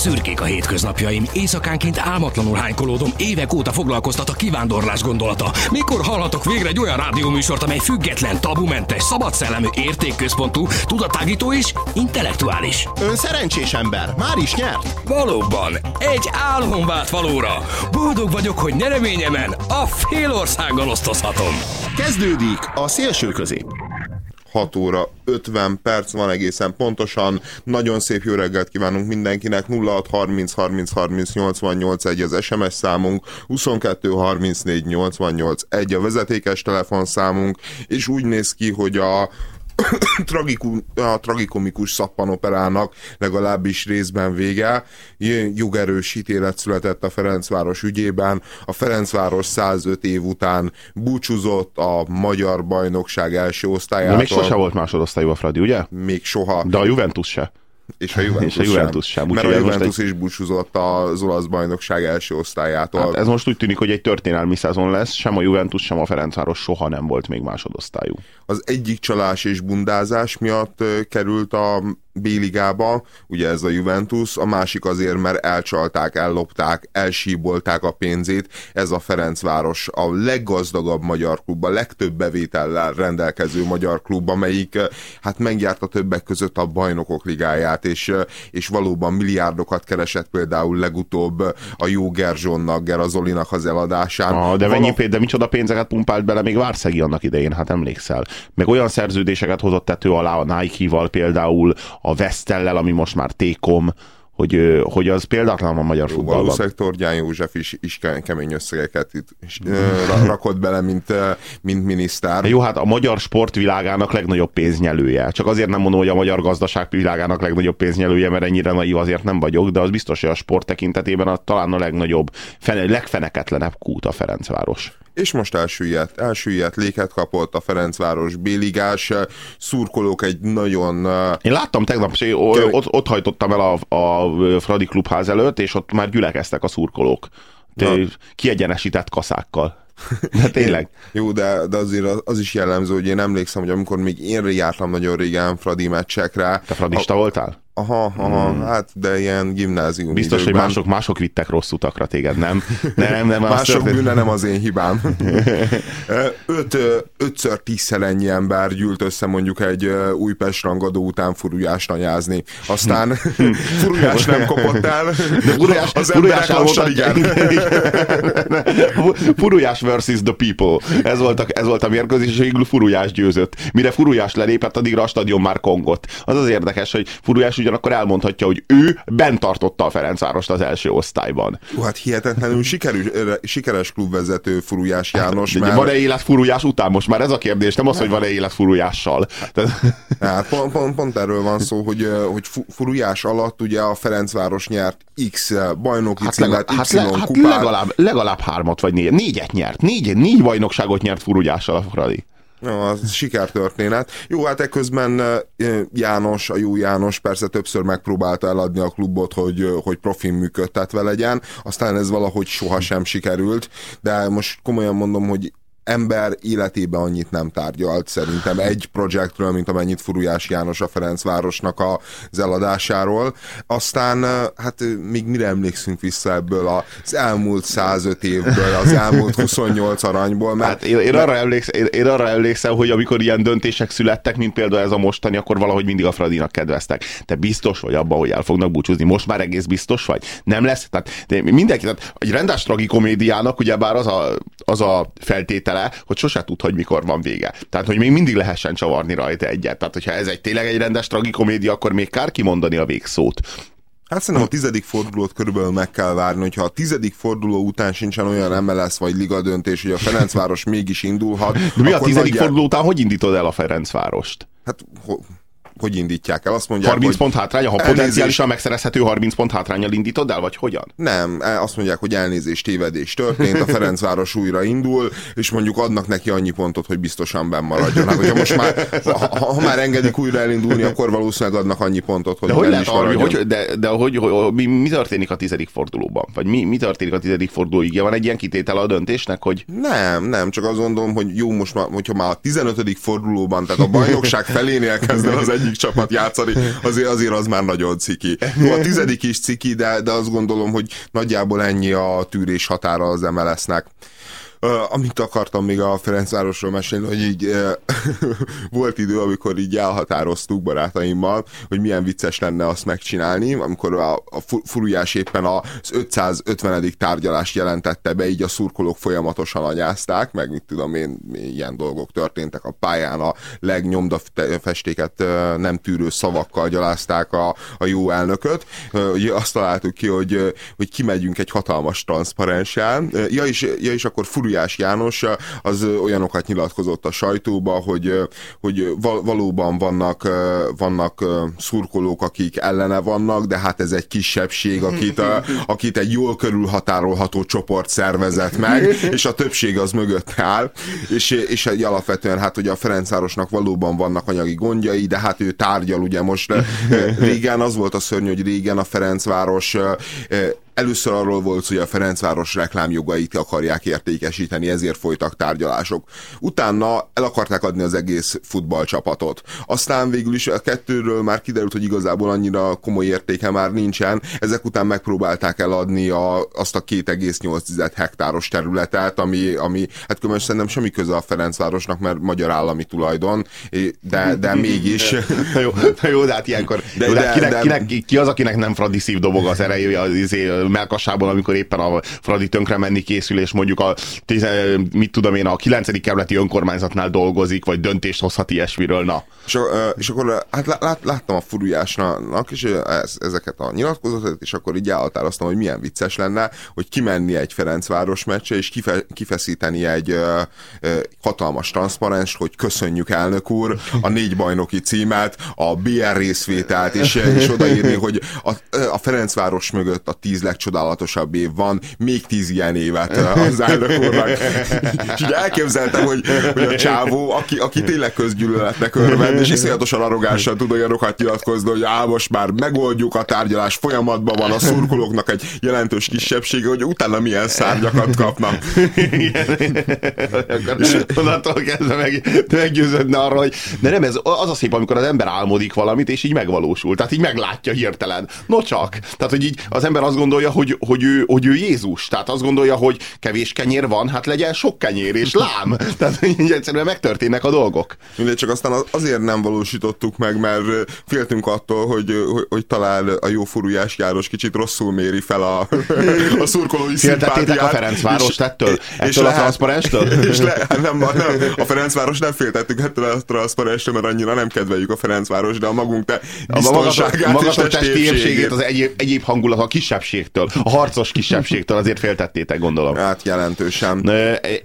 Szürkék a hétköznapjaim, éjszakánként álmatlanul hánykolódom, évek óta foglalkoztat a kivándorlás gondolata. Mikor hallhatok végre egy olyan rádióműsort, amely független, tabumentes, szabadszellemű, értékközpontú, tudatágító és intellektuális? Ön szerencsés ember, már is nyert. Valóban, egy álom vált valóra. Boldog vagyok, hogy nyereményemen a fél országgal osztozhatom. Kezdődik a szélső közép. 6 óra 50 perc van egészen pontosan. Nagyon szép jó reggelt kívánunk mindenkinek. 06 30 30 30 88 1 az SMS számunk, 22 34 88 1 a vezetékes telefonszámunk, és úgy néz ki, hogy a tragikum, a tragikomikus szappanoperának legalábbis részben vége. Jogerős ítélet született a Ferencváros ügyében. A Ferencváros 105 év után búcsúzott a magyar bajnokság első osztályától. De még sose volt másodosztályú a Fradi, ugye? Még soha. De a Juventus se. És a Juventus, és a Juventus sem. sem. Mert a Juventus egy... is búcsúzott az olasz bajnokság első osztályától. Hát ez most úgy tűnik, hogy egy történelmi szezon lesz, sem a Juventus, sem a Ferencváros soha nem volt még másodosztályú. Az egyik csalás és bundázás miatt került a B-ligába, ugye ez a Juventus, a másik azért, mert elcsalták, ellopták, elsíbolták a pénzét, ez a Ferencváros a leggazdagabb magyar klub, a legtöbb bevétellel rendelkező magyar klub, amelyik hát megjárta többek között a bajnokok ligáját, és, és valóban milliárdokat keresett például legutóbb a jó Gerzsonnak, Gerazolinak az eladásán. Ah, de mennyi Valap... de micsoda pénzeket pumpált bele még Várszegi annak idején, hát emlékszel. Meg olyan szerződéseket hozott tető alá a Nike-val például, a Vesztellel, ami most már Tékom, hogy, hogy az példátlan a magyar futballban. Valószínűleg Tordján József is, is kemény összegeket itt is, rakott bele, mint, mint minisztár. Jó, hát a magyar sportvilágának legnagyobb pénznyelője. Csak azért nem mondom, hogy a magyar gazdaság világának legnagyobb pénznyelője, mert ennyire naív azért nem vagyok, de az biztos, hogy a sport tekintetében a, talán a legnagyobb, fene, legfeneketlenebb kút a Ferencváros és most elsüllyedt, elsüllyedt léket kapott a Ferencváros Béligás, szurkolók egy nagyon... Én láttam tegnap, és ott, ott hajtottam el a, a Fradi klubház előtt, és ott már gyülekeztek a szurkolók. Kiegyenesített kaszákkal. De tényleg. Jó, de, de azért az, az is jellemző, hogy én emlékszem, hogy amikor még én jártam nagyon régen Fradi meccsekre. Te fradista a... voltál? Aha, aha, hmm. hát de ilyen gimnázium Biztos, időkben. hogy mások, mások vittek rossz utakra téged, nem? nem, nem mások történt... bűne nem az én hibám. Öt, ötször tízszer ennyi ember gyűlt össze mondjuk egy Újpest rangadó után furujás anyázni. Aztán furujás nem kopott el, de furujás, az furujás lassan igen. furujás versus the people. Ez volt a, ez volt a mérkőzés, és végül furujás győzött. Mire furujás lelépett, addigra a stadion már kongott. Az az érdekes, hogy furujás ugyanakkor elmondhatja, hogy ő bent tartotta a Ferencvárost az első osztályban. Hú, hát hihetetlenül sikerű, sikeres klubvezető Furujás hát, János. Hát, mert... Van-e élet Furujás után? Most már ez a kérdés, nem az, hogy van-e élet Furujással. Hát pont, pont, pont erről van szó, hogy, hogy Furujás alatt ugye a Ferencváros nyert X bajnoki hát címet, legalább, Y hát, hát legalább, legalább hármat vagy négy, négyet nyert. Négy, négy bajnokságot nyert Furujással a Fradi. Az sikertörténet. Jó, hát ekközben János, a jó János persze többször megpróbálta eladni a klubot, hogy, hogy profin működtetve legyen, aztán ez valahogy sohasem sikerült, de most komolyan mondom, hogy ember életében annyit nem tárgyalt szerintem egy projektről, mint amennyit Furujás János a Ferencvárosnak az eladásáról. Aztán hát még mire emlékszünk vissza ebből az elmúlt 105 évből, az elmúlt 28 aranyból. Mert, hát én, én, arra emlékszem, én, én arra emlékszem, hogy amikor ilyen döntések születtek, mint például ez a mostani, akkor valahogy mindig a Fradinak kedveztek. Te biztos vagy abban, hogy el fognak búcsúzni? Most már egész biztos vagy? Nem lesz? Tehát mindenki, tehát egy rendes tragikomédiának ugyebár az a, az a feltétele, hogy sose tud, hogy mikor van vége. Tehát, hogy még mindig lehessen csavarni rajta egyet. Tehát, hogyha ez egy tényleg egy rendes tragikomédia, akkor még kár kimondani a végszót. Hát szerintem a tizedik fordulót körülbelül meg kell várni, hogyha a tizedik forduló után sincsen olyan MLS vagy liga döntés, hogy a Ferencváros mégis indulhat. De mi a tizedik nagyjá... forduló után hogy indítod el a Ferencvárost? Hát hogy indítják el? Azt mondják, 30 pont hátrány, ha elnézést... potenciálisan megszerezhető 30 pont hátrányal indítod el, vagy hogyan? Nem, e, azt mondják, hogy elnézést, tévedés történt, a Ferencváros újra indul, és mondjuk adnak neki annyi pontot, hogy biztosan benn maradjon. Hát, hogyha most már, ha, ha már engedik újra elindulni, akkor valószínűleg adnak annyi pontot, hogy de hogy lehet, is maradjon. Hogy, de, de hogy, hogy, mi, mi, történik a tizedik fordulóban? Vagy mi, mi történik a tizedik fordulóig? Van egy ilyen kitétel a döntésnek, hogy... Nem, nem, csak azt gondolom, hogy jó, most már, hogyha már a 15. fordulóban, tehát a bajnokság felénél kezd az egyik tizedik csapat játszani, azért, azért az már nagyon ciki. Jó, a tizedik is ciki, de, de azt gondolom, hogy nagyjából ennyi a tűrés határa az MLS-nek. Uh, amit akartam még a Ferencvárosról mesélni, hogy így volt idő, amikor így elhatároztuk barátaimmal, hogy milyen vicces lenne azt megcsinálni, amikor a, a furujás éppen az 550. tárgyalást jelentette be, így a szurkolók folyamatosan anyázták, meg mit tudom én, ilyen dolgok történtek a pályán, a legnyomda festéket uh, nem tűrő szavakkal gyalázták a, a jó elnököt. Uh, azt találtuk ki, hogy, hogy kimegyünk egy hatalmas transzparenssel. Ja, és, ja, és akkor furu Gulyás János az olyanokat nyilatkozott a sajtóba, hogy, hogy valóban vannak, vannak szurkolók, akik ellene vannak, de hát ez egy kisebbség, akit, akit egy jól körülhatárolható csoport szervezett meg, és a többség az mögött áll, és, és alapvetően hát ugye a Ferencvárosnak valóban vannak anyagi gondjai, de hát ő tárgyal ugye most régen az volt a szörnyű, hogy régen a Ferencváros Először arról volt hogy a Ferencváros reklámjogait akarják értékesíteni, ezért folytak tárgyalások. Utána el akarták adni az egész futballcsapatot. Aztán végül is a kettőről már kiderült, hogy igazából annyira komoly értéke már nincsen. Ezek után megpróbálták eladni a, azt a 2,8 hektáros területet, ami, ami hát különösen szerintem semmi köze a Ferencvárosnak, mert magyar állami tulajdon, de, de mégis. jó, jó, de hát ilyenkor de, jó, de, de, kinek, de, kinek, ki az, akinek nem fradiszív dobog az ereje, az, izé, melkasában, amikor éppen a Fradi tönkre menni készül, és mondjuk a, mit tudom én, a 9. kerületi önkormányzatnál dolgozik, vagy döntést hozhat ilyesmiről, na. És, és akkor hát lát, láttam a furujásnak és ez, ezeket a nyilatkozatot, és akkor így elhatároztam, hogy milyen vicces lenne, hogy kimenni egy Ferencváros meccse, és kife, kifeszíteni egy ö, ö, hatalmas transzparens, hogy köszönjük elnök úr a négy bajnoki címet, a BR részvételt, és, és odaírni, hogy a, a Ferencváros mögött a tíz legcsodálatosabb év van, még tíz ilyen évet az elnök úrnak. És így elképzeltem, hogy, hogy a csávó, aki, aki tényleg közgyűlöletnek örvend, és iszonyatosan arrogánsan tud olyanokat nyilatkozni, hogy á, most már megoldjuk a tárgyalás, folyamatban van a szurkolóknak egy jelentős kisebbsége, hogy utána milyen szárnyakat kapnak. és onnantól kezdve meg, meggyőződne arra, hogy de nem, ez az a szép, amikor az ember álmodik valamit, és így megvalósul. Tehát így meglátja hirtelen. No csak. Tehát, hogy így az ember azt gondolja, hogy, hogy, ő, hogy ő Jézus. Tehát azt gondolja, hogy kevés kenyér van, hát legyen sok kenyér, és lám. Tehát egyszerűen megtörténnek a dolgok. Mindegy, csak aztán azért nem valósítottuk meg, mert féltünk attól, hogy, hogy, hogy talán a jó furujás János kicsit rosszul méri fel a, a szurkolói szimpátiát. a Ferencváros ettől? Ettől és a lehet, transzparenstől? És le, hát nem, nem, a Ferencváros nem féltettük ettől a transzparenstől, mert annyira nem kedveljük a Ferencváros, de a magunk te biztonságát a magatok, és testi az egyéb, egyéb hangulat, a kisebbségtől, a harcos kisebbségtől azért féltettétek, gondolom. Hát jelentősen.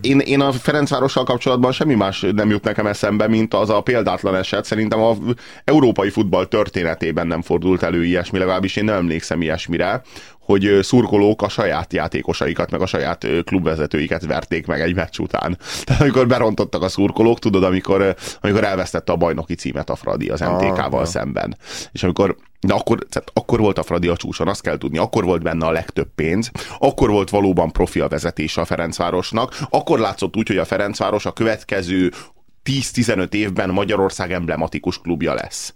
Én, én a Ferencvárossal kapcsolatban semmi más nem jut nekem eszembe, mint az a példátlan eset. Szerintem a európai futball történetében nem fordult elő ilyesmi, legalábbis én nem emlékszem ilyesmire, hogy szurkolók a saját játékosaikat, meg a saját klubvezetőiket verték meg egy meccs után. Tehát amikor berontottak a szurkolók, tudod, amikor, amikor elvesztette a bajnoki címet a Fradi az MTK-val ah, szemben. És amikor de akkor, tehát akkor volt a Fradi a csúcson, azt kell tudni, akkor volt benne a legtöbb pénz, akkor volt valóban profi a vezetése a Ferencvárosnak, akkor látszott úgy, hogy a Ferencváros a következő 10-15 évben Magyarország emblematikus klubja lesz.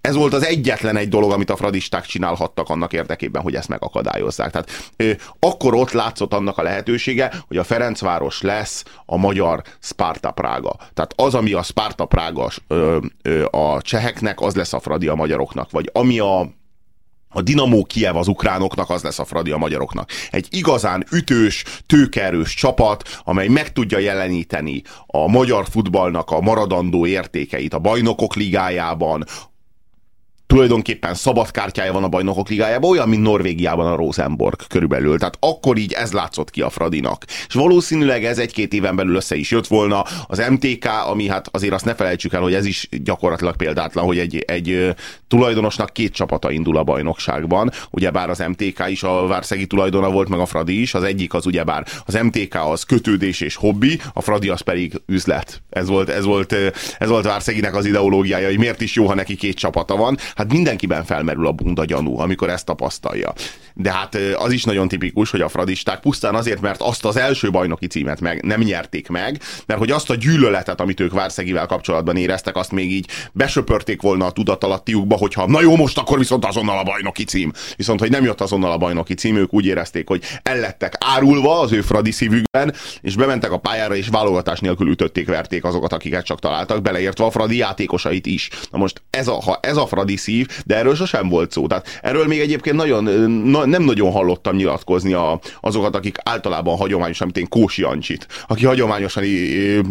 Ez volt az egyetlen egy dolog, amit a fradisták csinálhattak annak érdekében, hogy ezt megakadályozzák. Tehát ö, akkor ott látszott annak a lehetősége, hogy a Ferencváros lesz a magyar Sparta Prága. Tehát az, ami a Sparta Prága a cseheknek, az lesz a Fradi a magyaroknak. Vagy ami a a Dinamo Kiev az ukránoknak, az lesz a Fradi a magyaroknak. Egy igazán ütős, tőkerős csapat, amely meg tudja jeleníteni a magyar futballnak a maradandó értékeit a bajnokok ligájában, tulajdonképpen szabad kártyája van a bajnokok ligájában, olyan, mint Norvégiában a Rosenborg körülbelül. Tehát akkor így ez látszott ki a Fradinak. És valószínűleg ez egy-két éven belül össze is jött volna. Az MTK, ami hát azért azt ne felejtsük el, hogy ez is gyakorlatilag példátlan, hogy egy, egy tulajdonosnak két csapata indul a bajnokságban. Ugyebár az MTK is a Várszegi tulajdona volt, meg a Fradi is. Az egyik az ugyebár az MTK az kötődés és hobbi, a Fradi az pedig üzlet. Ez volt, ez volt, ez volt Várszeginek az ideológiája, hogy miért is jó, ha neki két csapata van. Hát Hát mindenkiben felmerül a bunda gyanú, amikor ezt tapasztalja. De hát az is nagyon tipikus, hogy a fradisták pusztán azért, mert azt az első bajnoki címet meg nem nyerték meg, mert hogy azt a gyűlöletet, amit ők Várszegivel kapcsolatban éreztek, azt még így besöpörték volna a tudatalattiukba, hogyha na jó, most akkor viszont azonnal a bajnoki cím. Viszont, hogy nem jött azonnal a bajnoki cím, ők úgy érezték, hogy ellettek árulva az ő fradi szívükben, és bementek a pályára, és válogatás nélkül ütötték, verték azokat, akiket csak találtak, beleértve a fradi játékosait is. Na most ez a, ha ez a fradi szív, de erről sosem volt szó. Tehát erről még egyébként nagyon, na, nem nagyon hallottam nyilatkozni a, azokat, akik általában hagyományosan, mint én Kósi Ancsit, aki hagyományosan,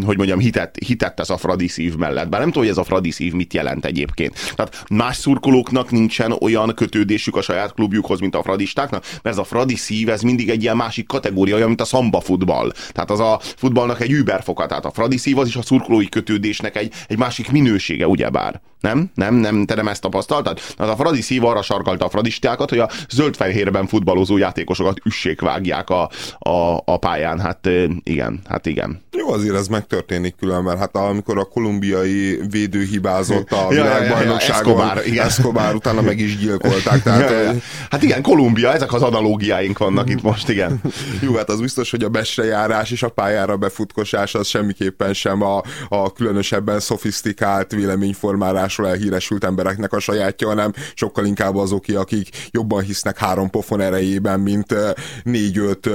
hogy mondjam, hitet, hitett ez a fradi szív mellett. Bár nem tudom, hogy ez a fradi szív mit jelent egyébként. Tehát más szurkolóknak nincsen olyan kötődésük a saját klubjukhoz, mint a fradistáknak, mert ez a fradi szív, ez mindig egy ilyen másik kategória, olyan, mint a szamba futball. Tehát az a futballnak egy überfoka, tehát a fradi szív az is a szurkolói kötődésnek egy, egy másik minősége, ugyebár. Nem? Nem? Nem? Te nem ezt tapasztaltad? Hát a Fradi szív arra sarkalta a fradistákat, hogy a zöld-fehérben futballozó játékosokat üssék vágják a, a, a pályán. Hát igen, hát igen. Jó, azért ez megtörténik külön, mert hát amikor a kolumbiai védő hibázott a világbajnokságon, ja, ja, ja, Escobar, igen. Escobar utána meg is gyilkolták. Tehát, ja, ja. Hát igen, Kolumbia, ezek az analógiáink vannak itt most, igen. Jó, hát az biztos, hogy a besrejárás és a pályára befutkosás az semmiképpen sem a, a különösebben szofisztikált véleményformálásról elhíresült embereknek a sajátja, hanem sokkal inkább azoké, akik jobban hisznek három pofon erejében, mint négy-öt,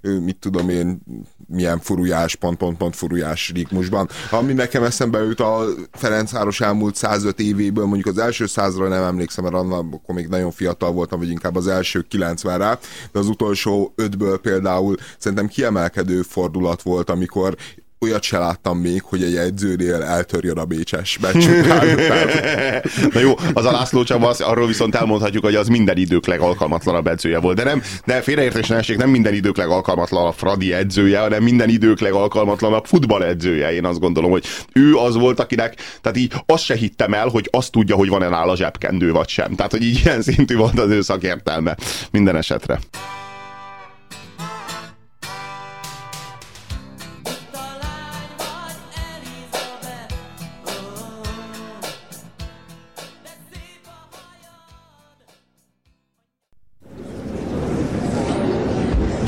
mit tudom én, milyen furujás, pont-pont-pont furujás ritmusban. Ami nekem eszembe jut a Ferencváros elmúlt 105 évéből, mondjuk az első százra nem emlékszem, mert akkor még nagyon fiatal voltam, vagy inkább az első 90-re, de az utolsó ötből például szerintem kiemelkedő fordulat volt, amikor olyat se láttam még, hogy egy edzőnél eltörjön a Bécses meccs Na jó, az a László Csaba, az, arról viszont elmondhatjuk, hogy az minden idők legalkalmatlanabb edzője volt. De nem, de félreértés ne nem minden idők legalkalmatlanabb Fradi edzője, hanem minden idők legalkalmatlanabb futball edzője. Én azt gondolom, hogy ő az volt, akinek, tehát így azt se hittem el, hogy azt tudja, hogy van-e nála zsebkendő vagy sem. Tehát, hogy így ilyen szintű volt az ő szakértelme minden esetre.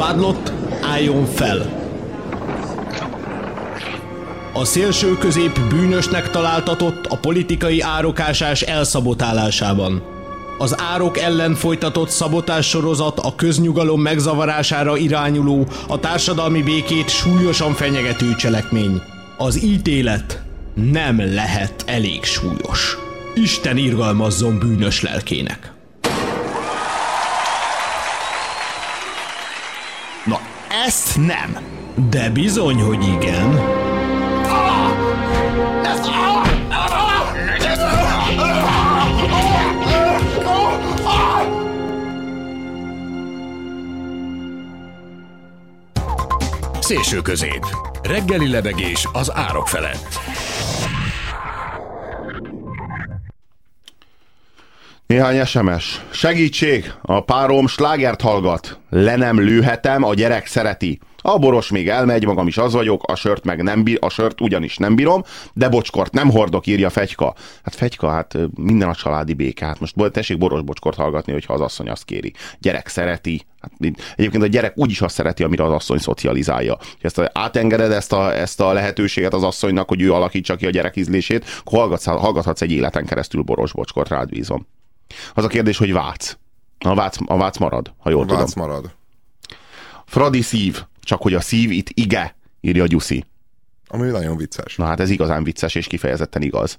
Vádlott, álljon fel! A szélső közép bűnösnek találtatott a politikai árokásás elszabotálásában. Az árok ellen folytatott szabotás sorozat a köznyugalom megzavarására irányuló, a társadalmi békét súlyosan fenyegető cselekmény. Az ítélet nem lehet elég súlyos. Isten irgalmazzon bűnös lelkének. Ezt nem. De bizony, hogy igen. Szélső közép. Reggeli lebegés az árok felett. Néhány SMS. Segítség! A párom slágert hallgat. Le nem lőhetem, a gyerek szereti. A boros még elmegy, magam is az vagyok, a sört meg nem bír, a sört ugyanis nem bírom, de bocskort nem hordok, írja Fegyka. Hát Fegyka, hát minden a családi béke. Hát most tessék boros bocskort hallgatni, hogyha az asszony azt kéri. Gyerek szereti. Hát, egyébként a gyerek úgyis azt szereti, amire az asszony szocializálja. Ezt a, átengeded ezt a, ezt a lehetőséget az asszonynak, hogy ő alakítsa ki a gyerek ízlését, akkor hallgatsz, hallgathatsz egy életen keresztül boros bocskort, rád bízom. Az a kérdés, hogy vác. A vác, a vác marad, ha jól a tudom. Vác marad. Fradi szív, csak hogy a szív itt ige, írja Gyuszi. Ami nagyon vicces. Na hát ez igazán vicces és kifejezetten igaz.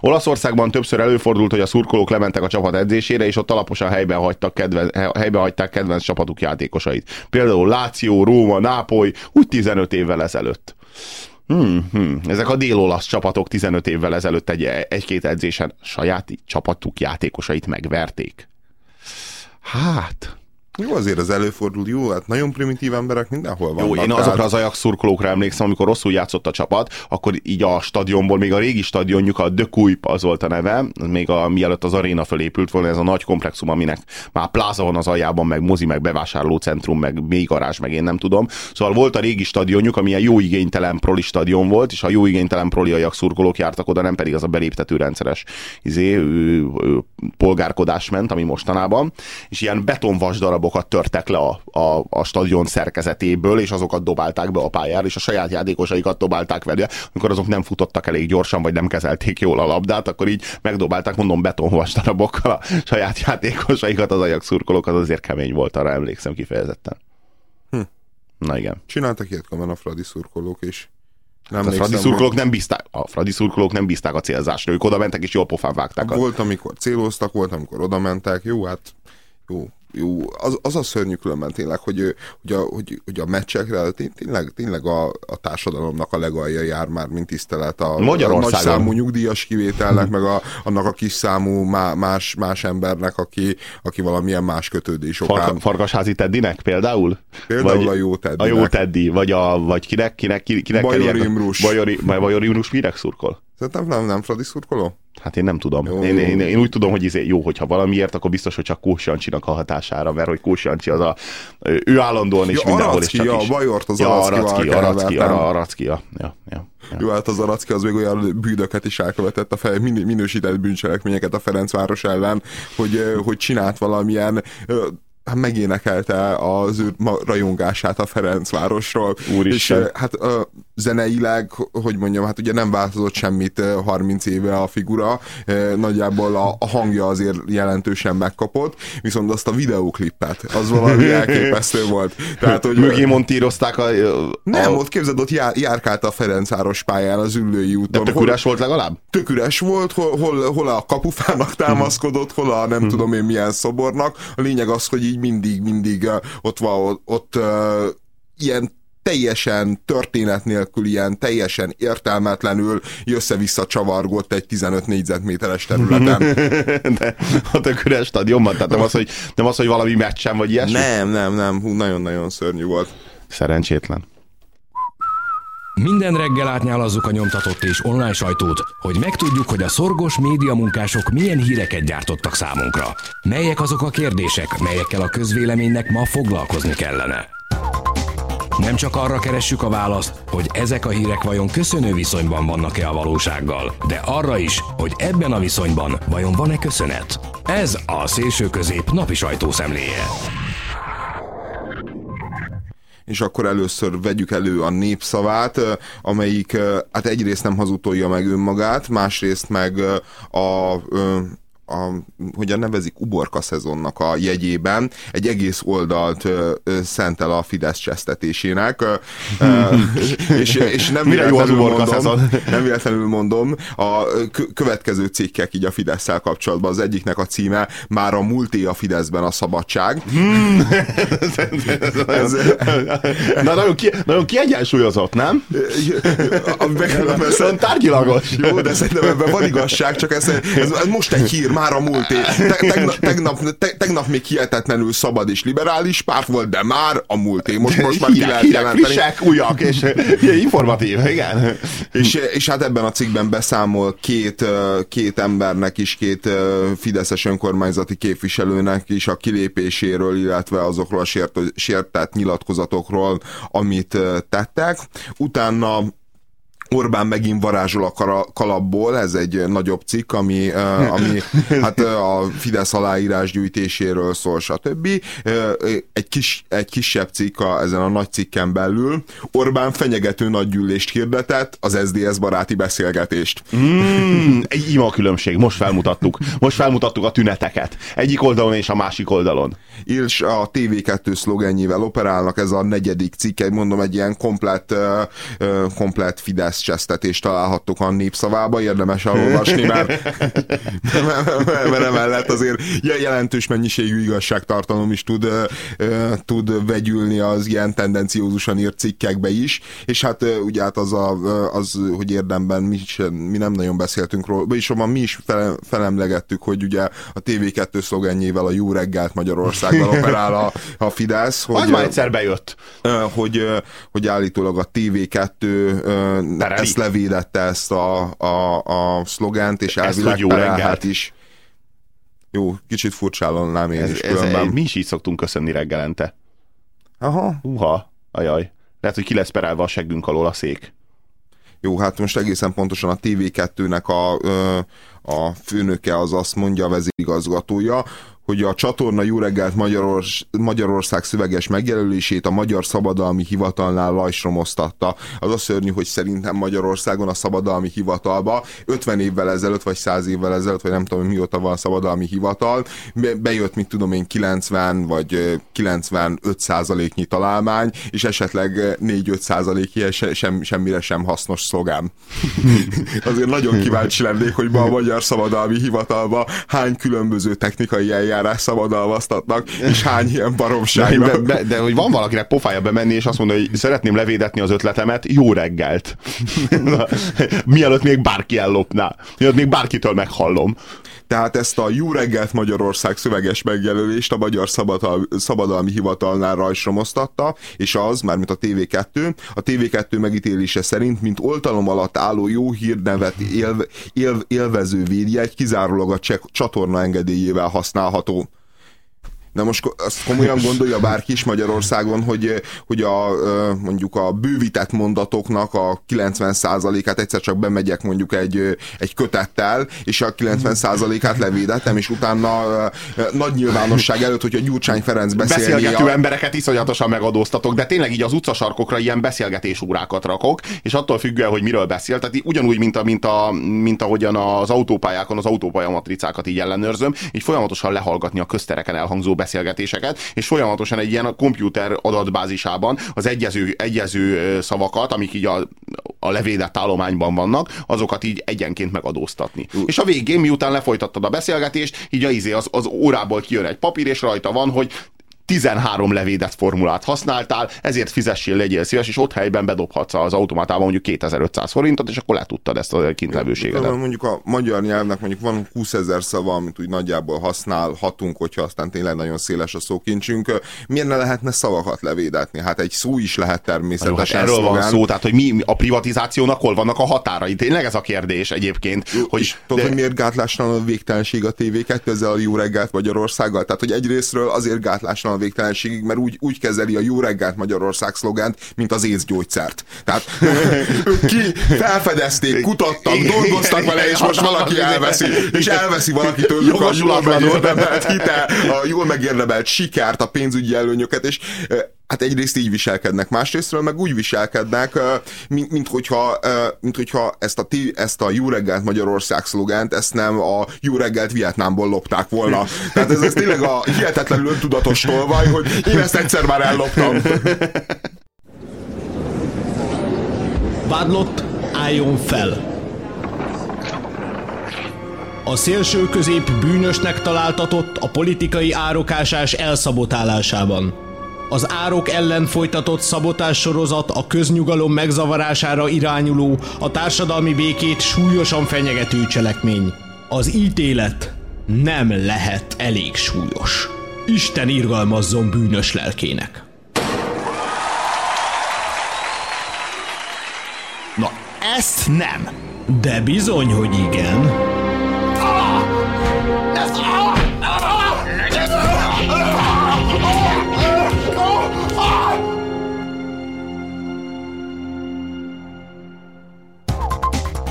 Olaszországban többször előfordult, hogy a szurkolók lementek a csapat edzésére, és ott alaposan helyben, hagytak kedven, helyben hagyták kedvenc csapatuk játékosait. Például Láció, Róma, Nápoly, úgy 15 évvel ezelőtt. Hmm, hmm. Ezek a dél-olasz csapatok 15 évvel ezelőtt egy, egy-két edzésen saját csapatuk játékosait megverték. Hát, Jó, azért az előfordul, jó, hát nagyon primitív emberek mindenhol vannak. Jó, én tehát- azokra az Ajax szurkolókra emlékszem, amikor rosszul játszott a csapat, akkor így a stadionból, még a régi stadionjuk, a De Kuip az volt a neve, még a, mielőtt az aréna fölépült volna, ez a nagy komplexum, aminek már pláza van az aljában, meg mozi, meg bevásárlócentrum, meg még garázs, meg én nem tudom. Szóval volt a régi stadionjuk, ami ilyen jó igénytelen proli stadion volt, és a jó igénytelen proli Ajax szurkolók jártak oda, nem pedig az a beléptető rendszeres izé, ő, ő, polgárkodás ment, ami mostanában, és ilyen betonvas darabokat törtek le a, a, a stadion szerkezetéből, és azokat dobálták be a pályára, és a saját játékosaikat dobálták vele, amikor azok nem futottak elég gyorsan, vagy nem kezelték jól a labdát, akkor így megdobálták, mondom, betonvas darabokkal a saját játékosaikat, az Ajax szurkolók, az azért kemény volt, arra emlékszem kifejezetten. Hm. Na igen. Csináltak ilyet komolyan a Fradi szurkolók is. Nem A fradi szurkolók nem bízták, a fradi szurkolók nem bízták a célzásra, ők oda mentek és jól pofán vágták. Volt, amikor céloztak, volt, amikor oda mentek. Jó, hát jó, jó. Az, az a szörnyű különben tényleg, hogy, hogy, a, hogy, hogy a meccsekre té- tényleg, tényleg a, a társadalomnak a legalja jár már, mint tisztelet a, a nagy számú nyugdíjas kivételnek, meg a, annak a kis számú má, más, más embernek, aki, aki valamilyen más kötődés okán. Farka, farkasházi Teddinek például? Például a jó Teddynek. A jó Teddy, vagy, a, vagy kinek, kinek, kinek, Bajor Imrus. Bajor, Bajor Imrus minek szurkol? Szerintem nem, nem Fradi szurkoló? Hát én nem tudom. Jó, Én, én, én, úgy tudom, hogy izé, jó, hogyha valamiért, akkor biztos, hogy csak Kós Jancsinak a hatására, mert hogy Kós Jancsi az a, ő állandóan és Ja, mindenhol is csak ja, is. Bajort az ja, Aracki, Aracki, Aracki, ja, ja, ja. Jó, hát az Aracki az még olyan bűnöket is elkövetett, a fel, min- minősített bűncselekményeket a Ferencváros ellen, hogy, hogy csinált valamilyen hát megénekelte az ő rajongását a Ferencvárosról. Úristen. És hát zeneileg, hogy mondjam, hát ugye nem változott semmit ö, 30 éve a figura, nagyjából a, a hangja azért jelentősen megkapott, viszont azt a videóklipet, az valami elképesztő volt. Tehát, hogy Mögé montírozták a... nem, a ott képzeld, ott jár, járkált a Ferencváros pályán az Üllői de úton. tök Hol- üres volt legalább? tök üres volt, hol, hol, hol a kapufának támaszkodott, hol a nem tudom én milyen szobornak. A lényeg az, hogy így mindig, mindig ott van, ott, ott ilyen teljesen történet nélkül, ilyen teljesen értelmetlenül össze-vissza csavargott egy 15 négyzetméteres területen. De a tök üres stadionban, tehát nem az, hogy, nem az, hogy valami meccsen vagy ilyesmi? nem, nem, nem, hú, nagyon-nagyon szörnyű volt. Szerencsétlen. Minden reggel átnyálazzuk a nyomtatott és online sajtót, hogy megtudjuk, hogy a szorgos média munkások milyen híreket gyártottak számunkra. Melyek azok a kérdések, melyekkel a közvéleménynek ma foglalkozni kellene. Nem csak arra keressük a választ, hogy ezek a hírek vajon köszönő viszonyban vannak-e a valósággal, de arra is, hogy ebben a viszonyban vajon van-e köszönet. Ez a szélső közép napi sajtószemléje. és akkor először vegyük elő a népszavát, amelyik hát egyrészt nem hazudtolja meg önmagát, másrészt meg a, a, hogyan nevezik, uborka szezonnak a jegyében egy egész oldalt ö, ö, szentel a Fidesz csesztetésének. Ö, és, és nem Mire jó az véletlenül uborka mondom, szezon? nem véletlenül mondom, a kö- következő cikkek így a fidesz kapcsolatban. Az egyiknek a címe már a múlté a Fideszben a szabadság. Ez, Na, nagyon, ki, nagyon kiegyensúlyozott, nem? a, meg, tárgyilagos. Jó, de szerintem ebben van igazság, csak ez, ez, ez most egy hír, már a múlté. Te, tegnap, tegnap, te, tegnap még hihetetlenül szabad és liberális párt volt, de már a múlté. Most, most már ki hírek, lehet hírek, jelenteni. frissek, újak, és informatív, igen. És, és hát ebben a cikkben beszámol két, ö, két embernek is, két ö, fideszes önkormányzati képviselőnek is a kilépéséről, illetve azokról a sért, sértett nyilatkozatokról, amit tettek. Utána Orbán megint varázsol a kalapból, ez egy nagyobb cikk, ami, ami hát a Fidesz aláírás gyűjtéséről szól, stb. Egy, kis, egy kisebb cikk a, ezen a nagy cikken belül. Orbán fenyegető nagygyűlést hirdetett, az SDS baráti beszélgetést. Mm, egy ima különbség, most felmutattuk. Most felmutattuk a tüneteket. Egyik oldalon és a másik oldalon. és a TV2 szlogenjével operálnak, ez a negyedik cikk, egy mondom, egy ilyen komplett, ö, komplett Fidesz keresztcsesztetést találhattok a népszavába, érdemes elolvasni, mert, mert emellett azért jelentős mennyiségű igazságtartalom is tud, tud vegyülni az ilyen tendenciózusan írt cikkekbe is, és hát ugye hát az, a, az hogy érdemben mi, sem, mi nem nagyon beszéltünk róla, és mi is felemlegettük, hogy ugye a TV2 szlogenjével a jó reggelt Magyarországgal operál a, a Fidesz. Hogy, az már egyszer bejött. Hogy, hogy állítólag a TV2 Tereli. ezt levédette ezt a, a, a szlogent, és elvileg jó reggelt is. Jó, kicsit furcsálonnám én ez, is ez, ez, Mi is így szoktunk köszönni reggelente. Aha. Uha, ajaj. Lehet, hogy ki lesz perelve a seggünk alól a szék. Jó, hát most egészen pontosan a TV2-nek a, a főnöke az azt mondja, a vezérigazgatója, hogy a csatorna Jó reggelt Magyarors, Magyarország szöveges megjelölését a Magyar Szabadalmi Hivatalnál lajsromoztatta. Az a szörnyű, hogy szerintem Magyarországon a Szabadalmi Hivatalba 50 évvel ezelőtt, vagy 100 évvel ezelőtt, vagy nem tudom, mióta van Szabadalmi Hivatal, bejött, mit tudom én, 90 vagy 95 százaléknyi találmány, és esetleg 4-5 százaléknyi sem, semmire sem hasznos szlogán. Azért nagyon kíváncsi lennék, hogy ma a Magyar Szabadalmi Hivatalba hány különböző technikai eljárás eljárás szabadalmaztatnak, és hány ilyen baromság de, de, de, hogy van valakinek pofája bemenni, és azt mondja, hogy szeretném levédetni az ötletemet, jó reggelt. Mielőtt még bárki ellopná. Mielőtt még bárkitől meghallom. Tehát ezt a Jó reggelt Magyarország szöveges megjelölést a Magyar Szabadal, Szabadalmi Hivatalnál rajsromoztatta, és az, mármint a TV2, a TV2 megítélése szerint, mint oltalom alatt álló jó hírnevet élve, élve, élvező védjegy kizárólag a csatorna engedélyével használható. De most azt komolyan gondolja bárki is Magyarországon, hogy, hogy a, mondjuk a bővített mondatoknak a 90%-át egyszer csak bemegyek mondjuk egy, egy kötettel, és a 90%-át levédettem, és utána nagy nyilvánosság előtt, hogy a Gyurcsány Ferenc beszélni. Beszélgető a... embereket iszonyatosan megadóztatok, de tényleg így az utcasarkokra ilyen beszélgetés órákat rakok, és attól függően, hogy miről beszél, tehát ugyanúgy, mint, a, mint, a, mint ahogyan az autópályákon az autópálya matricákat így ellenőrzöm, így folyamatosan lehallgatni a köztereken elhangzó beszélgetéseket, és folyamatosan egy ilyen komputer adatbázisában az egyező, egyező szavakat, amik így a, a levédett állományban vannak, azokat így egyenként megadóztatni. Uh. És a végén, miután lefolytattad a beszélgetést, így a izé az, az órából kijön egy papír, és rajta van, hogy 13 levédett formulát használtál, ezért fizessél, legyél szíves, és ott helyben bedobhatsz az automatában mondjuk 2500 forintot, és akkor letudtad ezt a kintlevőségedet. Mondjuk a magyar nyelvnek mondjuk van 20 ezer szava, amit úgy nagyjából használhatunk, hogyha aztán tényleg nagyon széles a szókincsünk. Miért ne lehetne szavakat levédetni? Hát egy szó is lehet természetesen. Hát erről van szó, tehát hogy mi a privatizációnak hol vannak a határai? Tényleg ez a kérdés egyébként. Hogy, és tudod, de... hogy miért gátlásnak a végtelenség a TV2 ezzel a jó reggelt Magyarországgal? Tehát, hogy egyrésztről azért gátlásnak a végtelenségig, mert úgy, úgy kezeli a jó reggelt Magyarország szlogánt, mint az észgyógyszert. Tehát ki felfedezték, kutattak, dolgoztak vele, és most valaki elveszi, és elveszi valaki tőlük a jól megérdemelt hitel, a jól megérdemelt sikert, a pénzügyi előnyöket, és hát egyrészt így viselkednek, másrésztről meg úgy viselkednek, mint, mint, hogyha, mint hogyha ezt a, ezt a jó reggelt Magyarország szlogánt, ezt nem a jó reggelt Vietnámból lopták volna. Tehát ez, ez tényleg a hihetetlenül öntudatos tolvaj, hogy én ezt egyszer már elloptam. Vádlott, álljon fel! A szélső közép bűnösnek találtatott a politikai árokásás elszabotálásában. Az árok ellen folytatott szabotás sorozat a köznyugalom megzavarására irányuló, a társadalmi békét súlyosan fenyegető cselekmény. Az ítélet nem lehet elég súlyos. Isten irgalmazzon bűnös lelkének. Na, ezt nem. De bizony, hogy igen.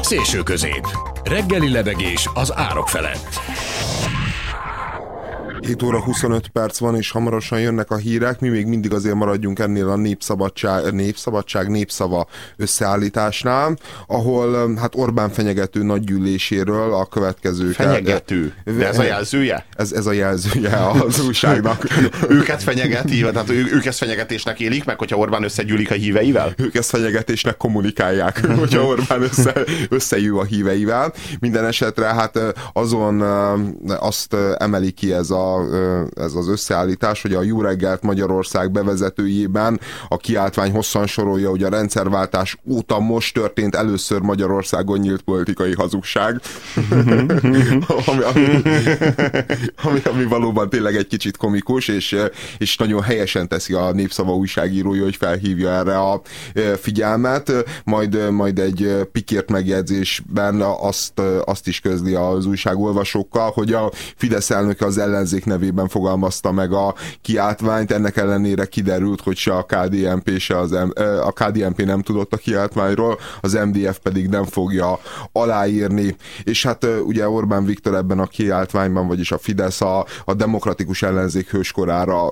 Szélső közép. Reggeli levegés az árok felett. 7 óra 25 perc van, és hamarosan jönnek a hírek. Mi még mindig azért maradjunk ennél a népszabadság, népszabadság népszava összeállításnál, ahol hát Orbán fenyegető nagygyűléséről a következő... Fenyegető? De ez a jelzője? Ez, ez a jelzője az újságnak. őket fenyegeti, tehát ő, ők ezt fenyegetésnek élik meg, hogyha Orbán összegyűlik a híveivel? Ők ezt fenyegetésnek kommunikálják, hogyha Orbán össze, összejű a híveivel. Minden esetre hát azon azt emeli ki ez, a, ez az összeállítás, hogy a Jó reggelt Magyarország bevezetőjében a kiáltvány hosszan sorolja, hogy a rendszerváltás óta most történt először Magyarországon nyílt politikai hazugság. ami, ami, ami, ami valóban tényleg egy kicsit komikus, és, és nagyon helyesen teszi a Népszava újságírója, hogy felhívja erre a figyelmet, majd, majd egy pikért megjegyzésben azt, azt is közli az újságolvasókkal, hogy a Fidesz elnöke az ellenzék nevében fogalmazta meg a kiáltványt, ennek ellenére kiderült, hogy se a KDNP, se az M- a KDNP nem tudott a kiáltványról, az MDF pedig nem fogja aláírni, és hát ugye Orbán Viktor ebben a kiáltványban, vagyis a Fidesz a, a demokratikus ellenzék hőskorára,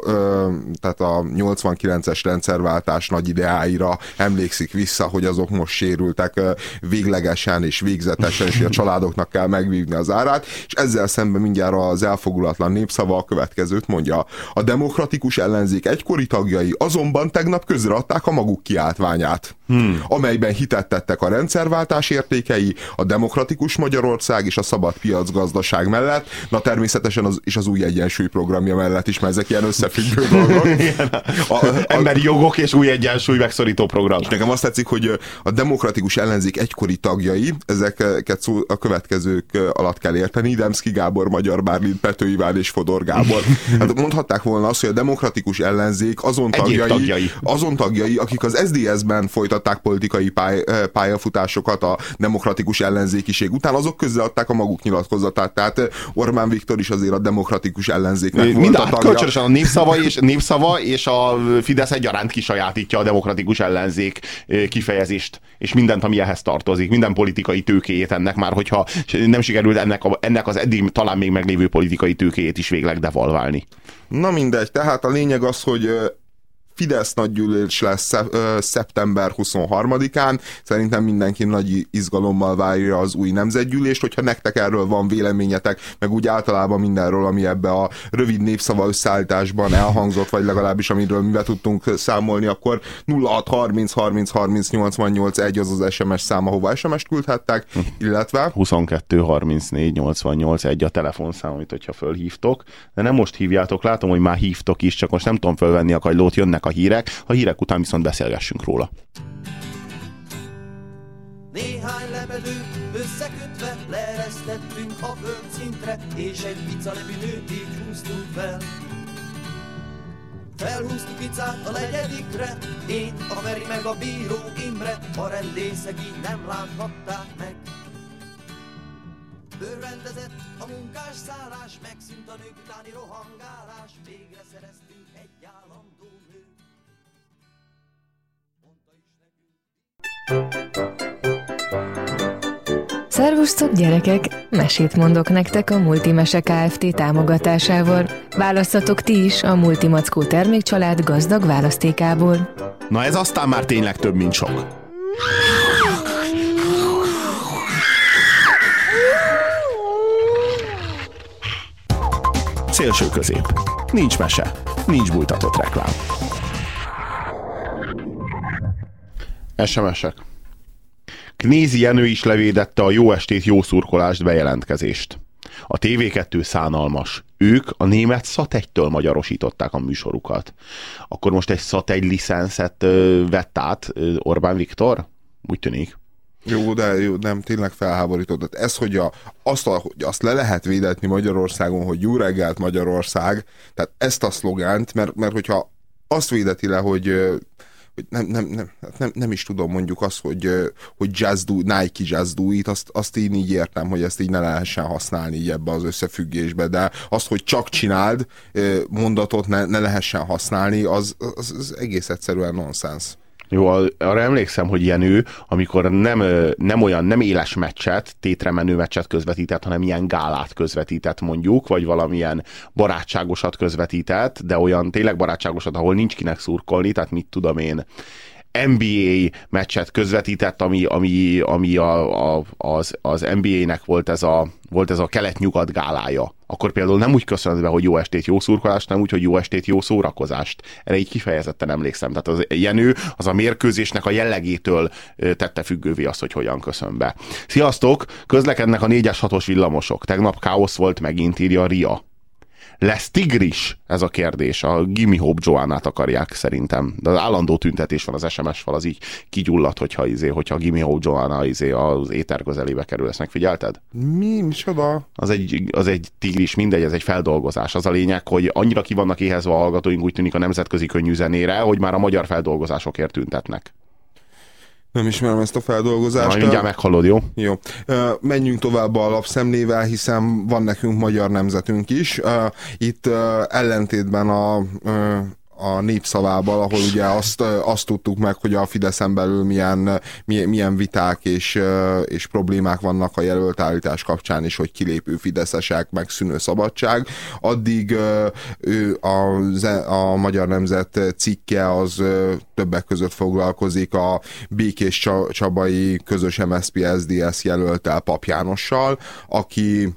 tehát a 89-es rendszerváltás nagy ideáira emlékszik vissza, hogy azok most sérültek véglegesen és végzetesen, és a családoknak kell megvívni az árát, és ezzel szemben mindjárt az elfogulatlan népszava a következőt mondja. A demokratikus ellenzék egykori tagjai azonban tegnap közreadták a maguk kiáltványát, hmm. amelyben hitettettek a rendszerváltás értékei, a demokratikus Magyarország és a szabad piacgazdaság mellett, na természetesen az, és az új egyensúly programja mellett is, mert ezek ilyen összefüggő dolgok. a, a, Emberi jogok és új egyensúly megszorító program. És nekem azt tetszik, hogy a demokratikus ellenzék egykori tagjai, ezeket szó, a következők alatt kell érteni, Demszki Gábor, Magyar Bárlint, Pető Iván és Fodor Gábor. Hát mondhatták volna azt, hogy a demokratikus ellenzék azon tagjai, tagjai. azon tagjai, akik az SDS-ben folytatták politikai pály, pályafutásokat a demokratikus ellenzékiség után, azok közreadták a maguk nyilatkozatát. Tehát Orbán Viktor is azért a demokratikus ellenzéknek Mind volt a tagja. Kölcsönösen a népszava és, népszava és a Fidesz egyaránt kisajátítja a demokratikus ellenzék kifejezést, és mindent, ami ehhez tartozik, minden politikai tőkéjét ennek már, hogyha nem sikerült ennek, a, ennek az eddig talán még meglévő politikai tőkéjét is végleg devalválni. Na mindegy, tehát a lényeg az, hogy Fidesz nagygyűlés lesz szeptember 23-án. Szerintem mindenki nagy izgalommal várja az új nemzetgyűlést, hogyha nektek erről van véleményetek, meg úgy általában mindenről, ami ebbe a rövid népszava összeállításban elhangzott, vagy legalábbis amiről mi be tudtunk számolni, akkor 0630 30 30 88 1 az az SMS szám, ahova SMS-t küldhettek, illetve 22 34 88 1 a telefonszám, amit hogyha fölhívtok, de nem most hívjátok, látom, hogy már hívtok is, csak most nem tudom fölvenni a kagylót, jönnek jönnek a hírek, a hírek után viszont beszélgessünk róla. Néhány lepedőt összekötve leeresztettünk a földszintre, és egy pica nevű így húztunk fel. Felhúztuk picát a negyedikre, én, a Meri meg a bíró Imre, a rendészek így nem láthatták meg. Bőrrendezett a munkás szállás, megszűnt a nők utáni rohangálás, végre szereztünk Szervusztok gyerekek! Mesét mondok nektek a Multimese Kft. támogatásával. Választatok ti is a Multimackó termékcsalád gazdag választékából. Na ez aztán már tényleg több, mint sok. Szélső közép. Nincs mese. Nincs bújtatott reklám. SMS-ek. Knézi Jenő is levédette a jó estét, jó szurkolást bejelentkezést. A TV2 szánalmas. Ők a német szategytől magyarosították a műsorukat. Akkor most egy szategy licenszet vett át Orbán Viktor? Úgy tűnik. Jó, de jó, nem, tényleg felháborított. Ez, hogy, a, azt, hogy azt le lehet védetni Magyarországon, hogy jó reggelt Magyarország, tehát ezt a szlogánt, mert, mert hogyha azt védeti le, hogy hogy nem, nem, nem, hát nem, nem is tudom mondjuk azt, hogy, hogy Just Do, Nike Just Do It, azt, azt én így értem, hogy ezt így ne lehessen használni így ebbe az összefüggésbe, de azt, hogy csak csináld mondatot ne, ne lehessen használni, az, az, az egész egyszerűen nonsens. Jó, arra emlékszem, hogy ilyen ő, amikor nem, nem olyan, nem éles meccset, tétre menő meccset közvetített, hanem ilyen gálát közvetített mondjuk, vagy valamilyen barátságosat közvetített, de olyan tényleg barátságosat, ahol nincs kinek szurkolni, tehát mit tudom én, NBA meccset közvetített, ami, ami, ami a, a, az, az NBA-nek volt ez a, volt ez a kelet-nyugat gálája. Akkor például nem úgy köszönhet be, hogy jó estét, jó szurkolást, nem úgy, hogy jó estét, jó szórakozást. Erre így kifejezetten emlékszem. Tehát az Jenő az a mérkőzésnek a jellegétől tette függővé azt, hogy hogyan köszön be. Sziasztok! Közlekednek a 4-es 6-os villamosok. Tegnap káosz volt, megint írja Ria. Lesz tigris? Ez a kérdés. A Gimme Hope Joannát akarják szerintem. De az állandó tüntetés van az SMS fal, az így kigyullad, hogyha, izé, hogyha a Gimme Hope Joanna izé, az éter közelébe kerül. Ezt megfigyelted? Mi? Micsoda? Az egy, az egy tigris, mindegy, ez egy feldolgozás. Az a lényeg, hogy annyira ki vannak éhezve a hallgatóink, úgy tűnik a nemzetközi könnyű zenére, hogy már a magyar feldolgozásokért tüntetnek. Nem ismerem ezt a feldolgozást. Majd mindjárt meghallod, jó? Jó. Menjünk tovább a lapszemlével, hiszen van nekünk magyar nemzetünk is. Itt ellentétben a a népszavával, ahol ugye azt, azt tudtuk meg, hogy a Fideszen belül milyen, milyen viták és, és problémák vannak a jelöltállítás kapcsán is, hogy kilépő fideszesek, meg szűnő szabadság. Addig ő a, a Magyar Nemzet cikke az többek között foglalkozik a Békés Csabai közös MSZP SDS jelöltel Pap Jánossal, aki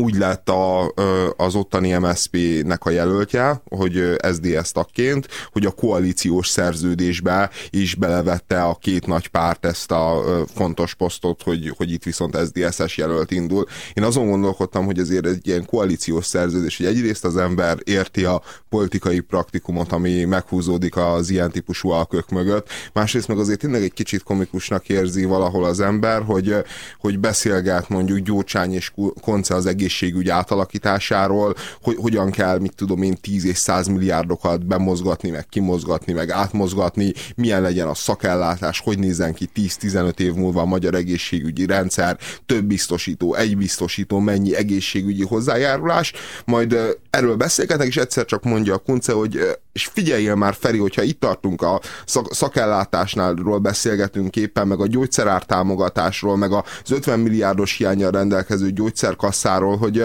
úgy lett a, az ottani MSZP-nek a jelöltje, hogy SDS tagként, hogy a koalíciós szerződésbe is belevette a két nagy párt ezt a fontos posztot, hogy, hogy itt viszont SDS-es jelölt indul. Én azon gondolkodtam, hogy azért egy ilyen koalíciós szerződés, hogy egyrészt az ember érti a politikai praktikumot, ami meghúzódik az ilyen típusú alkök mögött, másrészt meg azért tényleg egy kicsit komikusnak érzi valahol az ember, hogy, hogy beszélget mondjuk Gyurcsány és Konce az egész egészségügy átalakításáról, hogy hogyan kell, mit tudom én, 10 és 100 milliárdokat bemozgatni, meg kimozgatni, meg átmozgatni, milyen legyen a szakellátás, hogy nézzen ki 10-15 év múlva a magyar egészségügyi rendszer, több biztosító, egy biztosító, mennyi egészségügyi hozzájárulás, majd erről beszélgetnek, és egyszer csak mondja a Kunce, hogy és figyeljél már, Feri, hogyha itt tartunk a szak- szakellátásnál beszélgetünk éppen, meg a gyógyszerár támogatásról, meg az 50 milliárdos hiányjal rendelkező gyógyszerkasszáról, hogy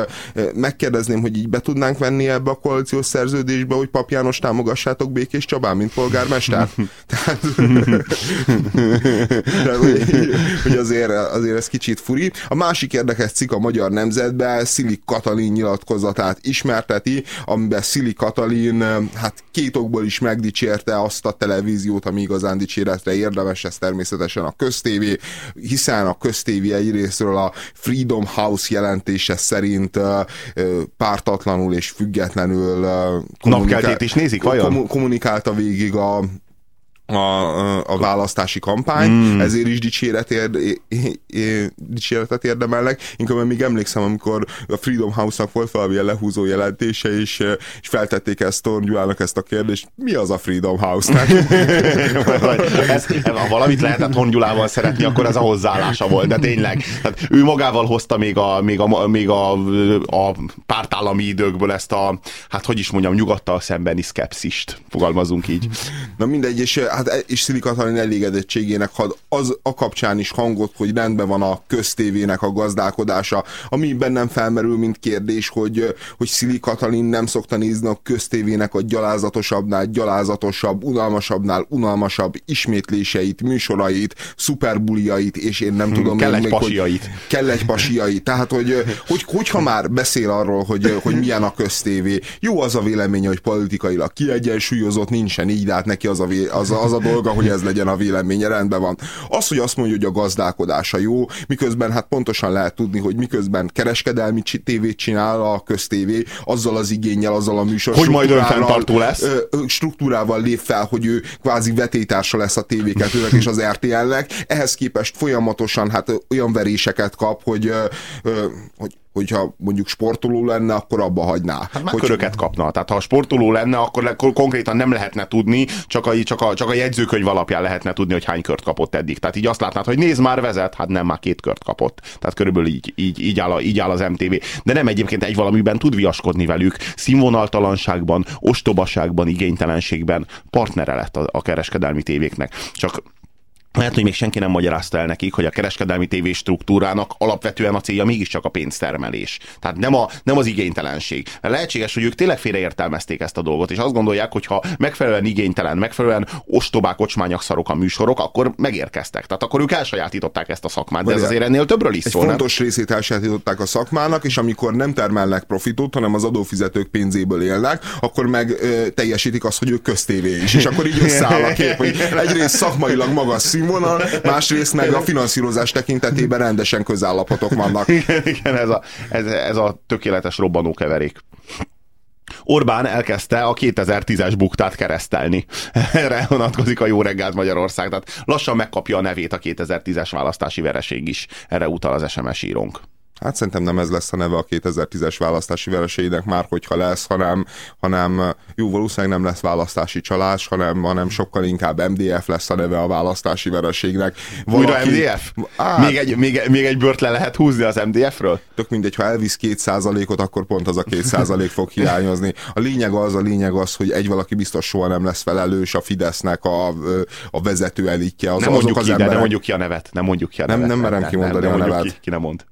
megkérdezném, hogy így be tudnánk venni ebbe a koalíciós szerződésbe, hogy Pap János támogassátok Békés Csabán, mint polgármester? Tehát, hogy azért, azért ez kicsit furi. A másik érdekes cikk a Magyar Nemzetben Szili Katalin nyilatkozatát ismerteti, amiben Szili Katalin hát két okból is megdicsérte azt a televíziót, ami igazán dicséretre érdemes, ez természetesen a köztévé, hiszen a köztévé egyrésztről a Freedom House jelentése szerint pártatlanul és függetlenül kommunikál... is nézik vajon? kommunikálta végig a a, a választási kampány, mm. ezért is dicséret érde, dicséretet érdemelnek. Inkább még emlékszem, amikor a Freedom House-nak volt valamilyen lehúzó jelentése, és, és feltették ezt Torn Gyulának ezt a kérdést, mi az a Freedom House-nak? ez, ha valamit lehetett Torn Gyulával szeretni, akkor ez a hozzáállása volt, de tényleg. Tehát ő magával hozta még a, még a, még a, a pártállami időkből ezt a, hát hogy is mondjam, nyugattal szembeni szkepszist, fogalmazunk így. Na mindegy, és hát e- és Szili Katalin elégedettségének had az a kapcsán is hangot, hogy rendben van a köztévének a gazdálkodása, ami bennem felmerül, mint kérdés, hogy, hogy Szili Katalin nem szokta nézni a köztévének a gyalázatosabbnál gyalázatosabb, unalmasabbnál unalmasabb ismétléseit, műsorait, szuperbuliait, és én nem hmm, tudom kell egy pasiait. Hogy, kell egy pasiait. Tehát, hogy, hogy, hogyha már beszél arról, hogy, hogy milyen a köztévé, jó az a véleménye, hogy politikailag kiegyensúlyozott, nincsen így, de hát neki az a, az, a, az a dolga, hogy ez legyen a véleménye, rendben van. Az, hogy azt mondja, hogy a gazdálkodása jó, miközben hát pontosan lehet tudni, hogy miközben kereskedelmi tévét csinál a köztévé, azzal az igényel, azzal a műsor Hogy majd önfenntartó lesz. Struktúrával lép fel, hogy ő kvázi vetétársa lesz a TV2-nek és az RTL-nek. Ehhez képest folyamatosan hát olyan veréseket kap, hogy, hogy hogyha mondjuk sportoló lenne, akkor abba hagyná. Hát már hogy... köröket kapna. Tehát ha sportoló lenne, akkor le, konkrétan nem lehetne tudni, csak a, csak, a, csak a jegyzőkönyv alapján lehetne tudni, hogy hány kört kapott eddig. Tehát így azt látnád, hogy nézd már vezet, hát nem, már két kört kapott. Tehát körülbelül így, így, így, áll, a, így áll az MTV. De nem egyébként egy valamiben tud viaskodni velük. Színvonaltalanságban, ostobaságban, igénytelenségben partnere lett a, a kereskedelmi tévéknek. Csak lehet, hogy még senki nem magyarázta el nekik, hogy a kereskedelmi TV struktúrának alapvetően a célja mégiscsak a pénztermelés. Tehát nem, a, nem az igénytelenség. Lehetséges, hogy ők tényleg félreértelmezték ezt a dolgot, és azt gondolják, hogy ha megfelelően igénytelen, megfelelően ostobák, ocsmányak szarok a műsorok, akkor megérkeztek. Tehát akkor ők elsajátították ezt a szakmát, de ez azért ennél többről is szól. Egy fontos nem? részét elsajátították a szakmának, és amikor nem termelnek profitot, hanem az adófizetők pénzéből élnek, akkor meg ö, teljesítik azt, hogy ők köztévé is. És akkor így összeáll a kép, hogy egyrészt szakmailag magas szín színvonal, másrészt meg a finanszírozás tekintetében rendesen közállapotok vannak. Igen ez, a, ez, ez a tökéletes robbanókeverék. Orbán elkezdte a 2010-es buktát keresztelni. Erre vonatkozik a Jó reggelt Magyarország. Tehát lassan megkapja a nevét a 2010-es választási vereség is. Erre utal az SMS írónk. Hát szerintem nem ez lesz a neve a 2010-es választási vereségnek már, hogyha lesz, hanem, hanem jó, valószínűleg nem lesz választási csalás, hanem, hanem sokkal inkább MDF lesz a neve a választási vereségnek. Valaki... Újra MDF? Hát, még, egy, még, még egy bört le lehet húzni az MDF-ről? Tök mindegy, ha elvisz két százalékot, akkor pont az a két százalék fog hiányozni. A lényeg az, a lényeg az, hogy egy valaki biztos soha nem lesz felelős, a Fidesznek a, a vezető elitje. Az, nem mondjuk ki, az emberek... nem mondjuk ki a nevet. Nem mondjuk ki a nevet. Nem, nem merem kimondani nem, nem, a nevet. Ki, ki nem mond.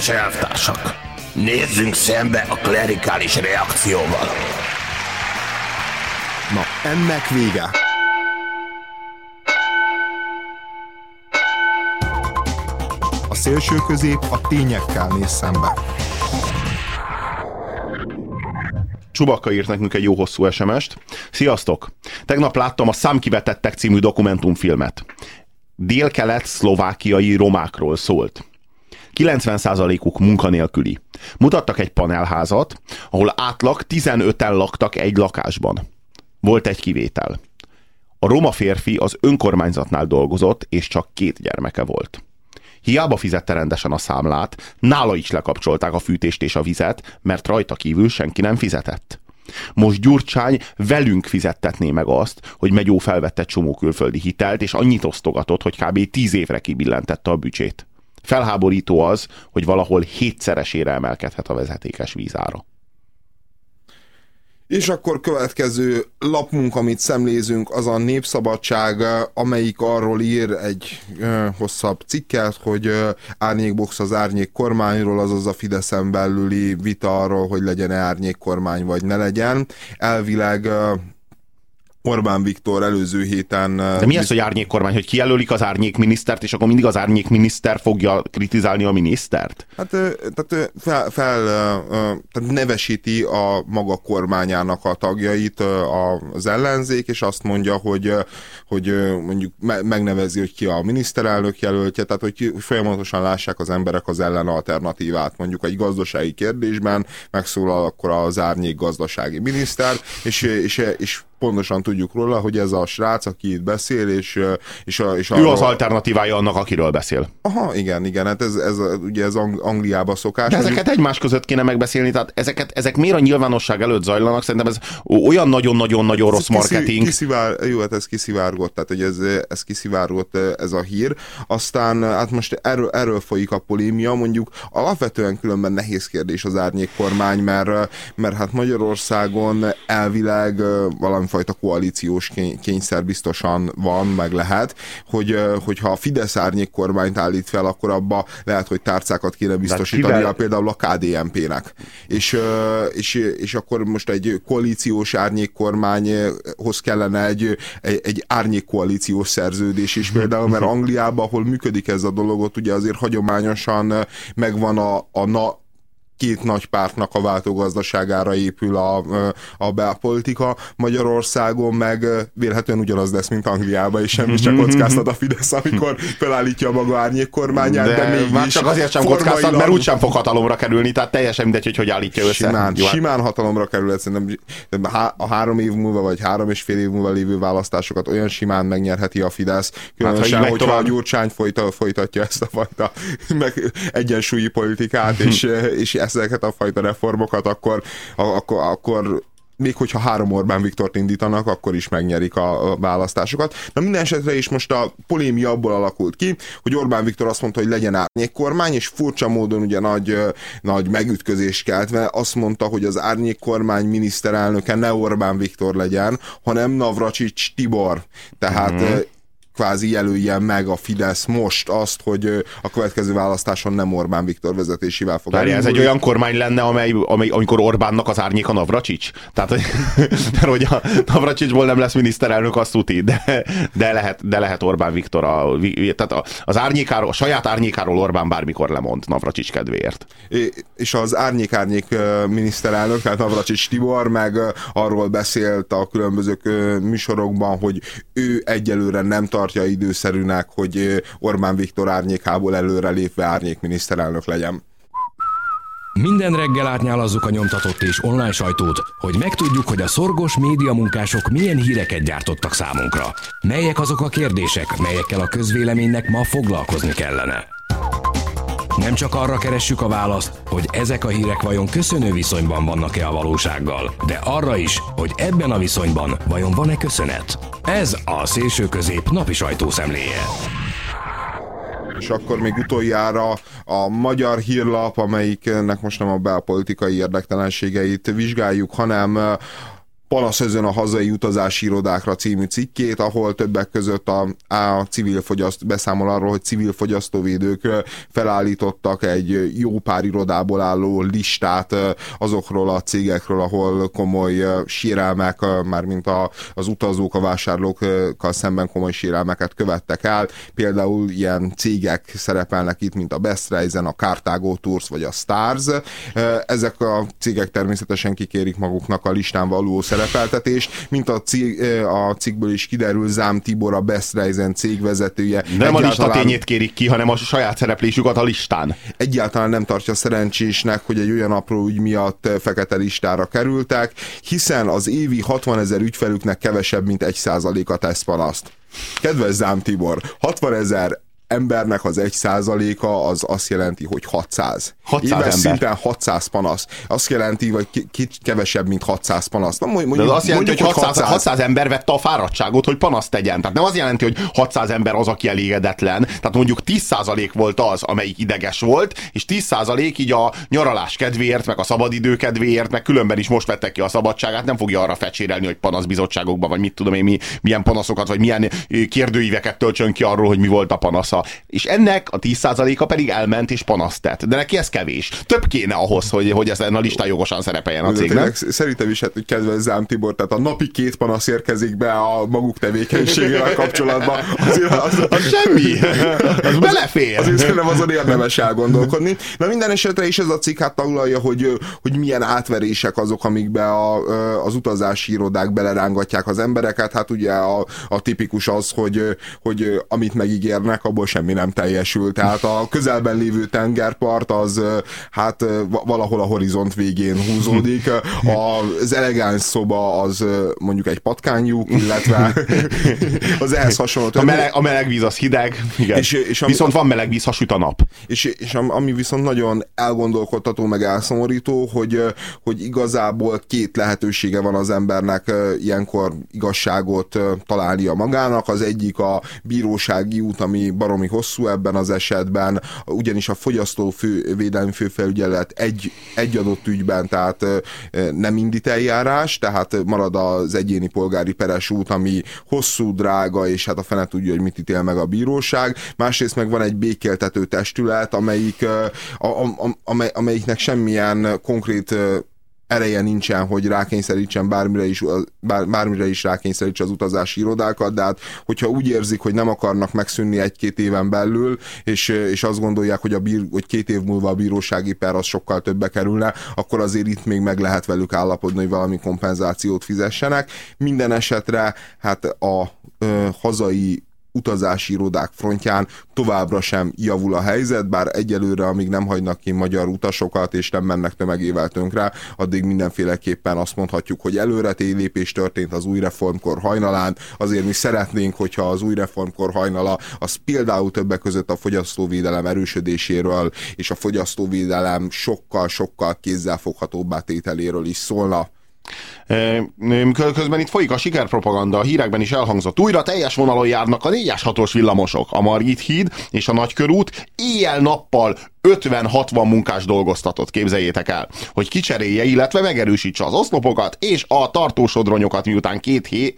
Kedves elvtársak, nézzünk szembe a klerikális reakcióval. Na, ennek vége. A szélső közép a tényekkel néz szembe. Csubakka írt nekünk egy jó hosszú SMS-t. Sziasztok! Tegnap láttam a Számkivetettek című dokumentumfilmet. Dél-kelet szlovákiai romákról szólt. 90%-uk munkanélküli. Mutattak egy panelházat, ahol átlag 15-en laktak egy lakásban. Volt egy kivétel. A roma férfi az önkormányzatnál dolgozott, és csak két gyermeke volt. Hiába fizette rendesen a számlát, nála is lekapcsolták a fűtést és a vizet, mert rajta kívül senki nem fizetett. Most Gyurcsány velünk fizettetné meg azt, hogy Megyó felvette csomó külföldi hitelt, és annyit osztogatott, hogy kb. tíz évre kibillentette a bücsét. Felháborító az, hogy valahol hétszeresére emelkedhet a vezetékes vízára. És akkor következő lapunk, amit szemlézünk, az a Népszabadság, amelyik arról ír egy ö, hosszabb cikket, hogy ö, árnyékbox az árnyék kormányról, azaz a Fideszen belüli vita arról, hogy legyen-e árnyék kormány, vagy ne legyen. Elvileg ö, Orbán Viktor előző héten... De mi az, hogy árnyékkormány, hogy kijelölik az árnyékminisztert, és akkor mindig az árnyékminiszter fogja kritizálni a minisztert? Hát tehát fel, fel tehát nevesíti a maga kormányának a tagjait az ellenzék, és azt mondja, hogy, hogy mondjuk megnevezi, hogy ki a miniszterelnök jelöltje, tehát hogy folyamatosan lássák az emberek az ellen alternatívát. Mondjuk egy gazdasági kérdésben megszólal akkor az árnyék gazdasági miniszter, és, és, és pontosan tudjuk róla, hogy ez a srác, aki itt beszél, és, és, a, és Ő arról... az alternatívája annak, akiről beszél. Aha, igen, igen, hát ez, ez ugye ez Angliában szokás. De ezeket hogy... egymás között kéne megbeszélni, tehát ezeket, ezek miért a nyilvánosság előtt zajlanak? Szerintem ez olyan nagyon-nagyon-nagyon rossz marketing. Kiszivár, jó, hát ez kiszivárgott, tehát hogy ez, ez kiszivárgott ez a hír. Aztán hát most erről, erről folyik a polémia, mondjuk alapvetően különben nehéz kérdés az árnyék kormány, mert, mert hát Magyarországon elvileg valami fajta koalíciós kényszer biztosan van, meg lehet, hogy, hogyha a Fidesz árnyék kormányt állít fel, akkor abba lehet, hogy tárcákat kéne biztosítani, kivel... például a KDNP-nek. És, és, és akkor most egy koalíciós árnyék kormányhoz kellene egy, egy, egy árnyék koalíciós szerződés is például, mert Angliában, ahol működik ez a dolog, ott ugye azért hagyományosan megvan a, a na, két nagy pártnak a váltógazdaságára épül a, a belpolitika. Magyarországon meg vélhetően ugyanaz lesz, mint Angliában, és semmi csak kockáztat a Fidesz, amikor felállítja a maga árnyék kormányát, de, De, mégis már csak azért sem formailag- kockáztat, mert úgysem fog hatalomra kerülni, tehát teljesen mindegy, hogy hogy állítja össze. Simán, Jó, hát- simán hatalomra kerülhet, szerintem a három év múlva, vagy három és fél év múlva lévő választásokat olyan simán megnyerheti a Fidesz, különösen, hát, megy hogyha tovább- a Gyurcsány folyta, folytatja ezt a fajta meg egyensúlyi politikát, és, és ezeket a fajta reformokat, akkor, akkor, akkor még hogyha három Orbán Viktort indítanak, akkor is megnyerik a, választásokat. Na minden esetre is most a polémia abból alakult ki, hogy Orbán Viktor azt mondta, hogy legyen árnyék kormány, és furcsa módon ugye nagy, nagy megütközés keltve azt mondta, hogy az árnyék kormány miniszterelnöke ne Orbán Viktor legyen, hanem Navracsics Tibor. Tehát mm-hmm kvázi jelöljen meg a Fidesz most azt, hogy a következő választáson nem Orbán Viktor vezetésével fog Várjál, ez egy olyan kormány lenne, amely, amely, amikor Orbánnak az árnyéka Navracsics? Tehát, mert hogy a Navracsicsból nem lesz miniszterelnök, azt tuti, de, de, lehet, de lehet Orbán Viktor, a, tehát az árnyékáról, a saját árnyékáról Orbán bármikor lemond Navracsics kedvéért. É- és az árnyék-árnyék miniszterelnök, tehát Navracsics Tibor meg arról beszélt a különböző műsorokban, hogy ő egyelőre nem tartja időszerűnek, hogy Orbán Viktor árnyékából előre lépve árnyék miniszterelnök legyen. Minden reggel átnyálazzuk a nyomtatott és online sajtót, hogy megtudjuk, hogy a szorgos média munkások milyen híreket gyártottak számunkra. Melyek azok a kérdések, melyekkel a közvéleménynek ma foglalkozni kellene. Nem csak arra keressük a választ, hogy ezek a hírek vajon köszönő viszonyban vannak-e a valósággal, de arra is, hogy ebben a viszonyban vajon van-e köszönet. Ez a szélső közép napi sajtószemléje. És akkor még utoljára a magyar hírlap, amelyiknek most nem a belpolitikai érdektelenségeit vizsgáljuk, hanem ö, Panasz ezen a hazai utazási irodákra című cikkét, ahol többek között a, a civil fogyaszt, beszámol arról, hogy civil fogyasztóvédők felállítottak egy jó pár irodából álló listát azokról a cégekről, ahol komoly sérelmek, mármint a, az utazók, a vásárlókkal szemben komoly sérelmeket követtek el. Például ilyen cégek szerepelnek itt, mint a Best Reisen, a Cartago Tours vagy a Stars. Ezek a cégek természetesen kikérik maguknak a listán való szerepeltetést, mint a, cég, a cikkből is kiderül, Zám Tibor, a Best Reisen cégvezetője. Nem a lista Egyáltalán- tényét kérik ki, hanem a saját szereplésüket a listán. egyáltalán nem tartja szerencsésnek, hogy egy olyan apró ügy miatt eh, fekete listára kerültek, hiszen az évi 60 ezer ügyfelüknek kevesebb, mint 1 a tesz panaszt. Kedves Zám Tibor, 60 ezer embernek az 1 százaléka az azt jelenti, hogy 600. 600 Éves ember. szinten 600 panasz. Azt jelenti, hogy ki, ki, kevesebb, mint 600 panasz. Na, mondjuk, De az azt jelenti, hogy mondjuk, 600, 600 ember vette a fáradtságot, hogy panaszt tegyen. Tehát nem az jelenti, hogy 600 ember az, aki elégedetlen. Tehát mondjuk 10% volt az, amelyik ideges volt, és 10% így a nyaralás kedvéért, meg a szabadidő kedvéért, meg különben is most vettek ki a szabadságát, nem fogja arra fecsérelni, hogy panaszbizottságokban, vagy mit tudom én, mi, milyen panaszokat, vagy milyen kérdőíveket töltsön ki arról, hogy mi volt a panasza. És ennek a 10%-a pedig elment és panaszt tett. De neki ez kevés. Több kéne ahhoz, hogy, hogy ezen a listán jogosan szerepeljen a cég, nem? Szerintem is, hát, hogy kedves Zám Tibor, tehát a napi két panasz érkezik be a maguk tevékenységével kapcsolatban. Azért az, Az semmi. Az belefér. Azért szerintem azon érdemes elgondolkodni. Na minden esetre is ez a cikk hát taglalja, hogy, hogy milyen átverések azok, amikbe a, az utazási irodák belerángatják az embereket. Hát ugye a, a tipikus az, hogy, hogy amit megígérnek, abból semmi nem teljesül. Tehát a közelben lévő tengerpart az hát va- valahol a horizont végén húzódik. Az elegáns szoba az mondjuk egy patkányjuk, illetve az ehhez hasonló. A meleg, a meleg víz az hideg, igen. És- és ami- Viszont van meleg víz, ha süt a nap. És, és am- ami viszont nagyon elgondolkodtató, meg elszomorító, hogy, hogy igazából két lehetősége van az embernek ilyenkor igazságot találnia magának. Az egyik a bírósági út, ami baromi hosszú ebben az esetben, ugyanis a fogyasztó fő, védelmi főfelügyelet egy, egy adott ügyben, tehát nem indít eljárás, tehát marad az egyéni polgári peres út, ami hosszú, drága, és hát a fene tudja, hogy mit ítél meg a bíróság. Másrészt meg van egy békéltető testület, amelyik, a, a, a, amely, amelyiknek semmilyen konkrét ereje nincsen, hogy rákényszerítsen bármire is, bár, bármire is rákényszerítse az utazási irodákat, de hát hogyha úgy érzik, hogy nem akarnak megszűnni egy-két éven belül, és, és azt gondolják, hogy, a bír, hogy két év múlva a bírósági per az sokkal többe kerülne, akkor azért itt még meg lehet velük állapodni, hogy valami kompenzációt fizessenek. Minden esetre hát a ö, hazai utazási irodák frontján továbbra sem javul a helyzet, bár egyelőre, amíg nem hagynak ki magyar utasokat, és nem mennek tömegével tönkre, addig mindenféleképpen azt mondhatjuk, hogy előre lépés történt az új reformkor hajnalán. Azért mi szeretnénk, hogyha az új reformkor hajnala az például többek között a fogyasztóvédelem erősödéséről és a fogyasztóvédelem sokkal-sokkal kézzelfoghatóbbá tételéről is szólna Közben itt folyik a sikerpropaganda, a hírekben is elhangzott. Újra teljes vonalon járnak a 4-es 6-os villamosok. A Margit híd és a Nagykörút éjjel-nappal 50-60 munkás dolgoztatott, képzeljétek el, hogy kicserélje, illetve megerősítse az oszlopokat és a tartósodronyokat, miután két, hé,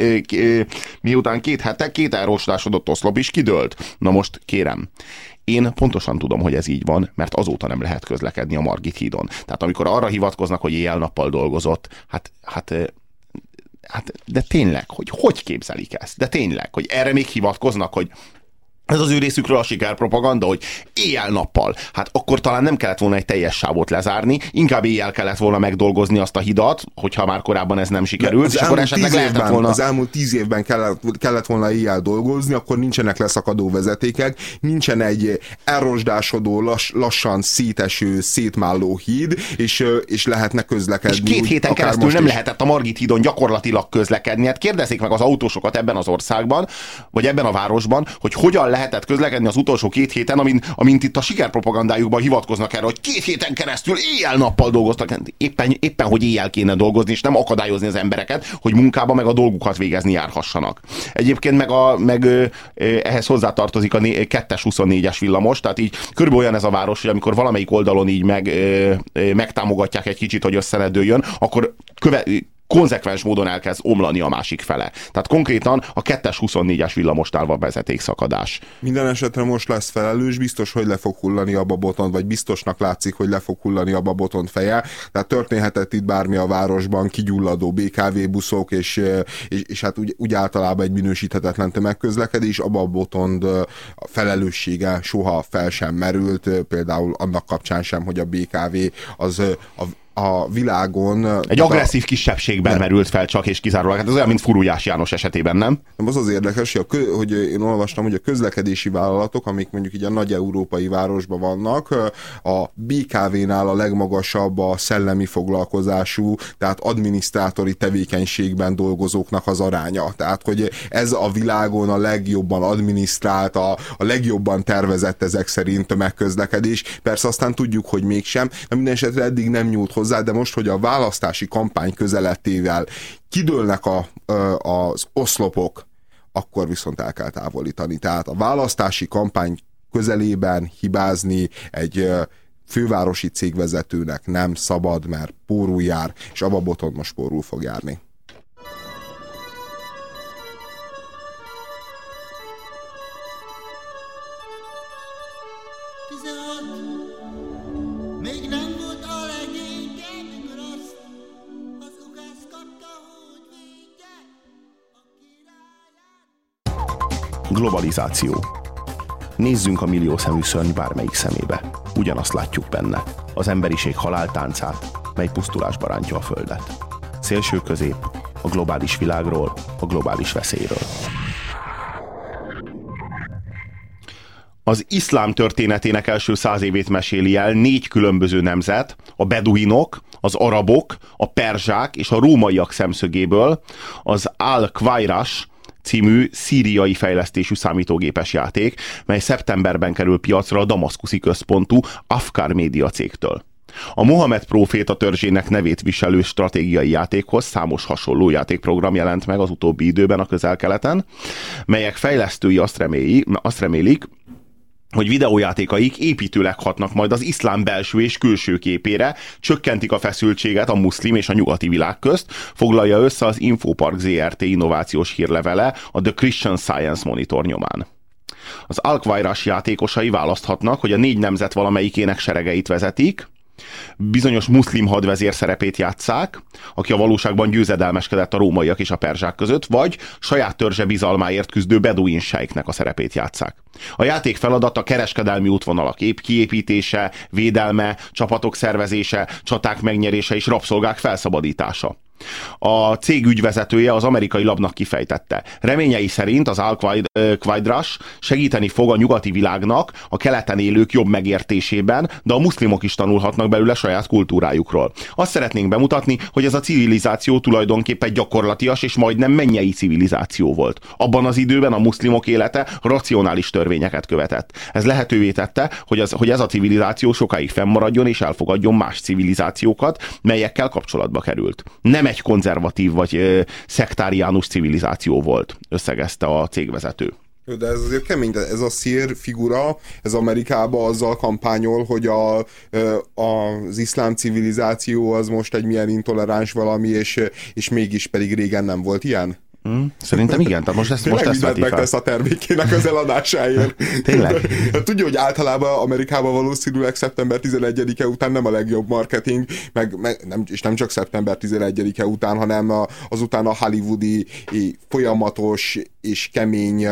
miután két hete két elrostásodott oszlop is kidőlt. Na most kérem, én pontosan tudom, hogy ez így van, mert azóta nem lehet közlekedni a Margit hídon. Tehát amikor arra hivatkoznak, hogy éjjel-nappal dolgozott, hát, hát Hát, de tényleg, hogy hogy képzelik ezt? De tényleg, hogy erre még hivatkoznak, hogy ez az ő részükről a sikerpropaganda, hogy éjjel-nappal. Hát akkor talán nem kellett volna egy teljes sávot lezárni, inkább éjjel kellett volna megdolgozni azt a hidat, hogyha már korábban ez nem sikerült, az és akkor esetleg lehetett évben, volna... Az elmúlt tíz évben kellett, kellett volna éjjel dolgozni, akkor nincsenek leszakadó vezetékek, nincsen egy elrosdásodó, lass, lassan széteső, szétmálló híd, és, és lehetne közlekedni. És két héten keresztül nem is. lehetett a Margit hídon gyakorlatilag közlekedni. Hát kérdezik meg az autósokat ebben az országban, vagy ebben a városban, hogy hogyan lehetett közlekedni az utolsó két héten, amint, amint itt a sikerpropagandájukban hivatkoznak erre, hogy két héten keresztül éjjel-nappal dolgoztak. Éppen, éppen, hogy éjjel kéne dolgozni, és nem akadályozni az embereket, hogy munkába meg a dolgukat végezni járhassanak. Egyébként meg, a, meg ehhez hozzátartozik a 2-es 24-es villamos, tehát így körülbelül olyan ez a város, hogy amikor valamelyik oldalon így meg, megtámogatják egy kicsit, hogy összenedőjön, akkor köve, konzekvens módon elkezd omlani a másik fele. Tehát konkrétan a 2-es 24-es villamostál van vezetékszakadás. Minden esetre most lesz felelős, biztos, hogy le fog hullani a babotont, vagy biztosnak látszik, hogy le fog hullani a babotont feje. Tehát történhetett itt bármi a városban, kigyulladó BKV buszok, és, és, és hát úgy, úgy általában egy minősíthetetlen tömegközlekedés, a babotond felelőssége soha fel sem merült, például annak kapcsán sem, hogy a BKV az a a világon... Egy agresszív a... kisebbségben de... merült fel csak és kizárólag. Hát ez olyan, mint Furujás János esetében, nem? Nem, az az érdekes, hogy, a kö... hogy én olvastam, hogy a közlekedési vállalatok, amik mondjuk így a nagy európai városban vannak, a BKV-nál a legmagasabb a szellemi foglalkozású, tehát adminisztrátori tevékenységben dolgozóknak az aránya. Tehát, hogy ez a világon a legjobban adminisztrált, a, a legjobban tervezett ezek szerint a megközlekedés. Persze aztán tudjuk, hogy mégsem, de minden esetre eddig nem nyújt hozzá, de most, hogy a választási kampány közeletével kidőlnek a, az oszlopok, akkor viszont el kell távolítani. Tehát a választási kampány közelében hibázni egy fővárosi cégvezetőnek nem szabad, mert pórul jár, és Abba Boton most pórul fog járni. Globalizáció. Nézzünk a milliószemű szörny bármelyik szemébe. Ugyanazt látjuk benne. Az emberiség haláltáncát, mely pusztulásba rántja a Földet. Szélső közép, a globális világról, a globális veszélyről. Az iszlám történetének első száz évét meséli el négy különböző nemzet, a beduinok, az arabok, a perzsák és a rómaiak szemszögéből, az Al-Qwairas című szíriai fejlesztésű számítógépes játék, mely szeptemberben kerül piacra a damaszkuszi központú Afkar média cégtől. A Mohamed Proféta törzsének nevét viselő stratégiai játékhoz számos hasonló játékprogram jelent meg az utóbbi időben a közel-keleten, melyek fejlesztői azt, reméli, azt remélik, hogy videójátékaik építőleg hatnak majd az iszlám belső és külső képére, csökkentik a feszültséget a muszlim és a nyugati világ közt, foglalja össze az Infopark ZRT innovációs hírlevele a The Christian Science Monitor nyomán. Az Alkvairas játékosai választhatnak, hogy a négy nemzet valamelyikének seregeit vezetik, bizonyos muszlim hadvezér szerepét játszák, aki a valóságban győzedelmeskedett a rómaiak és a perzsák között, vagy saját törzse bizalmáért küzdő beduin sejknek a szerepét játszák. A játék feladata kereskedelmi útvonalak épp kiépítése, védelme, csapatok szervezése, csaták megnyerése és rabszolgák felszabadítása. A cég ügyvezetője az amerikai labnak kifejtette. Reményei szerint az al Quaidras segíteni fog a nyugati világnak a keleten élők jobb megértésében, de a muszlimok is tanulhatnak belőle saját kultúrájukról. Azt szeretnénk bemutatni, hogy ez a civilizáció tulajdonképpen gyakorlatias és majdnem mennyei civilizáció volt. Abban az időben a muszlimok élete racionális törvényeket követett. Ez lehetővé tette, hogy, az, hogy ez a civilizáció sokáig fennmaradjon és elfogadjon más civilizációkat, melyekkel kapcsolatba került. Nem egy konzervatív vagy szektáriánus civilizáció volt, összegezte a cégvezető. De ez azért kemény, de ez a szír figura, ez Amerikába azzal kampányol, hogy a, az iszlám civilizáció az most egy milyen intoleráns valami, és, és mégis pedig régen nem volt ilyen? Hmm, szerintem igen, tehát most ezt, most ezt veti megtesz a termékének az eladásáért. Tényleg? Hát tudja, hogy általában Amerikában valószínűleg szeptember 11-e után nem a legjobb marketing, meg, meg nem, és nem csak szeptember 11-e után, hanem azután a hollywoodi folyamatos és kemény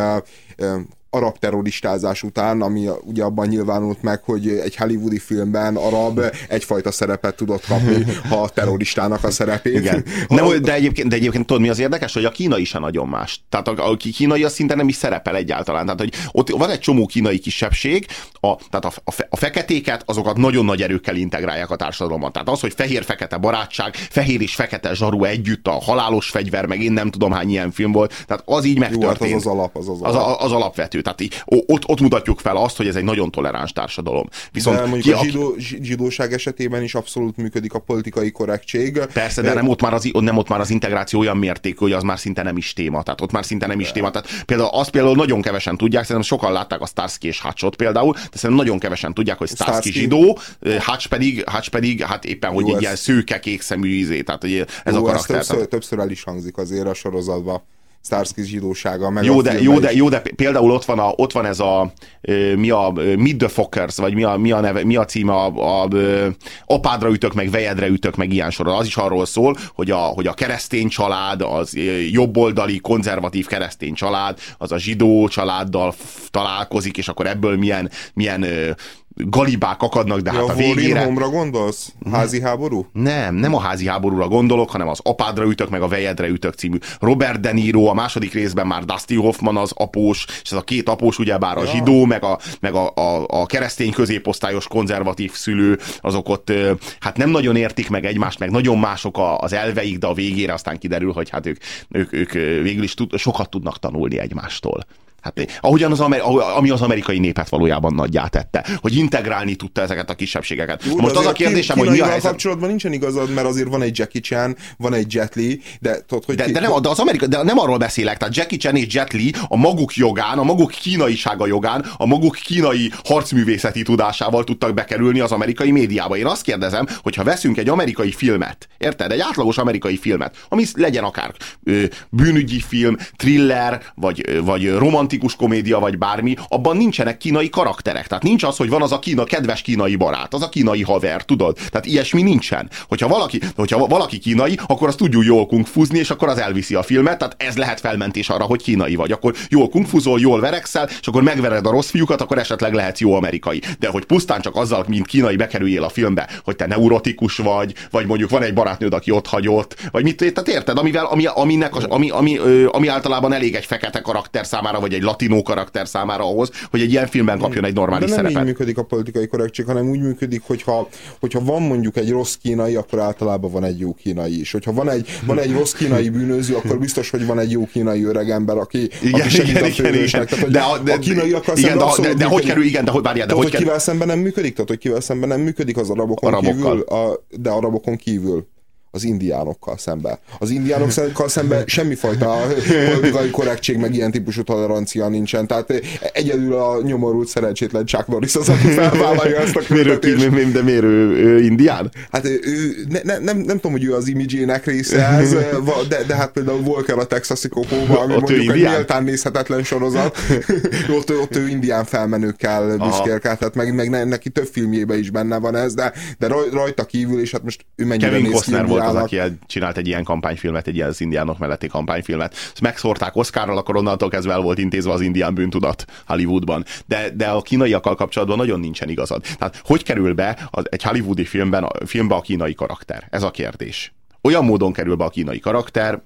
arab terroristázás után, ami ugye abban nyilvánult meg, hogy egy hollywoodi filmben arab egyfajta szerepet tudott kapni, ha a terroristának a szerepét. Igen. Nem, de, egyébként, de egyébként tudod, mi az érdekes, hogy a kínai is nagyon más. Tehát a, a kínai az szinte nem is szerepel egyáltalán. Tehát, hogy ott van egy csomó kínai kisebbség, a, tehát a, a, a feketéket, azokat nagyon nagy erőkkel integrálják a társadalomban. Tehát az, hogy fehér-fekete barátság, fehér és fekete zsaru együtt, a halálos fegyver, meg én nem tudom hány ilyen film volt, tehát az így megtörtént. Jó, hát az az alap, az az alap. Az, az alapvető. Tehát így, ott, ott mutatjuk fel azt, hogy ez egy nagyon toleráns társadalom. Viszont de mondjuk ki, a zsidó, zsidóság esetében is abszolút működik a politikai korrektség. Persze, de nem ott már az, nem ott már az integráció olyan mértékű, hogy az már szinte nem is téma. Tehát ott már szinte nem is téma. Tehát például azt például nagyon kevesen tudják, szerintem sokan látták a Starsky és Hatchot például, de szerintem nagyon kevesen tudják, hogy Starsky, Starsky. zsidó, Hatch pedig, Hatch pedig, hát éppen, hogy Jó, egy ez... ilyen szőke, kék szemű izé, tehát hogy ez Jó, a karakter. Ez többször, többször el is hangzik azért a sorozatban. Starsky zsidósága. Meg jó, de, jó, de, jó, de például ott van, a, ott van ez a, mi a Mid the Fockers, vagy mi a, mi a, neve, mi a címe, a, a, apádra ütök, meg vejedre ütök, meg ilyen sorol. Az is arról szól, hogy a, hogy a keresztény család, az jobboldali, konzervatív keresztény család, az a zsidó családdal találkozik, és akkor ebből milyen, milyen galibák akadnak, de ja, hát a végére... Homra gondolsz? Házi háború? Nem, nem a házi háborúra gondolok, hanem az apádra ütök, meg a vejedre ütök című. Robert De Niro a második részben már Dusty Hoffman az após, és ez a két após ugyebár a ja. zsidó, meg a, meg a, a, a keresztény középosztályos konzervatív szülő, azok ott hát nem nagyon értik meg egymást, meg nagyon mások az elveik, de a végére aztán kiderül, hogy hát ők, ők, ők végül is tud, sokat tudnak tanulni egymástól. Hát, ahogyan az, ami az amerikai népet valójában nagyjá tette, hogy integrálni tudta ezeket a kisebbségeket. Jó, Most az a kérdésem, hogy mi a helyzet... kapcsolatban nincsen igazad, mert azért van egy Jackie Chan, van egy Jet Li, de tudod, hogy... De, ki... de, nem, de, az Amerika, de nem arról beszélek, tehát Jackie Chan és Jet Li a maguk jogán, a maguk kínaisága jogán, a maguk kínai harcművészeti tudásával tudtak bekerülni az amerikai médiába. Én azt kérdezem, hogy ha veszünk egy amerikai filmet, érted? Egy átlagos amerikai filmet, ami legyen akár ö, bűnügyi film, thriller, vagy, vagy romantikus romantikus komédia vagy bármi, abban nincsenek kínai karakterek. Tehát nincs az, hogy van az a kína, kedves kínai barát, az a kínai haver, tudod? Tehát ilyesmi nincsen. Hogyha valaki, hogyha valaki kínai, akkor azt tudjuk jól kungfuzni, és akkor az elviszi a filmet, tehát ez lehet felmentés arra, hogy kínai vagy. Akkor jól kungfuzol, jól verekszel, és akkor megvered a rossz fiúkat, akkor esetleg lehetsz jó amerikai. De hogy pusztán csak azzal, mint kínai bekerüljél a filmbe, hogy te neurotikus vagy, vagy mondjuk van egy barátnőd, aki ott hagyott, vagy mit, tehát érted, amivel, ami, aminek, ami, ami, ami, ami általában elég egy fekete karakter számára, vagy egy latinó karakter számára ahhoz, hogy egy ilyen filmben kapjon egy normális De nem szerepet. így működik a politikai korrektség, hanem úgy működik, hogyha, hogyha van mondjuk egy rossz kínai, akkor általában van egy jó kínai is. Hogyha van egy, van egy rossz kínai bűnöző, akkor biztos, hogy van egy jó kínai öregember, aki, igen, aki segít igen, a igen, igen. Tehát, de, a, de, a kínaiakkal igen, de, de, de, hogy kerül, igen, de hogy várjál, de hogy, hogy kivel szemben nem működik? Tehát, hogy kivel szemben nem működik az arabokon Arabokkal. kívül, a, de arabokon kívül az indiánokkal szembe. Az indiánokkal szembe semmifajta politikai korrektség, meg ilyen típusú tolerancia nincsen. Tehát egyedül a nyomorult szerencsétlen Chuck Norris az, aki felvállalja ezt a küldetést. De miért ő, ő indián? Hát ő, ne, ne, nem, nem tudom, hogy ő az imidzsének része ez, de, de hát például Volker a texasi kokóban, ami ott mondjuk egy méltán nézhetetlen sorozat, ott, ott ő indián felmenőkkel büszkélkedhet, meg, meg neki több filmjében is benne van ez, de, de rajta kívül, és hát most ő mennyire Kevin néz Costner volt az, aki csinált egy ilyen kampányfilmet, egy ilyen az indiánok melletti kampányfilmet. Ezt megszórták Oscarral, akkor onnantól kezdve el volt intézve az indián bűntudat Hollywoodban. De, de a kínaiakkal kapcsolatban nagyon nincsen igazad. Tehát hogy kerül be az, egy hollywoodi filmben, a, filmbe a kínai karakter? Ez a kérdés. Olyan módon kerül be a kínai karakter,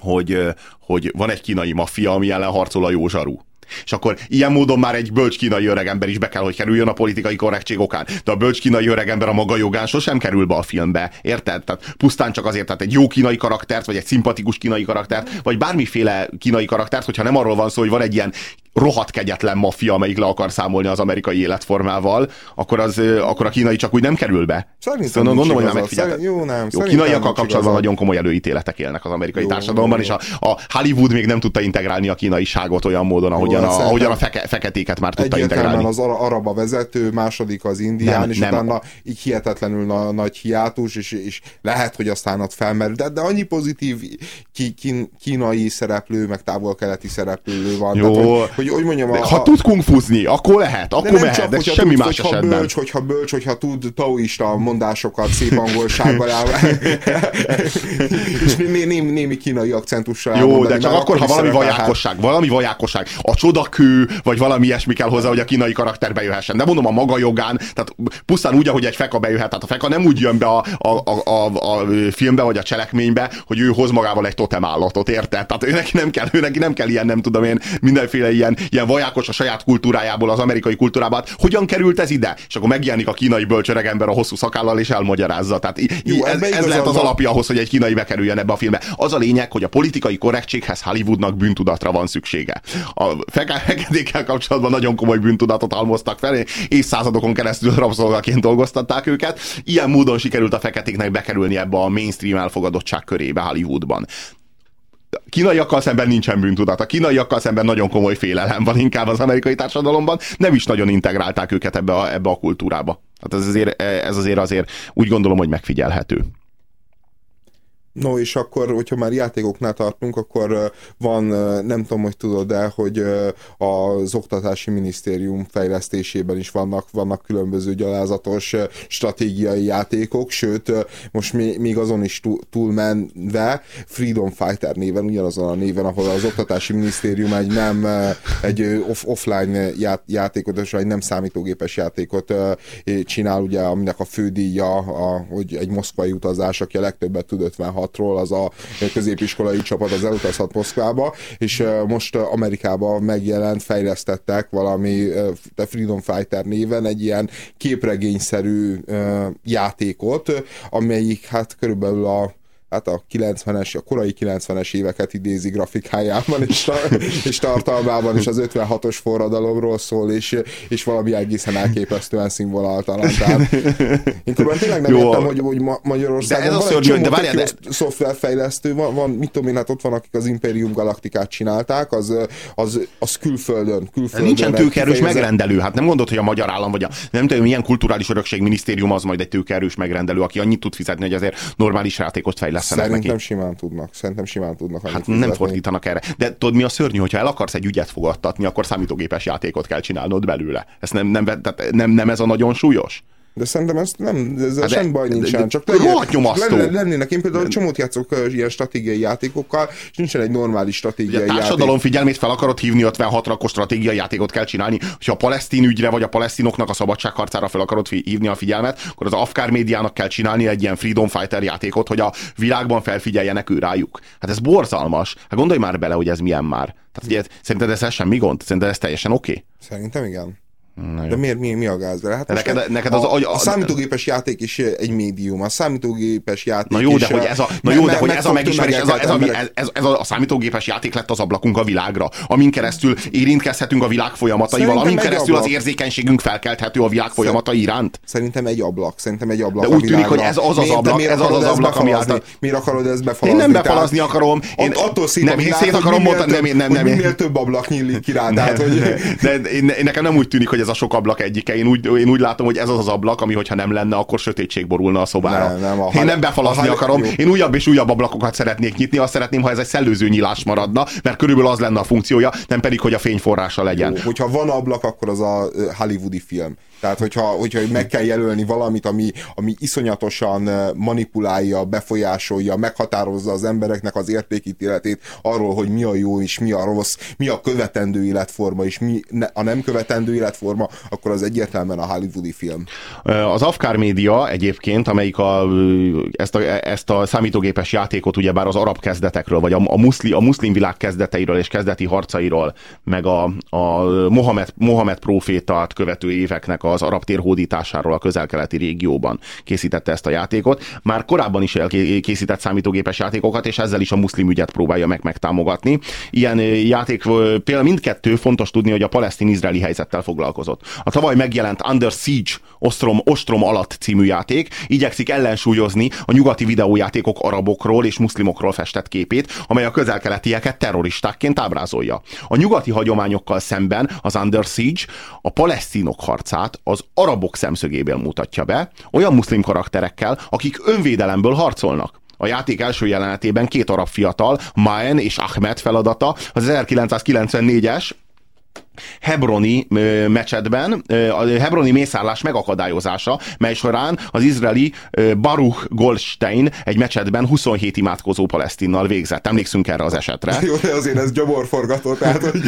hogy, hogy van egy kínai maffia, ami ellen harcol a jó zsaru és akkor ilyen módon már egy bölcs kínai öregember is be kell, hogy kerüljön a politikai korrektség okán. De a bölcs kínai öregember a maga jogán sosem kerül be a filmbe. Érted? Tehát pusztán csak azért, tehát egy jó kínai karaktert, vagy egy szimpatikus kínai karaktert, vagy bármiféle kínai karaktert, hogyha nem arról van szó, hogy van egy ilyen rohadt kegyetlen maffia, amelyik le akar számolni az amerikai életformával, akkor, az, akkor a kínai csak úgy nem kerül be. Szerintem szóval gondolom, hogy nem megfigyeltek. Jó, nem. Jó, kínaiakkal kapcsolatban nagyon komoly előítéletek élnek az amerikai jó, társadalomban, jó. és a, a Hollywood még nem tudta integrálni a kínaiságot olyan módon, ahogyan, jó, a, ahogyan a feke, feketéket már tudta integrálni. az arab a vezető, második az indián, nem, és nem. utána így hihetetlenül na, nagy hiátus, és, és lehet, hogy aztán ott felmerül. De, de annyi pozitív ki, kín, kínai szereplő, meg távol-keleti szereplő van. Jó, Tehát, hogy, hogy, mondjam, a, ha tud kungfuzni, akkor lehet, akkor de mehet, csak, de semmi tud, más hogyha esetben. Bölcs, hogyha bölcs, hogyha tud taoista mondásokat szép angolsággal és né, né, némi kínai akcentussal Jó, elmondani, de csak akkor, ha valami vajákosság, hát... valami vajákosság, a csodakő, vagy valami ilyesmi kell hozzá, hogy a kínai karakter bejöhessen. De mondom a maga jogán, tehát pusztán úgy, ahogy egy feka bejöhet, tehát a feka nem úgy jön be a, a, a, a, a filmbe, vagy a cselekménybe, hogy ő hoz magával egy totemállatot, érted? Tehát ő neki nem kell, ő neki nem kell ilyen, nem tudom én, mindenféle ilyen, ilyen vajákos a saját kultúrájából, az amerikai kultúrából. Hogyan került ez ide? És akkor megjelenik a kínai bölcsöregember a hosszú szakállal, és elmagyarázza. Tehát Jó, ez, ez lehet az alapja ahhoz, hogy egy kínai bekerüljön ebbe a filmbe. Az a lényeg, hogy a politikai korrektséghez Hollywoodnak bűntudatra van szüksége. A fekete kapcsolatban nagyon komoly bűntudatot halmoztak fel, évszázadokon keresztül rabszolgaként dolgoztatták őket. Ilyen módon sikerült a feketéknek bekerülni ebbe a mainstream elfogadottság körébe Hollywoodban kínaiakkal szemben nincsen bűntudat. A kínaiakkal szemben nagyon komoly félelem van inkább az amerikai társadalomban. Nem is nagyon integrálták őket ebbe a, ebbe a kultúrába. Hát ez azért, ez azért azért úgy gondolom, hogy megfigyelhető. No, és akkor, hogyha már játékoknál tartunk, akkor van, nem tudom, hogy tudod de hogy az Oktatási Minisztérium fejlesztésében is vannak, vannak különböző gyalázatos stratégiai játékok, sőt, most még azon is túlmenve Freedom Fighter néven, ugyanazon a néven, ahol az Oktatási Minisztérium egy nem egy off, offline játékot, és egy nem számítógépes játékot csinál, ugye, aminek a fődíja, a, hogy egy moszkvai utazás, aki a legtöbbet tud 56 csapatról, az a középiskolai csapat az elutazhat Moszkvába, és most Amerikában megjelent, fejlesztettek valami The Freedom Fighter néven egy ilyen képregényszerű játékot, amelyik hát körülbelül a hát a 90-es, a korai 90-es éveket idézi grafikájában és, és tartalmában, és az 56-os forradalomról szól, és, és valami egészen elképesztően színvonaltalan. Tehát én tudom, tényleg nem Jó. értem, hogy, hogy Magyarországon de ez van egy csomó de várjál, de... szoftverfejlesztő, van, van, mit tudom én, hát ott van, akik az Imperium Galaktikát csinálták, az, az, az külföldön, külföldön. Nincsen tőkerős megrendelő, hát nem gondolod, hogy a magyar állam, vagy a nem tudom, milyen kulturális örökség minisztérium az majd egy tőkerős megrendelő, aki annyit tud fizetni, hogy azért normális játékot fejlesz fejlesztenek Szerintem neki. simán tudnak. Szerintem simán tudnak. Hát fizetni. nem fordítanak erre. De tudod, mi a szörnyű, hogyha el akarsz egy ügyet fogadtatni, akkor számítógépes játékot kell csinálnod belőle. Ez nem, nem, nem, nem ez a nagyon súlyos? De szerintem ez nem, ez hát semmi baj nincsen. De, de, csak legyen, lennének. Én például csomót játszok ilyen stratégiai játékokkal, és nincsen egy normális stratégiai játék. A társadalom játék. figyelmét fel akarod hívni 56 akkor stratégiai játékot kell csinálni. Ha a palesztin ügyre, vagy a palesztinoknak a szabadságharcára fel akarod hívni a figyelmet, akkor az afkár médiának kell csinálni egy ilyen Freedom Fighter játékot, hogy a világban felfigyeljenek ő rájuk. Hát ez borzalmas. Hát gondolj már bele, hogy ez milyen már. Tehát ugye, szerinted ez semmi gond? Szerinted ez teljesen oké? Okay? Szerintem igen. De miért, mi, mi a gáz vele? Hát De most neked- neked az a, agy- a számítógépes játék is egy médium, a számítógépes játék Na jó, is, de hogy ez a, na jó, de hogy ez a megismerés, ez a, ez, a, ez, ez, ez a számítógépes játék lett az ablakunk a világra, amin keresztül érintkezhetünk a világ folyamataival, Szerintem amin keresztül az ablak. érzékenységünk felkelthető a világ folyamata iránt. Szerintem egy ablak, szerintem egy ablak De úgy a tűnik, hogy ez az az ablak, ez az az ablak, ami által- Miért akarod ezt Én befalazni? nem befalazni akarom. Én, Att, attól a nem, én szét akarom mondani, nem, én nem, nem, én- minél több ablak nyílik ki rá. De, én, én, nekem nem úgy tűnik, hogy ez a sok ablak egyike. Én úgy, én úgy látom, hogy ez az az ablak, ami, hogyha nem lenne, akkor sötétség borulna a szobára. Nem, nem, a én nem befalazni hal- akarom. jó. Én újabb és újabb ablakokat szeretnék nyitni. Azt szeretném, ha ez egy szellőző nyílás maradna, mert körülbelül az lenne a funkciója, nem pedig, hogy a fényforrása legyen. Jó, hogyha van ablak, akkor az a hollywoodi film. Tehát, hogyha, hogyha meg kell jelölni valamit, ami, ami iszonyatosan manipulálja, befolyásolja, meghatározza az embereknek az értékítéletét arról, hogy mi a jó és mi a rossz, mi a követendő életforma és mi a nem követendő életforma, akkor az egyértelműen a hollywoodi film. Az Afkár média egyébként, amelyik a, ezt, a, ezt a számítógépes játékot ugyebár az arab kezdetekről, vagy a, a, muszli, a muszlim világ kezdeteiről és kezdeti harcairól, meg a, a Mohamed, Mohamed profétát követő éveknek az arab térhódításáról a közel-keleti régióban készítette ezt a játékot. Már korábban is elkészített számítógépes játékokat, és ezzel is a muszlim ügyet próbálja meg megtámogatni. Ilyen játék, például mindkettő fontos tudni, hogy a palesztin-izraeli helyzettel foglalkozott. A tavaly megjelent Under Siege Ostrom, Ostrom alatt című játék igyekszik ellensúlyozni a nyugati videójátékok arabokról és muszlimokról festett képét, amely a közel-keletieket terroristákként ábrázolja. A nyugati hagyományokkal szemben az Under Siege a palesztinok harcát az arabok szemszögéből mutatja be, olyan muszlim karakterekkel, akik önvédelemből harcolnak. A játék első jelenetében két arab fiatal, Maen és Ahmed feladata az 1994-es hebroni mecsetben, a hebroni mészárlás megakadályozása, mely során az izraeli Baruch Goldstein egy mecsetben 27 imádkozó palesztinnal végzett. Emlékszünk erre az esetre. Jó, de azért ez gyaborforgató, tehát, hogy...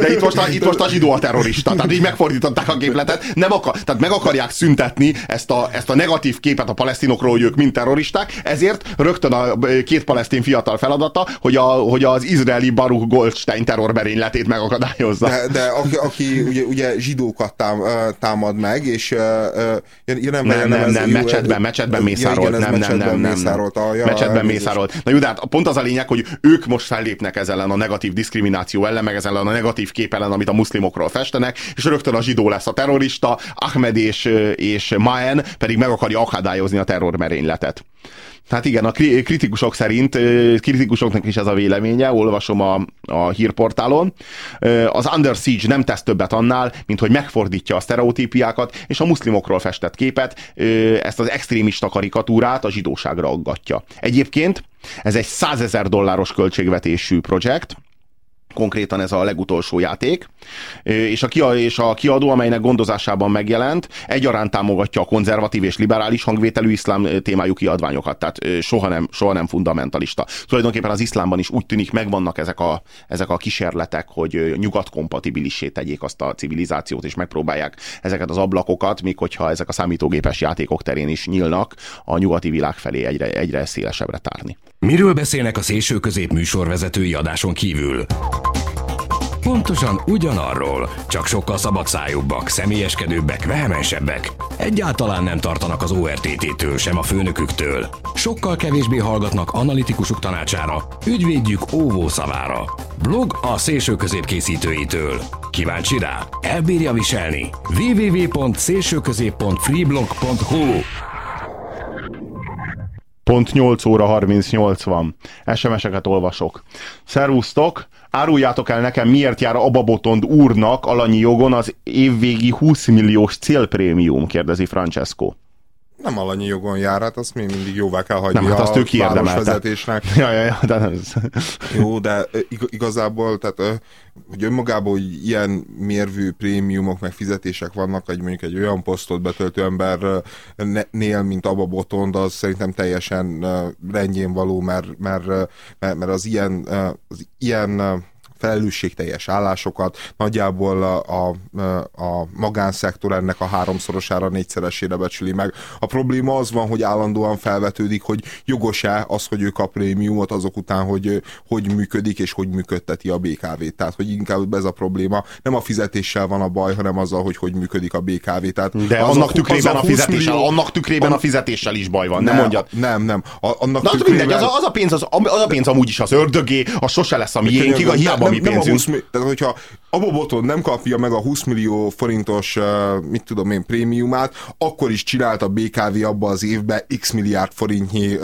De itt most, a, itt most a zsidó a terrorista, tehát így megfordították a képletet, nem akar, tehát meg akarják szüntetni ezt a, ezt a negatív képet a palesztinokról, hogy ők mind terroristák, ezért rögtön a két palesztin fiatal feladata, hogy, a, hogy az izraeli Baruch Goldstein terrormerényletét megakadályozza. De, de aki, aki ugye, ugye zsidókat tám, támad meg, és ja, nem, Nem, nem, nem, jó, mecsetben, mecsetben ja, mészárolt. igen, ez Nem, nem, nem, nem, mészárolt. Ah, ja, Mecsetben mészárolt. Na jó, de hát pont az a lényeg, hogy ők most fellépnek ez ellen a negatív diszkrimináció ellen, meg ez ellen a negatív kép ellen, amit a muszlimokról festenek, és rögtön a zsidó lesz a terrorista, Ahmed és, és Maen pedig meg akarja akadályozni a terrormerényletet. Hát igen, a kri- kritikusok szerint, kritikusoknak is ez a véleménye, olvasom a, a hírportálon. Az Under Siege nem tesz többet annál, mint hogy megfordítja a sztereotípiákat, és a muszlimokról festett képet, ezt az extrémista karikatúrát a zsidóságra aggatja. Egyébként ez egy 100 ezer dolláros költségvetésű projekt, konkrétan ez a legutolsó játék, és a, kia, és a kiadó, amelynek gondozásában megjelent, egyaránt támogatja a konzervatív és liberális hangvételű iszlám témájú kiadványokat, tehát soha nem, soha nem fundamentalista. Tulajdonképpen az iszlámban is úgy tűnik megvannak ezek a, ezek a kísérletek, hogy nyugatkompatibilissé tegyék azt a civilizációt, és megpróbálják ezeket az ablakokat, még hogyha ezek a számítógépes játékok terén is nyílnak, a nyugati világ felé egyre, egyre szélesebbre tárni. Miről beszélnek a szélső közép műsorvezetői adáson kívül? Pontosan ugyanarról, csak sokkal szabadszájúbbak, személyeskedőbbek, vehemensebbek. Egyáltalán nem tartanak az ORTT-től, sem a főnöküktől. Sokkal kevésbé hallgatnak analitikusuk tanácsára, ügyvédjük óvó szavára. Blog a szélső közép készítőitől. Kíváncsi rá? Elbírja viselni? www.szélsőközép.freeblog.hu Pont 8 óra 38 van. SMS-eket olvasok. Szervusztok! Áruljátok el nekem, miért jár Ababotond úrnak alanyi jogon az évvégi 20 milliós célprémium, kérdezi Francesco. Nem alanyi jogon jár, hát azt még mindig jóvá kell hagyni Nem, hát azt a ő kiérdemelte. városvezetésnek. Ja, ja, ja, de ez... Jó, de igazából, tehát hogy önmagában, hogy ilyen mérvű prémiumok, meg fizetések vannak, egy mondjuk egy olyan posztot betöltő embernél, mint Abba Botond, az szerintem teljesen rendjén való, mert, mert, mert, mert az ilyen, az ilyen felelősségteljes állásokat, nagyjából a, a, a magánszektor ennek a háromszorosára, négyszeresére becsüli meg. A probléma az van, hogy állandóan felvetődik, hogy jogos-e az, hogy ő kap prémiumot azok után, hogy hogy működik és hogy működteti a BKV-t. Tehát, hogy inkább ez a probléma. Nem a fizetéssel van a baj, hanem azzal, hogy hogy működik a BKV. Tehát De az annak a, tükrében a, a 20 fizetéssel, millió- annak tükrében a fizetéssel is baj van, nem, nem, mondjad. Nem, nem. A, annak Na, az tükrében- mindegy, az a, az a pénz, az, az a pénz amúgy is az ördögé, az sose lesz a miénk, Könyörgöm, igaz, hiába a mi nem, nem a pénzünk. 20, mi- tehát hogyha Abo Boton nem kapja meg a 20 millió forintos, mit tudom én, prémiumát, akkor is csinált a BKV abba az évben x milliárd forintnyi,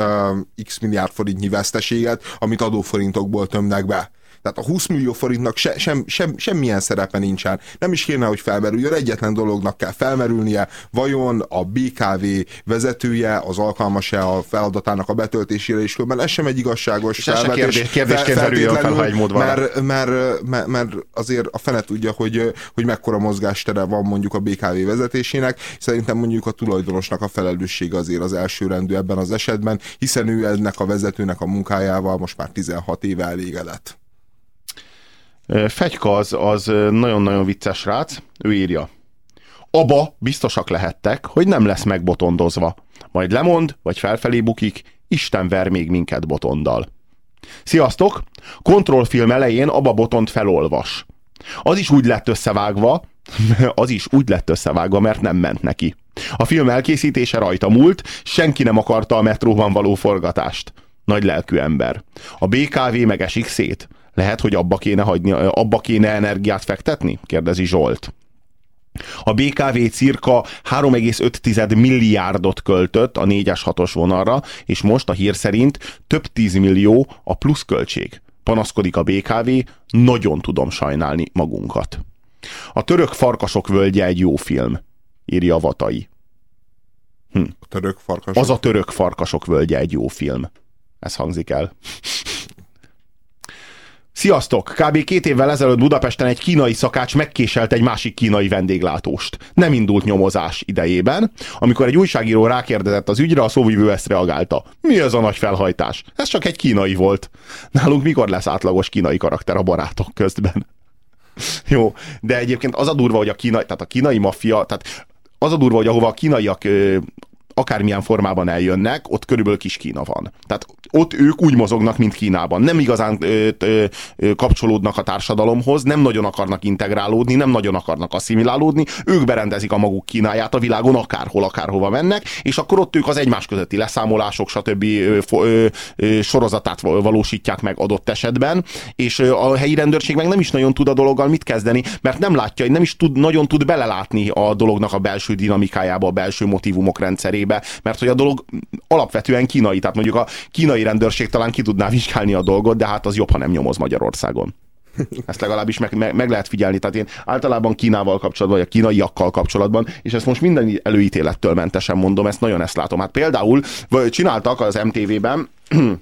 x milliárd forintnyi veszteséget, amit adóforintokból tömnek be. Tehát a 20 millió forintnak se, sem, sem, semmilyen szerepe nincsen. Nem is kéne, hogy felmerüljön. Egyetlen dolognak kell felmerülnie, vajon a BKV vezetője az alkalmas-e a feladatának a betöltésére, és különben ez sem egy igazságos És felvetés. kérdés- kérdésként merüljön fel, ha egy mód van mert, mert, mert, mert azért a fene tudja, hogy, hogy mekkora mozgástere van mondjuk a BKV vezetésének. Szerintem mondjuk a tulajdonosnak a felelőssége azért az elsőrendű ebben az esetben, hiszen ő ennek a vezetőnek a munkájával most már 16 éve elégedett. Fegyka az, az nagyon-nagyon vicces srác, ő írja. Aba biztosak lehettek, hogy nem lesz megbotondozva. Majd lemond, vagy felfelé bukik, Isten ver még minket botonddal. Sziasztok! Kontrollfilm elején Aba botont felolvas. Az is úgy lett összevágva, az is úgy lett összevágva, mert nem ment neki. A film elkészítése rajta múlt, senki nem akarta a metróban való forgatást. Nagy lelkű ember. A BKV meg esik szét. Lehet, hogy abba kéne, hagyni, abba kéne energiát fektetni? Kérdezi Zsolt. A BKV cirka 3,5 milliárdot költött a 4-es 6-os vonalra, és most a hír szerint több 10 millió a pluszköltség. Panaszkodik a BKV, nagyon tudom sajnálni magunkat. A török farkasok völgye egy jó film, írja Vatai. A török farkas. Az a török farkasok völgye egy jó film. Ez hangzik el. Sziasztok! Kb. két évvel ezelőtt Budapesten egy kínai szakács megkéselt egy másik kínai vendéglátóst. Nem indult nyomozás idejében. Amikor egy újságíró rákérdezett az ügyre, a szóvivő ezt reagálta. Mi ez a nagy felhajtás? Ez csak egy kínai volt. Nálunk mikor lesz átlagos kínai karakter a barátok közben? Jó, de egyébként az a durva, hogy a kínai, tehát a kínai maffia, tehát az a durva, hogy ahova a kínaiak ö, akármilyen formában eljönnek, ott körülbelül kis Kína van. Tehát ott ők úgy mozognak, mint Kínában. Nem igazán ö, ö, kapcsolódnak a társadalomhoz, nem nagyon akarnak integrálódni, nem nagyon akarnak asszimilálódni, ők berendezik a maguk Kínáját a világon, akárhol, akárhova mennek, és akkor ott ők az egymás közötti leszámolások, stb. Ö, ö, ö, sorozatát valósítják meg adott esetben, és a helyi rendőrség meg nem is nagyon tud a dologgal mit kezdeni, mert nem látja, nem is tud, nagyon tud belelátni a dolognak a belső dinamikájába, a belső motivumok rendszerébe, mert hogy a dolog alapvetően kínai, tehát mondjuk a kínai rendőrség talán ki tudná vizsgálni a dolgot, de hát az jobb, ha nem nyomoz Magyarországon. Ezt legalábbis meg, meg, meg lehet figyelni. Tehát én általában Kínával kapcsolatban, vagy a kínaiakkal kapcsolatban, és ezt most minden előítélettől mentesen mondom, ezt nagyon ezt látom. Hát például csináltak az MTV-ben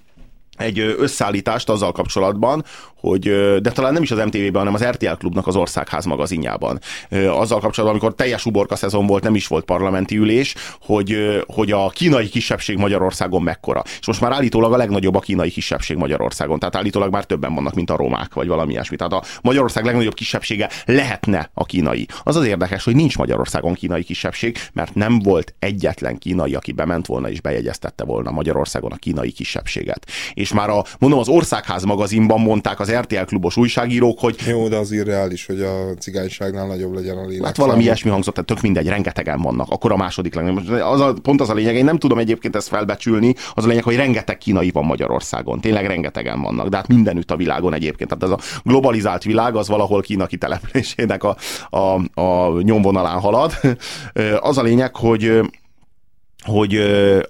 egy összeállítást azzal kapcsolatban, hogy, de talán nem is az MTV-ben, hanem az RTL Klubnak az Országház magazinjában. Azzal kapcsolatban, amikor teljes uborka szezon volt, nem is volt parlamenti ülés, hogy, hogy a kínai kisebbség Magyarországon mekkora. És most már állítólag a legnagyobb a kínai kisebbség Magyarországon. Tehát állítólag már többen vannak, mint a romák, vagy valami ilyesmi. Tehát a Magyarország legnagyobb kisebbsége lehetne a kínai. Az az érdekes, hogy nincs Magyarországon kínai kisebbség, mert nem volt egyetlen kínai, aki bement volna és bejegyeztette volna Magyarországon a kínai kisebbséget. És már a, mondom, az Országház magazinban mondták az RTL klubos újságírók, hogy Jó, de az irreális, hogy a cigányságnál nagyobb legyen a lélek. Hát valami ilyesmi hangzott, tehát tök mindegy, rengetegen vannak. Akkor a második legnagyobb. Az a, pont az a lényeg, én nem tudom egyébként ezt felbecsülni, az a lényeg, hogy rengeteg kínai van Magyarországon. Tényleg rengetegen vannak, de hát mindenütt a világon egyébként. Tehát ez a globalizált világ az valahol Kína kitelepülésének a, a, a nyomvonalán halad. Az a lényeg, hogy hogy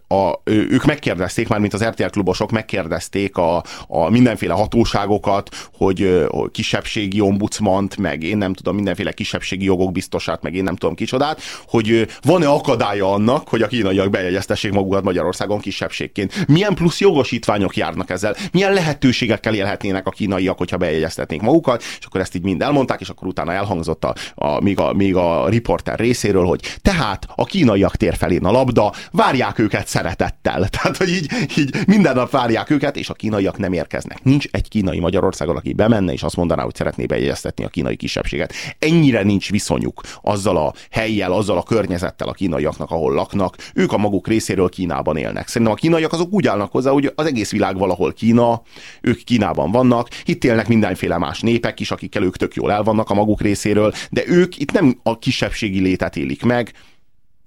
a, ők megkérdezték, már mint az RTL klubosok megkérdezték a, a mindenféle hatóságokat, hogy a kisebbségi ombudsmant, meg én nem tudom, mindenféle kisebbségi jogok biztosát, meg én nem tudom kicsodát, hogy van-e akadálya annak, hogy a kínaiak bejegyeztessék magukat Magyarországon kisebbségként. Milyen plusz jogosítványok járnak ezzel? Milyen lehetőségekkel élhetnének a kínaiak, hogyha bejegyeztetnék magukat? És akkor ezt így mind elmondták, és akkor utána elhangzott a, a, még, a, még a riporter részéről, hogy tehát a kínaiak tér felén a labda, várják őket szeretettel. Tehát, hogy így, így minden nap várják őket, és a kínaiak nem érkeznek. Nincs egy kínai Magyarországon, aki bemenne, és azt mondaná, hogy szeretné bejegyeztetni a kínai kisebbséget. Ennyire nincs viszonyuk azzal a helyjel, azzal a környezettel a kínaiaknak, ahol laknak. Ők a maguk részéről Kínában élnek. Szerintem a kínaiak azok úgy állnak hozzá, hogy az egész világ valahol Kína, ők Kínában vannak, itt élnek mindenféle más népek is, akikkel ők tök jól el vannak a maguk részéről, de ők itt nem a kisebbségi létet élik meg,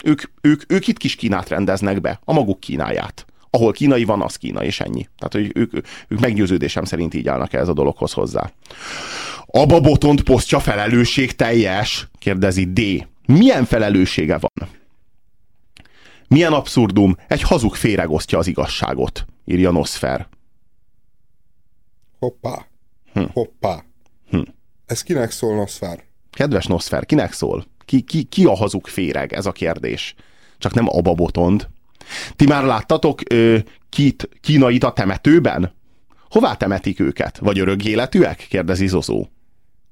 ők, ők, ők itt kis Kínát rendeznek be, a maguk Kínáját. Ahol kínai van, az Kína, és ennyi. Tehát, hogy ők, ők meggyőződésem szerint így állnak ez a dologhoz hozzá. A babotont posztja felelősség teljes? Kérdezi D. Milyen felelőssége van? Milyen abszurdum, egy hazug féregosztja az igazságot, írja Nosfer. Hoppá. Hm. Hoppá. Hm. Ez kinek szól, Nosfer? Kedves Nosfer, kinek szól? Ki, ki, ki a hazug féreg? Ez a kérdés. Csak nem a babotond. Ti már láttatok ö, kit, kínait a temetőben? Hová temetik őket? Vagy örök életűek? kérdezi Zozó.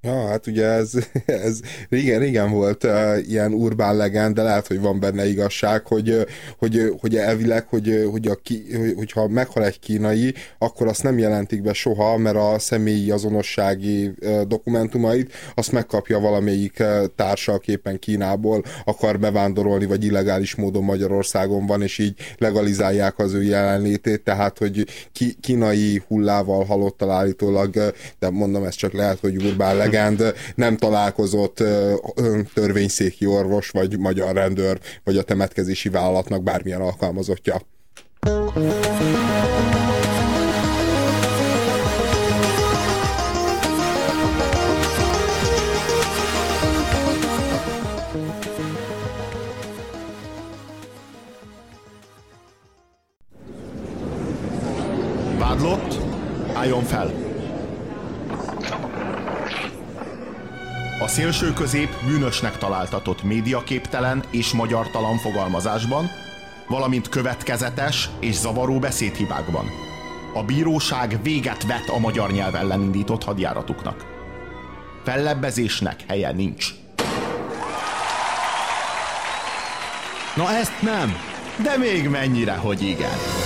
Ja, hát ugye ez, ez régen, régen volt uh, ilyen urbán legend, de lehet, hogy van benne igazság, hogy, hogy, hogy elvileg, hogy, hogy a ki, hogyha meghal egy kínai, akkor azt nem jelentik be soha, mert a személyi azonossági uh, dokumentumait azt megkapja valamelyik uh, társa, aki Kínából akar bevándorolni, vagy illegális módon Magyarországon van, és így legalizálják az ő jelenlétét, tehát, hogy ki, kínai hullával halottal állítólag, de mondom, ez csak lehet, hogy urbán legend, legend nem találkozott törvényszéki orvos, vagy magyar rendőr, vagy a temetkezési vállalatnak bármilyen alkalmazottja. Vádlott, álljon fel! A szélső közép bűnösnek találtatott médiaképtelen és magyartalan fogalmazásban, valamint következetes és zavaró beszédhibákban. A bíróság véget vet a magyar nyelv ellen indított hadjáratuknak. Fellebbezésnek helye nincs. Na ezt nem, de még mennyire, hogy igen.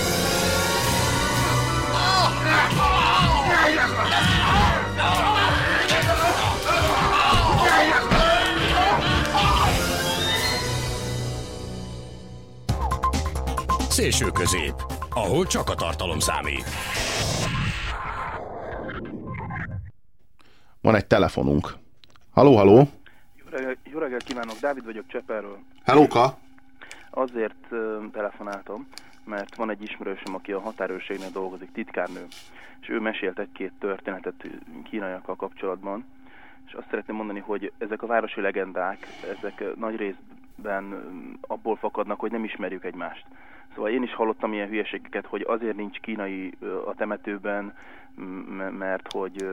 Szélső közép, ahol csak a tartalom számít. Van egy telefonunk. Haló, haló! Jó reggelt, kívánok, Dávid vagyok Cseperről. Hellóka! Azért telefonáltam, mert van egy ismerősöm, aki a határőrségnél dolgozik, titkárnő, és ő mesélt egy-két történetet kínaiakkal kapcsolatban, és azt szeretném mondani, hogy ezek a városi legendák, ezek nagy részben abból fakadnak, hogy nem ismerjük egymást. Szóval én is hallottam ilyen hülyeségeket, hogy azért nincs kínai a temetőben, mert hogy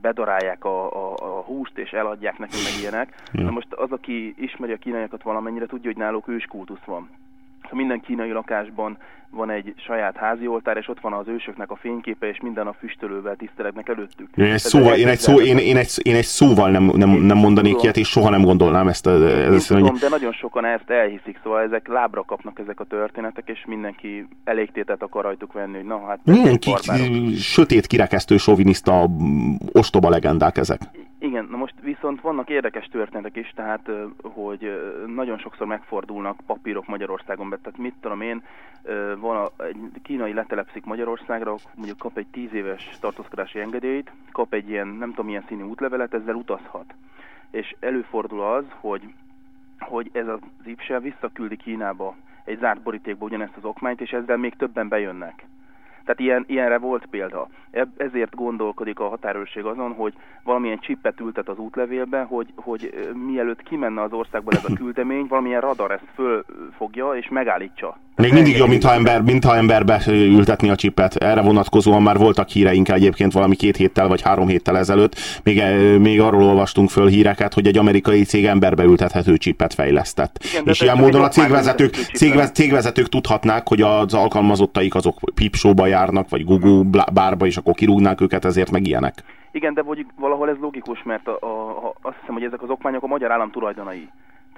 bedarálják a, a, a húst és eladják nekünk meg ilyenek. Na most az, aki ismeri a kínaiakat valamennyire, tudja, hogy náluk őskultusz van. Minden kínai lakásban van egy saját házi oltár, és ott van az ősöknek a fényképe, és minden a füstölővel tiszteletnek előttük. Én egy, szóval, én egy, szó, én, én, egy, én egy szóval nem, nem, nem mondanék tudom. ilyet, és soha nem gondolnám ezt. A, ezt tudom, hogy... de nagyon sokan ezt elhiszik, szóval ezek lábra kapnak ezek a történetek, és mindenki elégtétet akar rajtuk venni, hogy na hát... Mindenki sötét, kirekesztő, soviniszta, ostoba legendák ezek. Igen, na most viszont vannak érdekes történetek is, tehát hogy nagyon sokszor megfordulnak papírok Magyarországon, tehát mit tudom én, van a, egy kínai letelepszik Magyarországra, mondjuk kap egy tíz éves tartózkodási engedélyt, kap egy ilyen, nem tudom milyen színű útlevelet, ezzel utazhat. És előfordul az, hogy, hogy ez az ipse visszaküldi Kínába egy zárt borítékba ugyanezt az okmányt, és ezzel még többen bejönnek. Tehát ilyen, ilyenre volt példa. Ezért gondolkodik a határőrség azon, hogy valamilyen csippet ültet az útlevélbe, hogy, hogy mielőtt kimenne az országból ez a küldemény, valamilyen radar ezt fölfogja és megállítsa. Még mindig jobb, mintha, ember, mintha emberbe ültetni a csipet. Erre vonatkozóan már voltak híreink egyébként valami két héttel vagy három héttel ezelőtt. Még, még arról olvastunk föl híreket, hogy egy amerikai cég emberbe ültethető csipet fejlesztett. Igen, és ilyen módon a cégvezetők, cégvezetők, cégvezetők tudhatnák, hogy az alkalmazottaik azok pipsóba járnak, vagy Google bárba, és akkor kirúgnák őket ezért meg ilyenek. Igen, de valahol ez logikus, mert a, a, azt hiszem, hogy ezek az okmányok a magyar állam tulajdonai.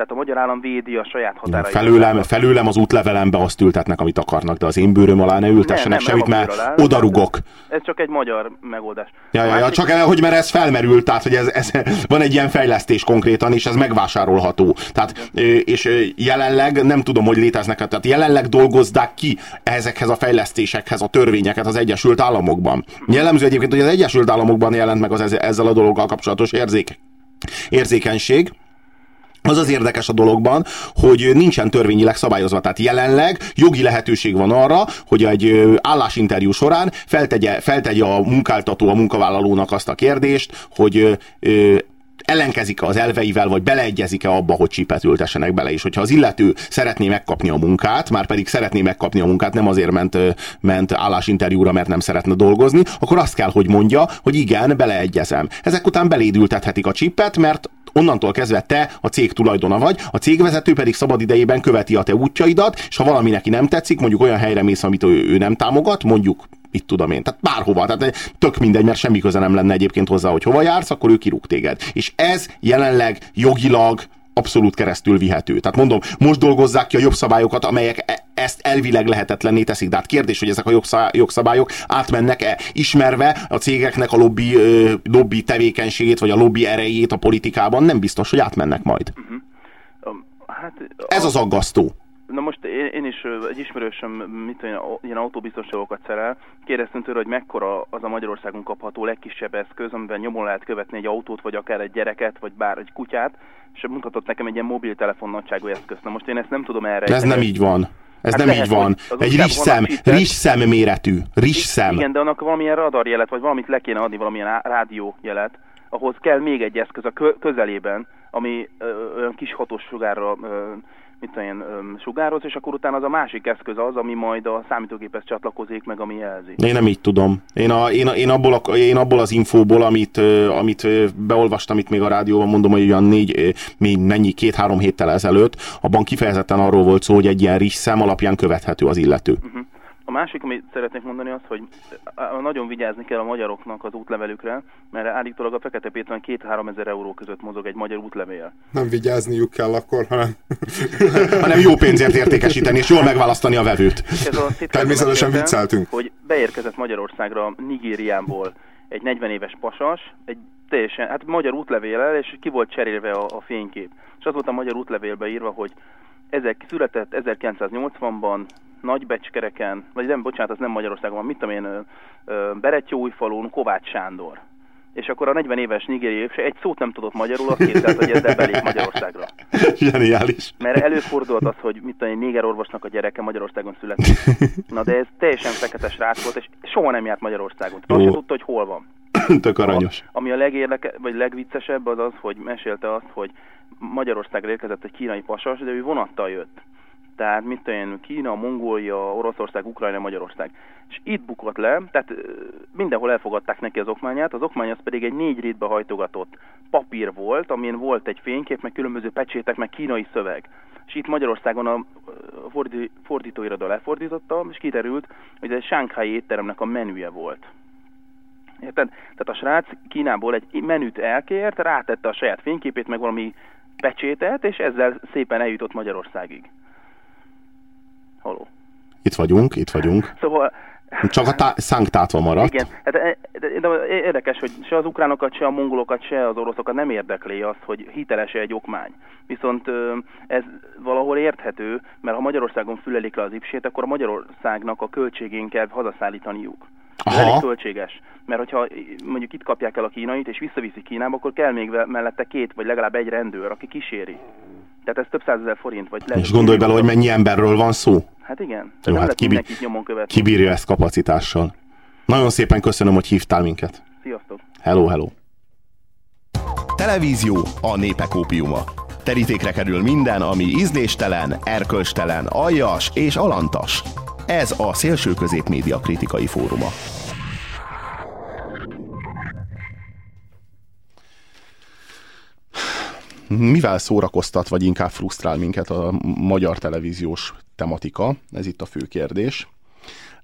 Tehát a magyar állam védi a saját határait. Felőlem, felőlem az útlevelembe azt ültetnek, amit akarnak, de az én bőröm alá ne ültessenek semmit, nem a mert bőr alá. oda rugok. Ez csak egy magyar megoldás. Ja, ja, ja, csak el, hogy mert ez felmerült, tehát hogy ez, ez, van egy ilyen fejlesztés konkrétan, és ez megvásárolható. Tehát, és jelenleg nem tudom, hogy léteznek, tehát jelenleg dolgozzák ki ezekhez a fejlesztésekhez a törvényeket az Egyesült Államokban. Jellemző egyébként, hogy az Egyesült Államokban jelent meg az ez- ezzel a dologgal kapcsolatos érzék, érzékenység, az az érdekes a dologban, hogy nincsen törvényileg szabályozva. Tehát jelenleg jogi lehetőség van arra, hogy egy állásinterjú során feltegye, feltegye a munkáltató a munkavállalónak azt a kérdést, hogy ö, ellenkezik az elveivel, vagy beleegyezik-e abba, hogy csipet ültessenek bele. És hogyha az illető szeretné megkapni a munkát, már pedig szeretné megkapni a munkát, nem azért ment, ment állásinterjúra, mert nem szeretne dolgozni, akkor azt kell, hogy mondja, hogy igen, beleegyezem. Ezek után beléd ültethetik a csipet, mert onnantól kezdve te a cég tulajdona vagy, a cégvezető pedig szabad idejében követi a te útjaidat, és ha valami neki nem tetszik, mondjuk olyan helyre mész, amit ő, ő nem támogat, mondjuk mit tudom én, tehát bárhova, tehát tök mindegy, mert semmi köze nem lenne egyébként hozzá, hogy hova jársz, akkor ő kirúg téged. És ez jelenleg jogilag abszolút keresztül vihető. Tehát mondom, most dolgozzák ki a jogszabályokat, amelyek e- ezt elvileg lehetetlenné teszik. De hát kérdés, hogy ezek a jogszabályok átmennek-e, ismerve a cégeknek a lobby, lobby tevékenységét, vagy a lobby erejét a politikában, nem biztos, hogy átmennek majd. Öm, Hát, Ez az aggasztó. Na most én, én is egy ismerősöm, mit au- ilyen autóbiztonságokat szerel, kérdeztem tőle, hogy mekkora az a Magyarországon kapható legkisebb eszköz, amivel nyomon lehet követni egy autót, vagy akár egy gyereket, vagy bár egy kutyát, és mutatott nekem egy ilyen mobiltelefon nagyságú eszközt. Na most én ezt nem tudom erre. De ez nem így van. Ez Hát nem lehet, így van. Egy rizszem, rizszem méretű. Rizszem. Igen, de annak valamilyen radarjelet, vagy valamit le kéne adni, valamilyen rádiójelet, ahhoz kell még egy eszköz a kö- közelében, ami olyan kis hatós sugárra ö, mit tudom én, ö, sugároz, és akkor utána az a másik eszköz az, ami majd a számítógéphez csatlakozik, meg ami jelzi. Én nem így tudom. Én, a, én, a, én, abból, a, én abból az infóból, amit, amit beolvastam itt még a rádióban, mondom, hogy olyan négy, még mennyi, két-három héttel ezelőtt, abban kifejezetten arról volt szó, hogy egy ilyen szem alapján követhető az illető. A másik, amit szeretnék mondani, az, hogy nagyon vigyázni kell a magyaroknak az útlevelükre, mert állítólag a Fekete Péteren 2-3 ezer euró között mozog egy magyar útlevél. Nem vigyázniuk kell akkor, hanem Hanem jó pénzért értékesíteni, és jól megválasztani a vevőt. Ez a Természetesen vicceltünk. Hogy beérkezett Magyarországra Nigériából egy 40 éves pasas, egy teljesen, hát magyar útlevéllel, és ki volt cserélve a, a fénykép. És az volt a magyar útlevélbe írva, hogy ezek született 1980-ban, Nagybecskereken, vagy nem, bocsánat, az nem Magyarországon van, mit tudom én, Beretyóújfalun, Kovács Sándor. És akkor a 40 éves nigériai se egy szót nem tudott magyarul, azt képzelt, hogy ezzel belép Magyarországra. Zseniális. Mert előfordult az, hogy mit tudom, én, néger orvosnak a gyereke Magyarországon született. Na de ez teljesen fekete srác volt, és soha nem járt Magyarországon. Tehát azt tudta, hogy hol van. Tök aranyos. Ami a legérleke, vagy legviccesebb az az, hogy mesélte azt, hogy Magyarországra érkezett egy kínai pasas, de ő vonattal jött. Tehát mit én, Kína, Mongólia, Oroszország, Ukrajna, Magyarország. És itt bukott le, tehát mindenhol elfogadták neki az okmányát, az okmány az pedig egy négy rétbe hajtogatott papír volt, amin volt egy fénykép, meg különböző pecsétek, meg kínai szöveg. És itt Magyarországon a fordi, fordítóiroda lefordította, és kiderült, hogy ez egy sánkhái étteremnek a menüje volt. Érted? Tehát a srác Kínából egy menüt elkért, rátette a saját fényképét, meg valami pecsétet, és ezzel szépen eljutott Magyarországig. Haló. Itt vagyunk, itt vagyunk. Szóval, Csak a tá- maradt. igen, hát, e- de, de érdekes, hogy se az ukránokat, se a mongolokat, se az oroszokat nem érdekli az, hogy hiteles egy okmány. Viszont ez valahol érthető, mert ha Magyarországon fülelik le az ipsét, akkor a Magyarországnak a költségén kell hazaszállítaniuk. Ez Aha. elég költséges. Mert hogyha mondjuk itt kapják el a kínait, és visszaviszik Kínába, akkor kell még mellette két, vagy legalább egy rendőr, aki kíséri. Tehát ez több százezer forint, vagy lehet, És gondolj bele, hogy mennyi emberről van szó. Hát igen. Jó, hát mindenkit nyomon követni. Kibírja ezt kapacitással. Nagyon szépen köszönöm, hogy hívtál minket. Sziasztok! Hello, hello. Televízió a népek ópiuma. Terítékre kerül minden, ami ízléstelen, erkölcstelen, aljas és alantas. Ez a Szélső Közép Média Kritikai Fóruma. Mivel szórakoztat, vagy inkább frusztrál minket a magyar televíziós tematika? Ez itt a fő kérdés.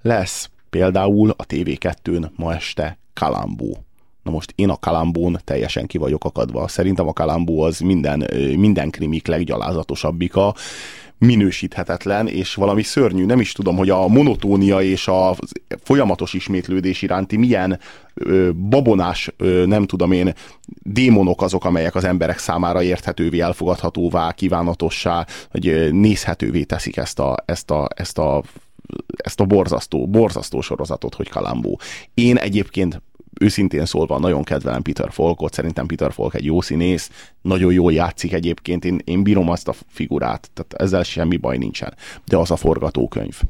Lesz például a TV2-n ma este Kalambó. Na most én a Kalambón teljesen ki vagyok akadva. Szerintem a Kalambó az minden, minden krimik leggyalázatosabbika minősíthetetlen, és valami szörnyű. Nem is tudom, hogy a monotónia és a folyamatos ismétlődés iránti milyen ö, babonás, ö, nem tudom én, démonok azok, amelyek az emberek számára érthetővé, elfogadhatóvá, kívánatossá, hogy nézhetővé teszik ezt a, ezt a, ezt a ezt a borzasztó, borzasztó sorozatot, hogy Kalambó. Én egyébként őszintén szólva nagyon kedvelem Peter Falkot, szerintem Peter Falk egy jó színész, nagyon jól játszik egyébként, én, én bírom azt a figurát, tehát ezzel semmi baj nincsen. De az a forgatókönyv.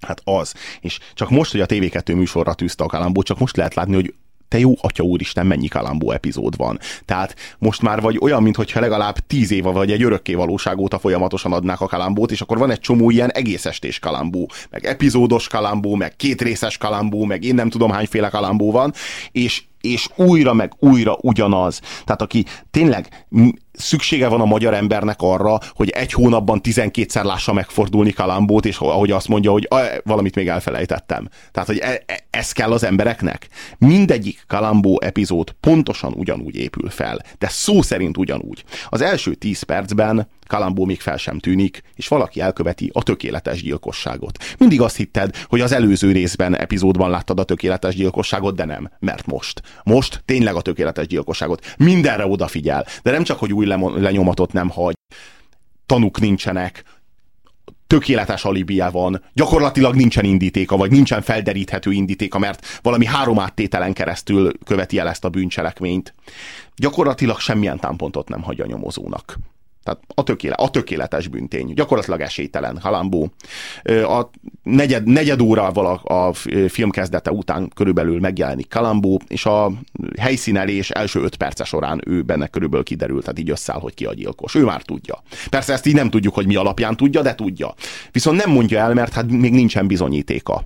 Hát az. És csak most, hogy a TV2 műsorra tűzte a Kalambó, csak most lehet látni, hogy te jó atya úristen, mennyi Kalambó epizód van. Tehát most már vagy olyan, mintha legalább tíz éve vagy egy örökké valóság óta folyamatosan adnák a Kalambót, és akkor van egy csomó ilyen egész estés Kalambó, meg epizódos Kalambó, meg kétrészes Kalambó, meg én nem tudom hányféle Kalambó van, és és újra meg újra ugyanaz. Tehát aki tényleg szüksége van a magyar embernek arra, hogy egy hónapban 12-szer lássa megfordulni Kalambót, és ahogy azt mondja, hogy valamit még elfelejtettem. Tehát, hogy e, e, ez kell az embereknek. Mindegyik Kalambó epizód pontosan ugyanúgy épül fel, de szó szerint ugyanúgy. Az első 10 percben Kalambó még fel sem tűnik, és valaki elköveti a tökéletes gyilkosságot. Mindig azt hitted, hogy az előző részben, epizódban láttad a tökéletes gyilkosságot, de nem, mert most. Most tényleg a tökéletes gyilkosságot. Mindenre odafigyel, de nem csak, hogy új lenyomatot nem hagy, tanuk nincsenek, tökéletes alibia van, gyakorlatilag nincsen indítéka, vagy nincsen felderíthető indítéka, mert valami három áttételen keresztül követi el ezt a bűncselekményt. Gyakorlatilag semmilyen támpontot nem hagy a nyomozónak. Tehát a, tökéle, a tökéletes büntény. Gyakorlatilag esélytelen, halambó. A negyed, negyed órával a, a film kezdete után körülbelül megjelenik Kalambó, és a helyszínelés első öt perce során ő benne körülbelül kiderült, tehát így összeáll, hogy ki a gyilkos. Ő már tudja. Persze ezt így nem tudjuk, hogy mi alapján tudja, de tudja. Viszont nem mondja el, mert hát még nincsen bizonyítéka.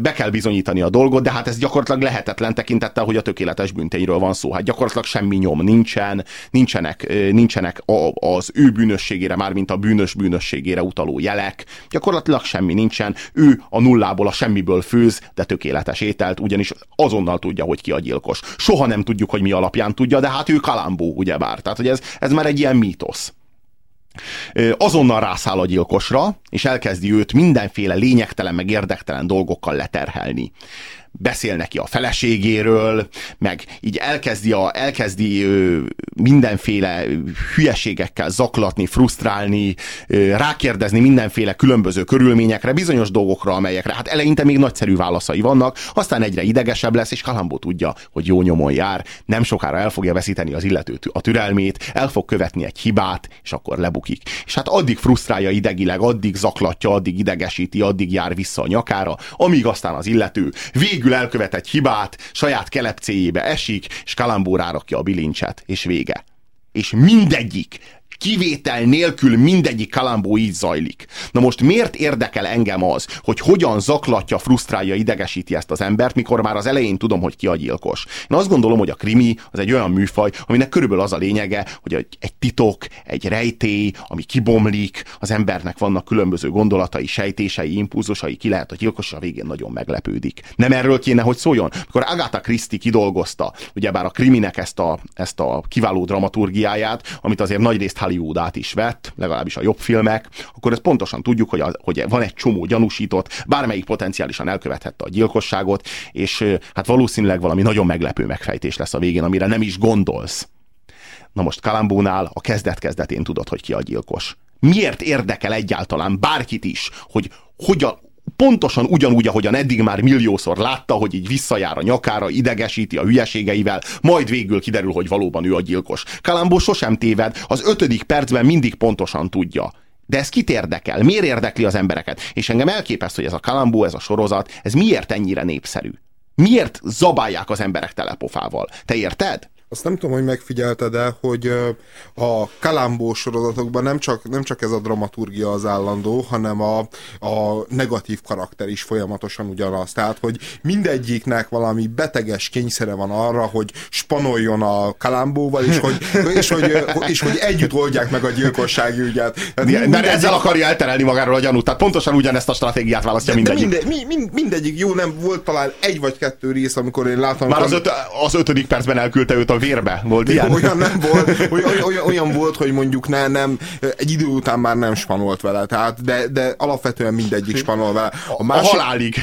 Be kell bizonyítani a dolgot, de hát ez gyakorlatilag lehetetlen tekintettel, hogy a tökéletes büntényről van szó. Hát gyakorlatilag semmi nyom nincsen, nincsenek, nincsenek a, a az ő bűnösségére, mármint a bűnös bűnösségére utaló jelek. Gyakorlatilag semmi nincsen. Ő a nullából, a semmiből főz, de tökéletes ételt, ugyanis azonnal tudja, hogy ki a gyilkos. Soha nem tudjuk, hogy mi alapján tudja, de hát ő kalambó, ugyebár. Tehát, hogy ez, ez már egy ilyen mítosz azonnal rászáll a gyilkosra, és elkezdi őt mindenféle lényegtelen, meg érdektelen dolgokkal leterhelni beszél neki a feleségéről, meg így elkezdi, a, elkezdi mindenféle hülyeségekkel zaklatni, frusztrálni, rákérdezni mindenféle különböző körülményekre, bizonyos dolgokra, amelyekre hát eleinte még nagyszerű válaszai vannak, aztán egyre idegesebb lesz, és Kalambó tudja, hogy jó nyomon jár, nem sokára el fogja veszíteni az illető a türelmét, el fog követni egy hibát, és akkor lebukik. És hát addig frusztrálja idegileg, addig zaklatja, addig idegesíti, addig jár vissza a nyakára, amíg aztán az illető végül végül elkövet egy hibát, saját kelepcéjébe esik, és kalambóra rakja a bilincset, és vége. És mindegyik kivétel nélkül mindegyik kalambó így zajlik. Na most miért érdekel engem az, hogy hogyan zaklatja, frusztrálja, idegesíti ezt az embert, mikor már az elején tudom, hogy ki a gyilkos. Én azt gondolom, hogy a krimi az egy olyan műfaj, aminek körülbelül az a lényege, hogy egy titok, egy rejtély, ami kibomlik, az embernek vannak különböző gondolatai, sejtései, impulzusai, ki lehet a gyilkos, a végén nagyon meglepődik. Nem erről kéne, hogy szóljon. Mikor Agatha Christie kidolgozta, ugyebár a kriminek ezt a, ezt a kiváló dramaturgiáját, amit azért nagyrészt Hollywoodát is vett, legalábbis a jobb filmek, akkor ezt pontosan tudjuk, hogy, a, hogy van egy csomó gyanúsított, bármelyik potenciálisan elkövethette a gyilkosságot, és hát valószínűleg valami nagyon meglepő megfejtés lesz a végén, amire nem is gondolsz. Na most Kalambónál a kezdet-kezdetén tudod, hogy ki a gyilkos. Miért érdekel egyáltalán bárkit is, hogy hogyan, pontosan ugyanúgy, ahogyan eddig már milliószor látta, hogy így visszajár a nyakára, idegesíti a hülyeségeivel, majd végül kiderül, hogy valóban ő a gyilkos. Kalambó sosem téved, az ötödik percben mindig pontosan tudja. De ez kit érdekel? Miért érdekli az embereket? És engem elképeszt, hogy ez a Kalambó, ez a sorozat, ez miért ennyire népszerű? Miért zabálják az emberek telepofával? Te érted? Azt nem tudom, hogy megfigyelted de hogy a Kalambó sorozatokban nem csak, nem csak ez a dramaturgia az állandó, hanem a, a negatív karakter is folyamatosan ugyanaz. Tehát, hogy mindegyiknek valami beteges kényszere van arra, hogy spanoljon a Kalambóval, és hogy, és hogy, és hogy együtt oldják meg a gyilkossági ügyet. Tehát Mert mindegyik... ezzel akarja elterelni magáról a gyanút. Tehát pontosan ugyanezt a stratégiát választja de, mindegyik. De minde, mind, mindegyik jó, nem volt talán egy vagy kettő rész, amikor én látom. Már az, öt, az ötödik percben elküldte őt a vérbe. Volt ilyen? Olyan nem volt. Olyan, olyan, olyan volt, hogy mondjuk ne, nem, egy idő után már nem spanolt vele. Tehát, de, de alapvetően mindegyik spanol vele. A, másik, a halálig.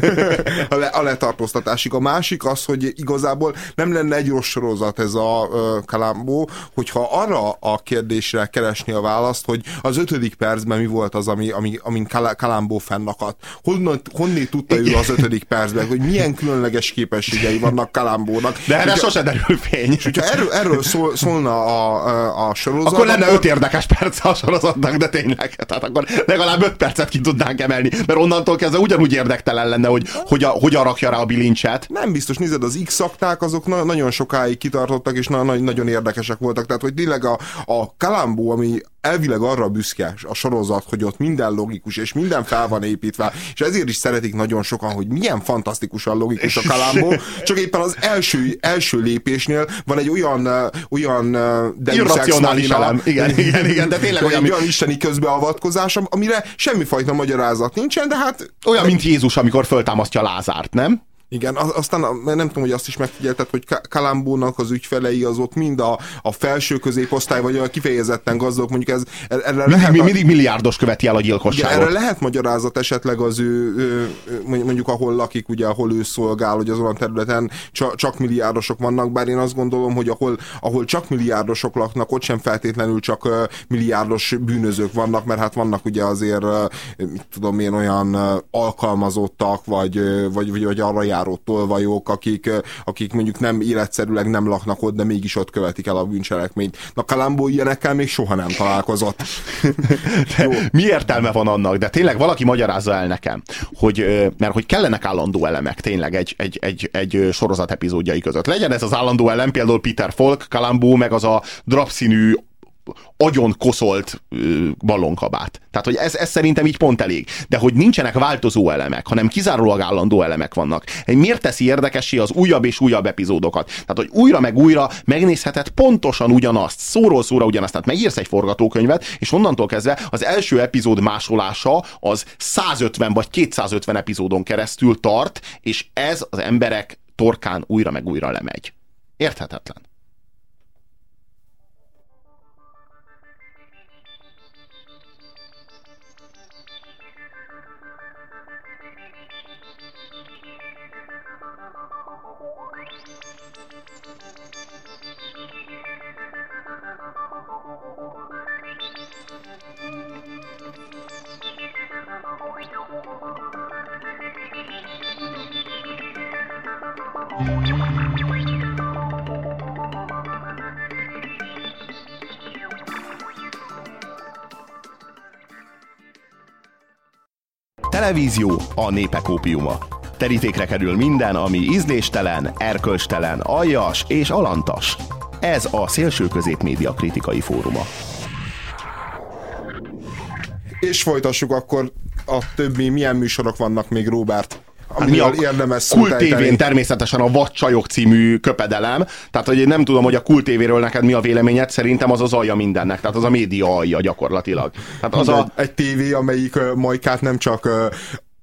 a, le, a letartóztatásig. A másik az, hogy igazából nem lenne egy rossz sorozat ez a uh, Kalambó, hogyha arra a kérdésre keresni a választ, hogy az ötödik percben mi volt az, ami, ami, amin Kalambó fennakadt. Honnan, honnét tudta ő az ötödik percben, hogy milyen különleges képességei vannak Kalambónak. De erre sose derül fény. És hogyha erről, erről szól, szólna a, a, a sorozat... Akkor lenne öt érdekes perc a sorozatnak, de tényleg. Tehát akkor legalább öt percet ki tudnánk emelni, mert onnantól kezdve ugyanúgy érdektelen lenne, hogy hogyan, hogyan rakja rá a bilincset. Nem biztos, nézed, az X-akták azok na- nagyon sokáig kitartottak, és na- na- nagyon érdekesek voltak. Tehát, hogy tényleg a, a Kalambó, ami elvileg arra büszke a sorozat, hogy ott minden logikus, és minden fel van építve, és ezért is szeretik nagyon sokan, hogy milyen fantasztikusan logikus a Kalambó, csak éppen az első, első lépésnél van egy olyan, olyan irracionális elem. Igen, igen, igen, de tényleg olyan, olyan isteni közbeavatkozás, amire semmifajta magyarázat nincsen, de hát... Olyan, mint Jézus, amikor föltámasztja Lázárt, nem? Igen, aztán nem tudom, hogy azt is megfigyelted, hogy Kalambónak az ügyfelei az ott mind a, a felső középosztály, vagy a kifejezetten gazdagok, mondjuk ez erre mindig, lehet, mindig milliárdos követi el a gyilkosságot. Igen, erre lehet magyarázat esetleg az ő, mondjuk ahol lakik, ugye ahol ő szolgál, hogy azon a területen csak, milliárdosok vannak, bár én azt gondolom, hogy ahol, ahol csak milliárdosok laknak, ott sem feltétlenül csak milliárdos bűnözők vannak, mert hát vannak ugye azért, mit tudom én, olyan alkalmazottak, vagy, vagy, vagy, vagy arra jár bejáró tolvajók, akik, akik mondjuk nem életszerűleg nem laknak ott, de mégis ott követik el a bűncselekményt. Na Kalambó ilyenekkel még soha nem találkozott. mi értelme van annak? De tényleg valaki magyarázza el nekem, hogy, mert hogy kellenek állandó elemek tényleg egy, egy, egy, egy sorozat epizódjai között. Legyen ez az állandó elem, például Peter Falk, Kalambó, meg az a drapszínű agyon koszolt ballonkabát. Tehát, hogy ez, ez szerintem így pont elég. De hogy nincsenek változó elemek, hanem kizárólag állandó elemek vannak. Miért teszi érdekessé az újabb és újabb epizódokat? Tehát, hogy újra meg újra megnézheted pontosan ugyanazt, szóról szóra ugyanazt. Tehát megírsz egy forgatókönyvet, és onnantól kezdve az első epizód másolása az 150 vagy 250 epizódon keresztül tart, és ez az emberek torkán újra meg újra lemegy. Érthetetlen. Televízió a népek ópiuma. Terítékre kerül minden, ami ízléstelen, erkölcstelen, aljas és alantas. Ez a Szélső Közép Média Kritikai Fóruma. És folytassuk akkor a többi, milyen műsorok vannak még, Robert? Hát mi a érdemes Kult tévén természetesen a Vadcsajok című köpedelem. Tehát, hogy én nem tudom, hogy a Kult tévéről neked mi a véleményed, szerintem az az alja mindennek. Tehát az a média alja gyakorlatilag. Tehát az a... Egy tévé, amelyik Majkát nem csak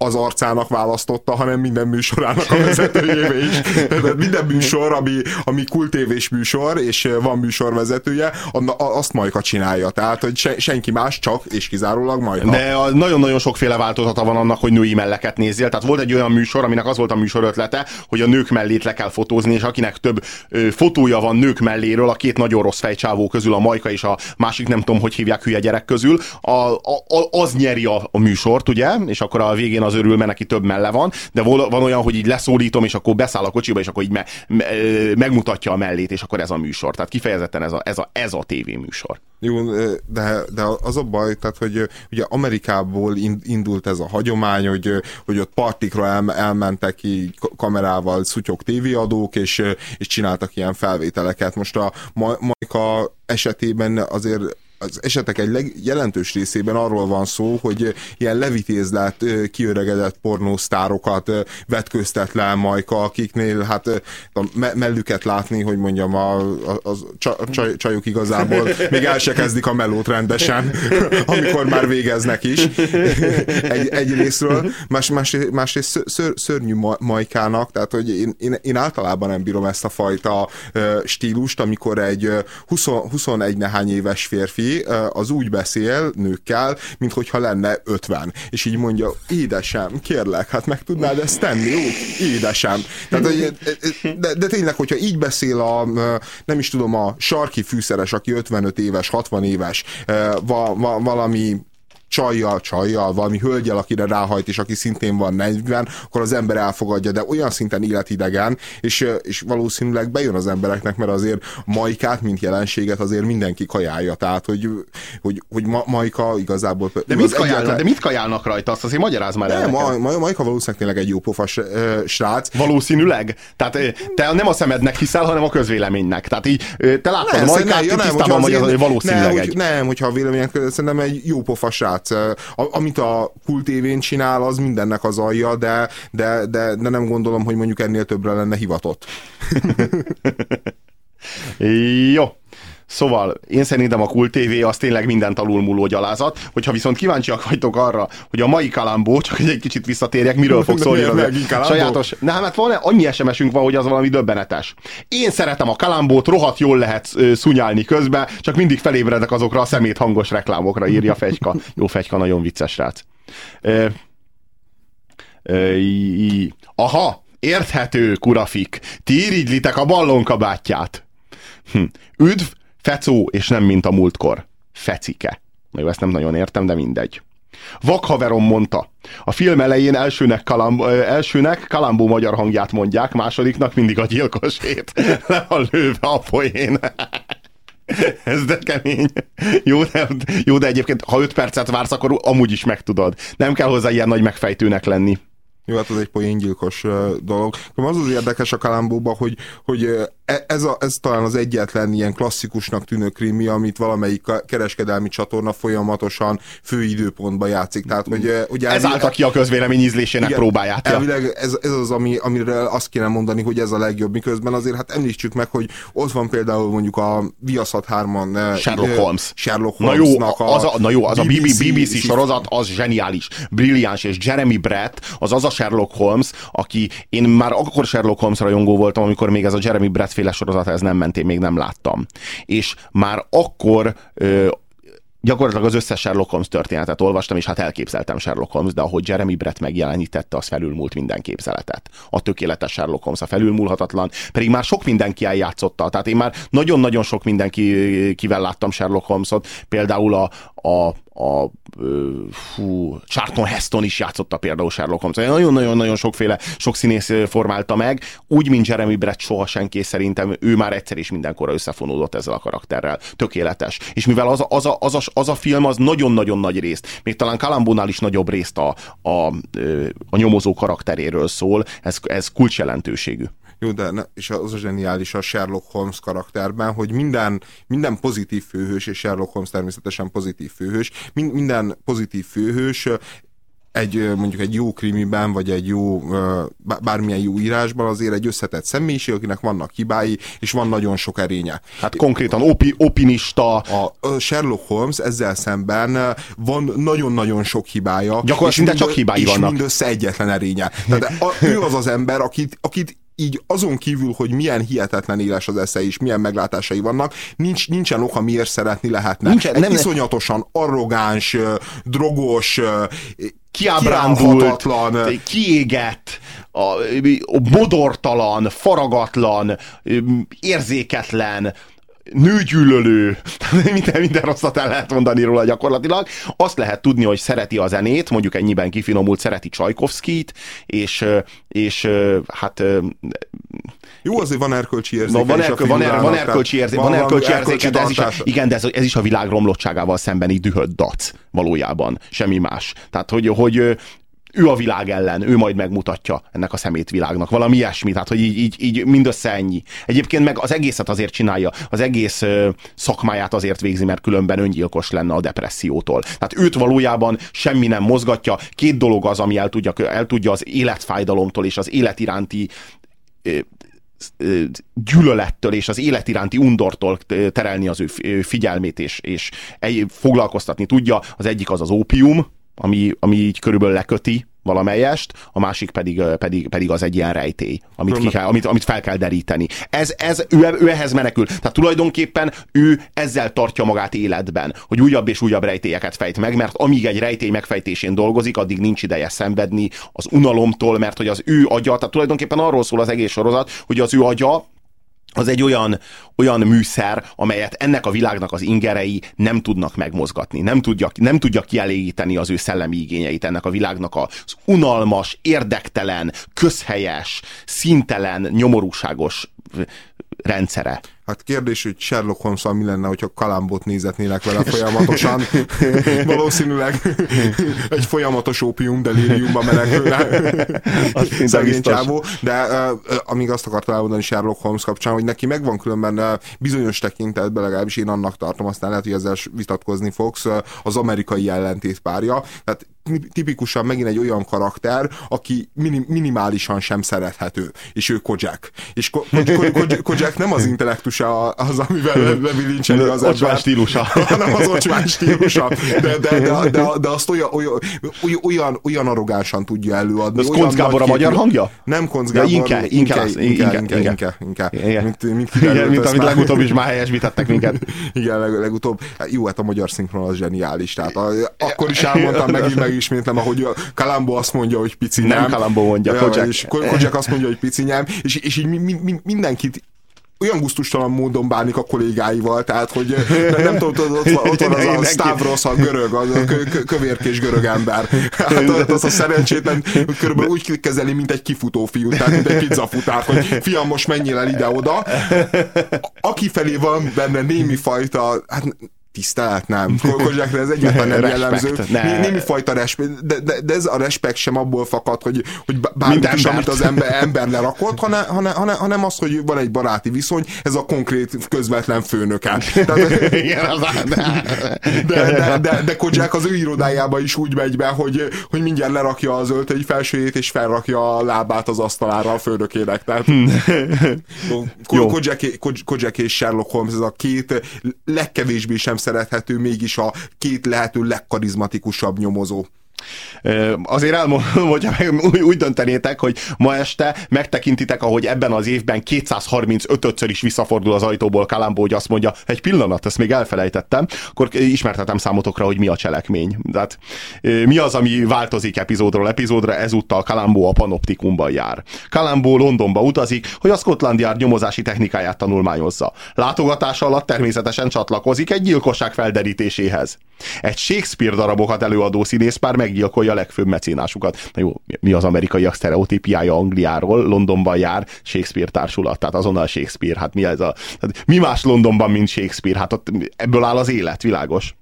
az arcának választotta, hanem minden műsorának a vezetőjévé is. Tehát minden műsor, ami, ami kultévés műsor, és van műsorvezetője, azt Majka csinálja. Tehát, hogy se, senki más, csak és kizárólag Majka. De nagyon-nagyon sokféle változata van annak, hogy női melleket nézzél. Tehát volt egy olyan műsor, aminek az volt a műsor ötlete, hogy a nők mellét le kell fotózni, és akinek több fotója van nők melléről, a két nagyon rossz fejcsávó közül, a Majka és a másik nem tudom, hogy hívják hülye gyerek közül, a, a, az nyeri a, a műsort, ugye? És akkor a végén az örül, mert neki több melle van, de van olyan, hogy így leszólítom, és akkor beszáll a kocsiba, és akkor így me, me, megmutatja a mellét, és akkor ez a műsor. Tehát kifejezetten ez a, ez a, ez a tévéműsor. Jó, de, de az a baj, tehát, hogy ugye Amerikából indult ez a hagyomány, hogy, hogy ott partikra el, elmentek ki kamerával szutyok tévéadók, és, és csináltak ilyen felvételeket. Most a Majka esetében azért az esetek egy jelentős részében arról van szó, hogy ilyen levitézlet, kiöregedett pornósztárokat vetköztet le Majka, akiknél hát a mellüket látni, hogy mondjam, a, a, a csaj, csajok igazából még el se kezdik a melót rendesen, amikor már végeznek is egy, egy részről. Más, más, másrészt ször, szörnyű Majkának, tehát hogy én, én, én általában nem bírom ezt a fajta stílust, amikor egy 20, 21 nehány éves férfi az úgy beszél nőkkel, mint hogyha lenne 50. És így mondja, édesem, kérlek, hát meg tudnád ezt tenni, úgy, édesem. Tehát, de, de tényleg, hogyha így beszél a, nem is tudom, a sarki fűszeres, aki 55 éves, 60 éves, va, va, valami csajjal, csajjal, valami hölgyel, akire ráhajt, és aki szintén van 40, akkor az ember elfogadja, de olyan szinten életidegen, és, és valószínűleg bejön az embereknek, mert azért majkát, mint jelenséget azért mindenki kajálja, tehát hogy, hogy, hogy ma, majka igazából... De mit, kajálnak, egyetlen... de mit kajálnak rajta, azt azért magyaráz már el ma, ma, majka valószínűleg tényleg egy jó pofas uh, srác. Valószínűleg? Tehát te nem a szemednek hiszel, hanem a közvéleménynek. Tehát így te láttad nem, majkát, nem, nem, tisztában vagy, hogy valószínűleg nem, egy. Hogy, nem, hogyha a vélemények szerintem egy jó pofa srác srác. Amit a Kult tévén csinál, az mindennek az alja, de, de, de, de nem gondolom, hogy mondjuk ennél többre lenne hivatott. Jó. Szóval én szerintem a Kult TV az tényleg minden alulmúló gyalázat. Hogyha viszont kíváncsiak vagytok arra, hogy a mai kalambó, csak egy kicsit visszatérjek, miről fog szólni az sajátos. Na hát van annyi SMS-ünk van, hogy az valami döbbenetes. Én szeretem a kalambót, rohadt jól lehet szunyálni közben, csak mindig felébredek azokra a szemét hangos reklámokra, írja Fegyka. Jó Fegyka, nagyon vicces rác. E, e, aha, érthető, kurafik. Ti irigylitek a ballonkabátját. Hm. Üdv, Fecó, és nem mint a múltkor. Fecike. Na jó, ezt nem nagyon értem, de mindegy. Vakhaverom mondta, a film elején elsőnek, kalamb, elsőnek kalambó magyar hangját mondják, másodiknak mindig a gyilkosét. Le a lőve a poén. Ez de kemény. Jó de, jó, de egyébként, ha 5 percet vársz, akkor amúgy is megtudod. Nem kell hozzá ilyen nagy megfejtőnek lenni. Jó, hát az egy poéngyilkos dolog. Az az érdekes a Kalambóban, hogy, hogy ez, a, ez talán az egyetlen ilyen klasszikusnak tűnő krimi, amit valamelyik kereskedelmi csatorna folyamatosan fő időpontban játszik. Tehát, hogy, hogy ez állta ki a közvélemény ízlésének igen, próbáját. Elvileg ez, ez az, ami, amire azt kéne mondani, hogy ez a legjobb, miközben azért hát említsük meg, hogy ott van például mondjuk a Viaszat 3-an Sherlock Holmes. Sherlock Holmesnak na jó, az a, na jó, az BBC, a BBC sorozat, az zseniális, brilliáns, és Jeremy Brett, az az a Sherlock Holmes, aki én már akkor Sherlock Holmes rajongó voltam, amikor még ez a Jeremy Brett féle sorozat ez nem ment, még nem láttam. És már akkor ö, gyakorlatilag az összes Sherlock Holmes történetet olvastam, és hát elképzeltem Sherlock Holmes, de ahogy Jeremy Brett megjelenítette, az felülmúlt minden képzeletet. A tökéletes Sherlock Holmes, a felülmúlhatatlan, pedig már sok mindenki eljátszotta. Tehát én már nagyon-nagyon sok mindenki kivel láttam Sherlock Holmesot, például a, a, a fú, Charlton Heston is játszotta például Sherlock Holmes. Nagyon-nagyon-nagyon sokféle, sok színész formálta meg, úgy, mint Jeremy Brett soha senki szerintem, ő már egyszer is mindenkorra összefonódott ezzel a karakterrel. Tökéletes. És mivel az a, az a, az a, az a film az nagyon-nagyon nagy részt, még talán Kalambónál is nagyobb részt a, a, a nyomozó karakteréről szól, ez, ez kulcsjelentőségű. Jó, de ne, és az a zseniális a Sherlock Holmes karakterben, hogy minden, minden pozitív főhős, és Sherlock Holmes természetesen pozitív főhős, minden pozitív főhős egy mondjuk egy jó krimiben, vagy egy jó bármilyen jó írásban azért egy összetett személyiség, akinek vannak hibái, és van nagyon sok erénye. Hát konkrétan opi, opinista. A Sherlock Holmes ezzel szemben van nagyon-nagyon sok hibája. Gyakorlatilag csak hibái és vannak. És mindössze egyetlen erénye. Tehát ő az az ember, akit, akit így azon kívül, hogy milyen hihetetlen éles az esze és milyen meglátásai vannak, nincs, nincsen oka, miért szeretni lehetne. Nincsen, Egy nem, iszonyatosan arrogáns, drogos, kiábrándult, kiégett, a, a modortalan, faragatlan, érzéketlen, nőgyűlölő, minden, minden rosszat el lehet mondani róla gyakorlatilag. Azt lehet tudni, hogy szereti a zenét, mondjuk ennyiben kifinomult, szereti Csajkovszkit, és, és hát jó, azért van erkölcsi érzéke. No, van, erkö, van, er, van erkölcsi érzéke, van, van erkölcsi érzéke, de ez is, igen, de ez, ez is a világ romlottságával szembeni dühött dac valójában, semmi más. Tehát, hogy, hogy ő a világ ellen, ő majd megmutatja ennek a szemét világnak. Valami ilyesmi, tehát hogy így, így, így mindössze ennyi. Egyébként meg az egészet azért csinálja, az egész ö, szakmáját azért végzi, mert különben öngyilkos lenne a depressziótól. Tehát őt valójában semmi nem mozgatja. Két dolog az, ami el tudja, el tudja az életfájdalomtól és az élet iránti gyűlölettől és az élet iránti undortól terelni az ő figyelmét és, és foglalkoztatni tudja. Az egyik az az ópium, ami, ami így körülbelül leköti valamelyest, a másik pedig, pedig, pedig az egy ilyen rejtély, amit, ki kell, amit, amit fel kell deríteni. Ez, ez ő, ő ehhez menekül. Tehát tulajdonképpen ő ezzel tartja magát életben, hogy újabb és újabb rejtélyeket fejt meg, mert amíg egy rejtély megfejtésén dolgozik, addig nincs ideje szenvedni az unalomtól, mert hogy az ő agya, tehát tulajdonképpen arról szól az egész sorozat, hogy az ő agya az egy olyan, olyan műszer, amelyet ennek a világnak az ingerei nem tudnak megmozgatni, nem tudja, nem tudja kielégíteni az ő szellemi igényeit ennek a világnak az unalmas, érdektelen, közhelyes, szintelen, nyomorúságos rendszere. Hát kérdés, hogy Sherlock holmes mi lenne, hogyha kalambot nézetnének vele folyamatosan. Valószínűleg egy folyamatos ópium delíriumba menekülne. Szegény csávó. De uh, amíg azt akartam elmondani Sherlock Holmes kapcsán, hogy neki megvan különben uh, bizonyos tekintetben, legalábbis én annak tartom, aztán lehet, hogy ezzel vitatkozni fogsz, uh, az amerikai ellentétpárja. Tehát tipikusan megint egy olyan karakter, aki minim, minimálisan sem szerethető, és ő Kojak. És Ko- Ko- Ko- Kojak nem az intellektusa az, amivel bevilincseli az ember. stílusa. Hanem az ocsmány stílusa. De, de, de, de, de azt olyan, olyan, olyan, olyan arrogánsan tudja előadni. Ez Konc Gábor a magyar hangja? Nem Konc Gábor. Inke, inke, inke, inke, inke, Mint, amit legutóbb is már helyesbítettek minket. Igen, legutóbb. Jó, hát a magyar szinkron az zseniális. Tehát akkor is elmondtam megint megismétlem, ahogy Kalambó azt mondja, hogy pici nem. Nem Kalambó mondja, Kojak. És Kojak azt mondja, hogy pici nem, és, és így mi, mi, mindenkit olyan gusztustalan módon bánik a kollégáival, tehát hogy nem tudom, ott, van, ott van az a Stavros, a görög, az a kövérkés görög ember. Hát az a szerencsétlen körülbelül úgy kezeli, mint egy kifutó fiú, tehát mint egy pizzafutár, hogy fiam, most menjél el ide-oda. Aki felé van benne némi fajta, hát tisztelet, nem. Kozsákra ez egyáltalán nem jellemző. Ne. Némi fajta respekt, de, de, de, ez a respekt sem abból fakad, hogy, hogy bármit is, amit az ember, ember lerakott, hanem, hanem, hanem, hanem az, hogy van egy baráti viszony, ez a konkrét közvetlen főnöke. de, de, de, de Kozsák az ő irodájába is úgy megy be, hogy, hogy mindjárt lerakja az öltöny felsőjét, és felrakja a lábát az asztalára a főnökének. Tehát Kozsák és Sherlock Holmes, ez a két legkevésbé sem szerethető mégis a két lehető legkarizmatikusabb nyomozó. Azért elmondom, hogyha úgy döntenétek, hogy ma este megtekintitek, ahogy ebben az évben 235-ször is visszafordul az ajtóból Kalambó, hogy azt mondja, egy pillanat, ezt még elfelejtettem, akkor ismertetem számotokra, hogy mi a cselekmény. Tehát mi az, ami változik epizódról epizódra, ezúttal Kalambó a panoptikumban jár. Kalambó Londonba utazik, hogy a Scotland Yard nyomozási technikáját tanulmányozza. Látogatása alatt természetesen csatlakozik egy gyilkosság felderítéséhez. Egy Shakespeare darabokat előadó színészpár meggyilkolja a legfőbb mecénásukat. Na jó, mi az amerikaiak sztereotípiája Angliáról? Londonban jár Shakespeare társulat, tehát azonnal Shakespeare. Hát mi ez a... Hát mi más Londonban, mint Shakespeare? Hát ott ebből áll az élet, világos.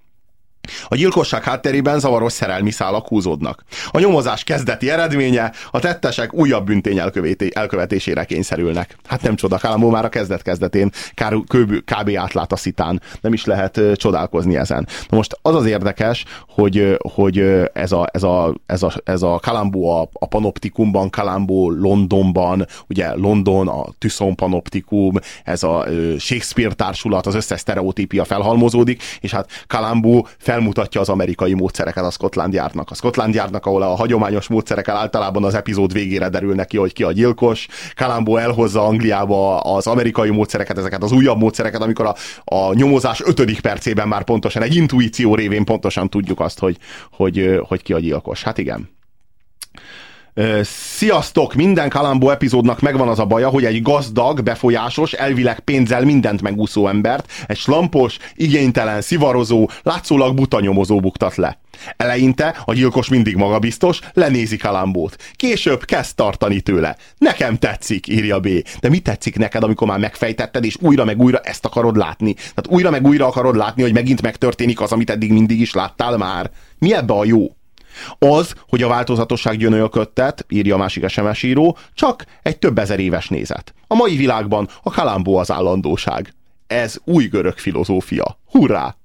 A gyilkosság hátterében zavaros szerelmi szálak húzódnak. A nyomozás kezdeti eredménye, a tettesek újabb büntény elkövetésére kényszerülnek. Hát nem csoda, Kálambó már a kezdet-kezdetén kb. átlát a szitán. Nem is lehet csodálkozni ezen. Na most az az érdekes, hogy, hogy ez a, ez a, ez a, ez a Kalambó a, a panoptikumban, Kalambó Londonban, ugye London, a Tüszon panoptikum, ez a Shakespeare társulat, az összes sztereotípia felhalmozódik, és hát Kalambó felmutatja az amerikai módszereket a Scotland Yardnak. A Scotland Yardnak, ahol a hagyományos módszerekkel általában az epizód végére derül neki, hogy ki a gyilkos. Kalambó elhozza Angliába az amerikai módszereket, ezeket az újabb módszereket, amikor a, a nyomozás ötödik percében már pontosan egy intuíció révén pontosan tudjuk azt, hogy, hogy, hogy ki a gyilkos. Hát igen. Sziasztok! Minden Kalambó epizódnak megvan az a baja, hogy egy gazdag, befolyásos, elvileg pénzzel mindent megúszó embert, egy slampos, igénytelen, szivarozó, látszólag butanyomozó buktat le. Eleinte a gyilkos mindig magabiztos, lenézi Kalambót. Később kezd tartani tőle. Nekem tetszik, írja B. De mi tetszik neked, amikor már megfejtetted, és újra meg újra ezt akarod látni? Tehát újra meg újra akarod látni, hogy megint megtörténik az, amit eddig mindig is láttál már? Mi ebbe a jó? Az, hogy a változatosság gyönölködtet, írja a másik SMS író, csak egy több ezer éves nézet. A mai világban a kalambó az állandóság. Ez új görög filozófia. Hurrá!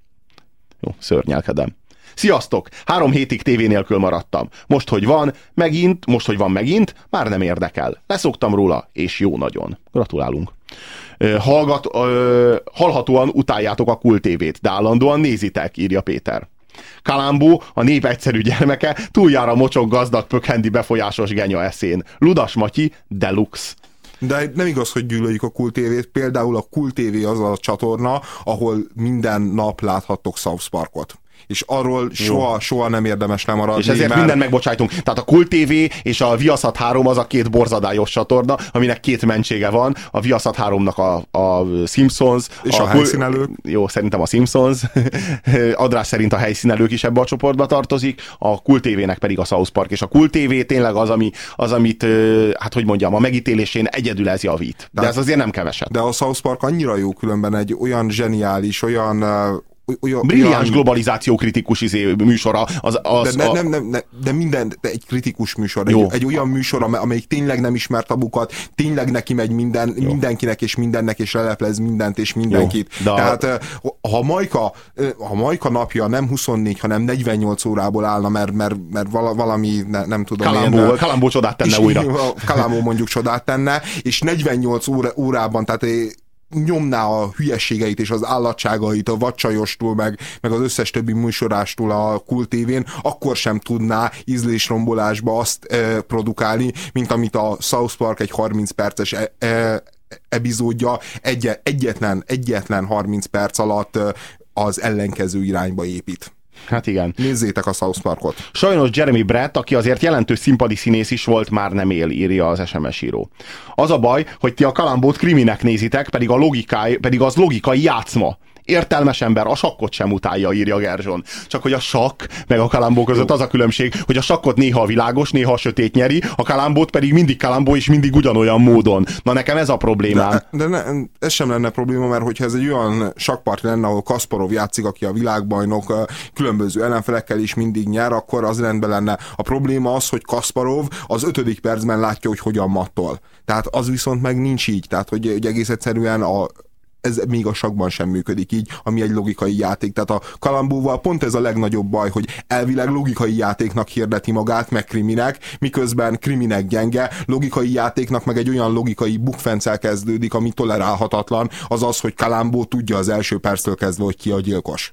Jó, szörnyelkedem. Sziasztok! Három hétig tévé nélkül maradtam. Most, hogy van, megint, most, hogy van megint, már nem érdekel. Leszoktam róla, és jó nagyon. Gratulálunk. Hallgat, ö, hallhatóan utáljátok a kultévét, de állandóan nézitek, írja Péter. Kalambó, a nép egyszerű gyermeke, túljára a mocsok gazdag, pökhendi befolyásos genya eszén. Ludas Matyi, deluxe. De nem igaz, hogy gyűlöljük a Kult TV-t. Például a Kult TV az a csatorna, ahol minden nap láthattok South Parkot és arról soha, soha nem érdemes lemaradni. És ezért mert... minden megbocsájtunk. Tehát a Kult TV és a Viaszat 3 az a két borzadályos csatorna, aminek két mentsége van. A Viaszat 3-nak a, a Simpsons. És a, a helyszínelők. Jó, szerintem a Simpsons. Adrás szerint a helyszínelők is ebbe a csoportba tartozik. A Kult TV-nek pedig a South Park. És a Kult TV tényleg az, ami, az amit, hát hogy mondjam, a megítélésén egyedül ez javít. De, de ez azért nem keveset. De a South Park annyira jó különben egy olyan zseniális, olyan olyan, Brilliáns globalizáció kritikus izé, műsora. Az, az, de, ne, a... nem, nem, nem, de minden, de egy kritikus műsor. Egy, egy olyan műsor, amelyik tényleg nem ismer tabukat, tényleg neki megy minden, Jó. mindenkinek és mindennek, és leleplez mindent és mindenkit. Jó, de Tehát ha Majka, ha Majka napja nem 24, hanem 48 órából állna, mert, mert, mert valami, ne, nem tudom Kalambó, én, Kalambó csodát tenne újra. Kalambó mondjuk csodát tenne, és 48 óra, órában, tehát nyomná a hülyeségeit és az állatságait a vacsajostól, meg, meg az összes többi műsorástól a kultévén, akkor sem tudná ízlésrombolásba azt e, produkálni, mint amit a South Park egy 30 perces e, e, epizódja egy, egyetlen, egyetlen 30 perc alatt az ellenkező irányba épít. Hát igen. Nézzétek a South Parkot. Sajnos Jeremy Brett, aki azért jelentős színpadi színész is volt, már nem él, írja az SMS író. Az a baj, hogy ti a kalambót kriminek nézitek, pedig, a logikai, pedig az logikai játszma értelmes ember a sakkot sem utálja, írja Gerzson. Csak hogy a sakk meg a kalambó között az a különbség, hogy a sakkot néha a világos, néha a sötét nyeri, a kalambót pedig mindig kalambó és mindig ugyanolyan módon. Na nekem ez a problémám. De, de ne, ez sem lenne probléma, mert hogyha ez egy olyan sakkpart lenne, ahol Kasparov játszik, aki a világbajnok különböző ellenfelekkel is mindig nyer, akkor az rendben lenne. A probléma az, hogy Kasparov az ötödik percben látja, hogy hogyan mattol. Tehát az viszont meg nincs így. Tehát, hogy, hogy egész egyszerűen a ez még a sakban sem működik így, ami egy logikai játék. Tehát a kalambóval pont ez a legnagyobb baj, hogy elvileg logikai játéknak hirdeti magát, meg kriminek, miközben kriminek gyenge, logikai játéknak meg egy olyan logikai bukfencel kezdődik, ami tolerálhatatlan, az az, hogy Kalambó tudja az első perctől kezdve, hogy ki a gyilkos.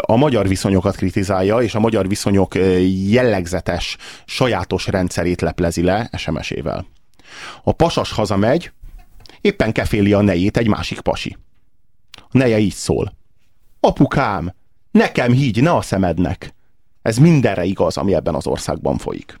a magyar viszonyokat kritizálja, és a magyar viszonyok jellegzetes, sajátos rendszerét leplezi le SMS-ével. A pasas hazamegy, éppen keféli a nejét egy másik pasi. A neje így szól. Apukám, nekem higgy, ne a szemednek. Ez mindenre igaz, ami ebben az országban folyik.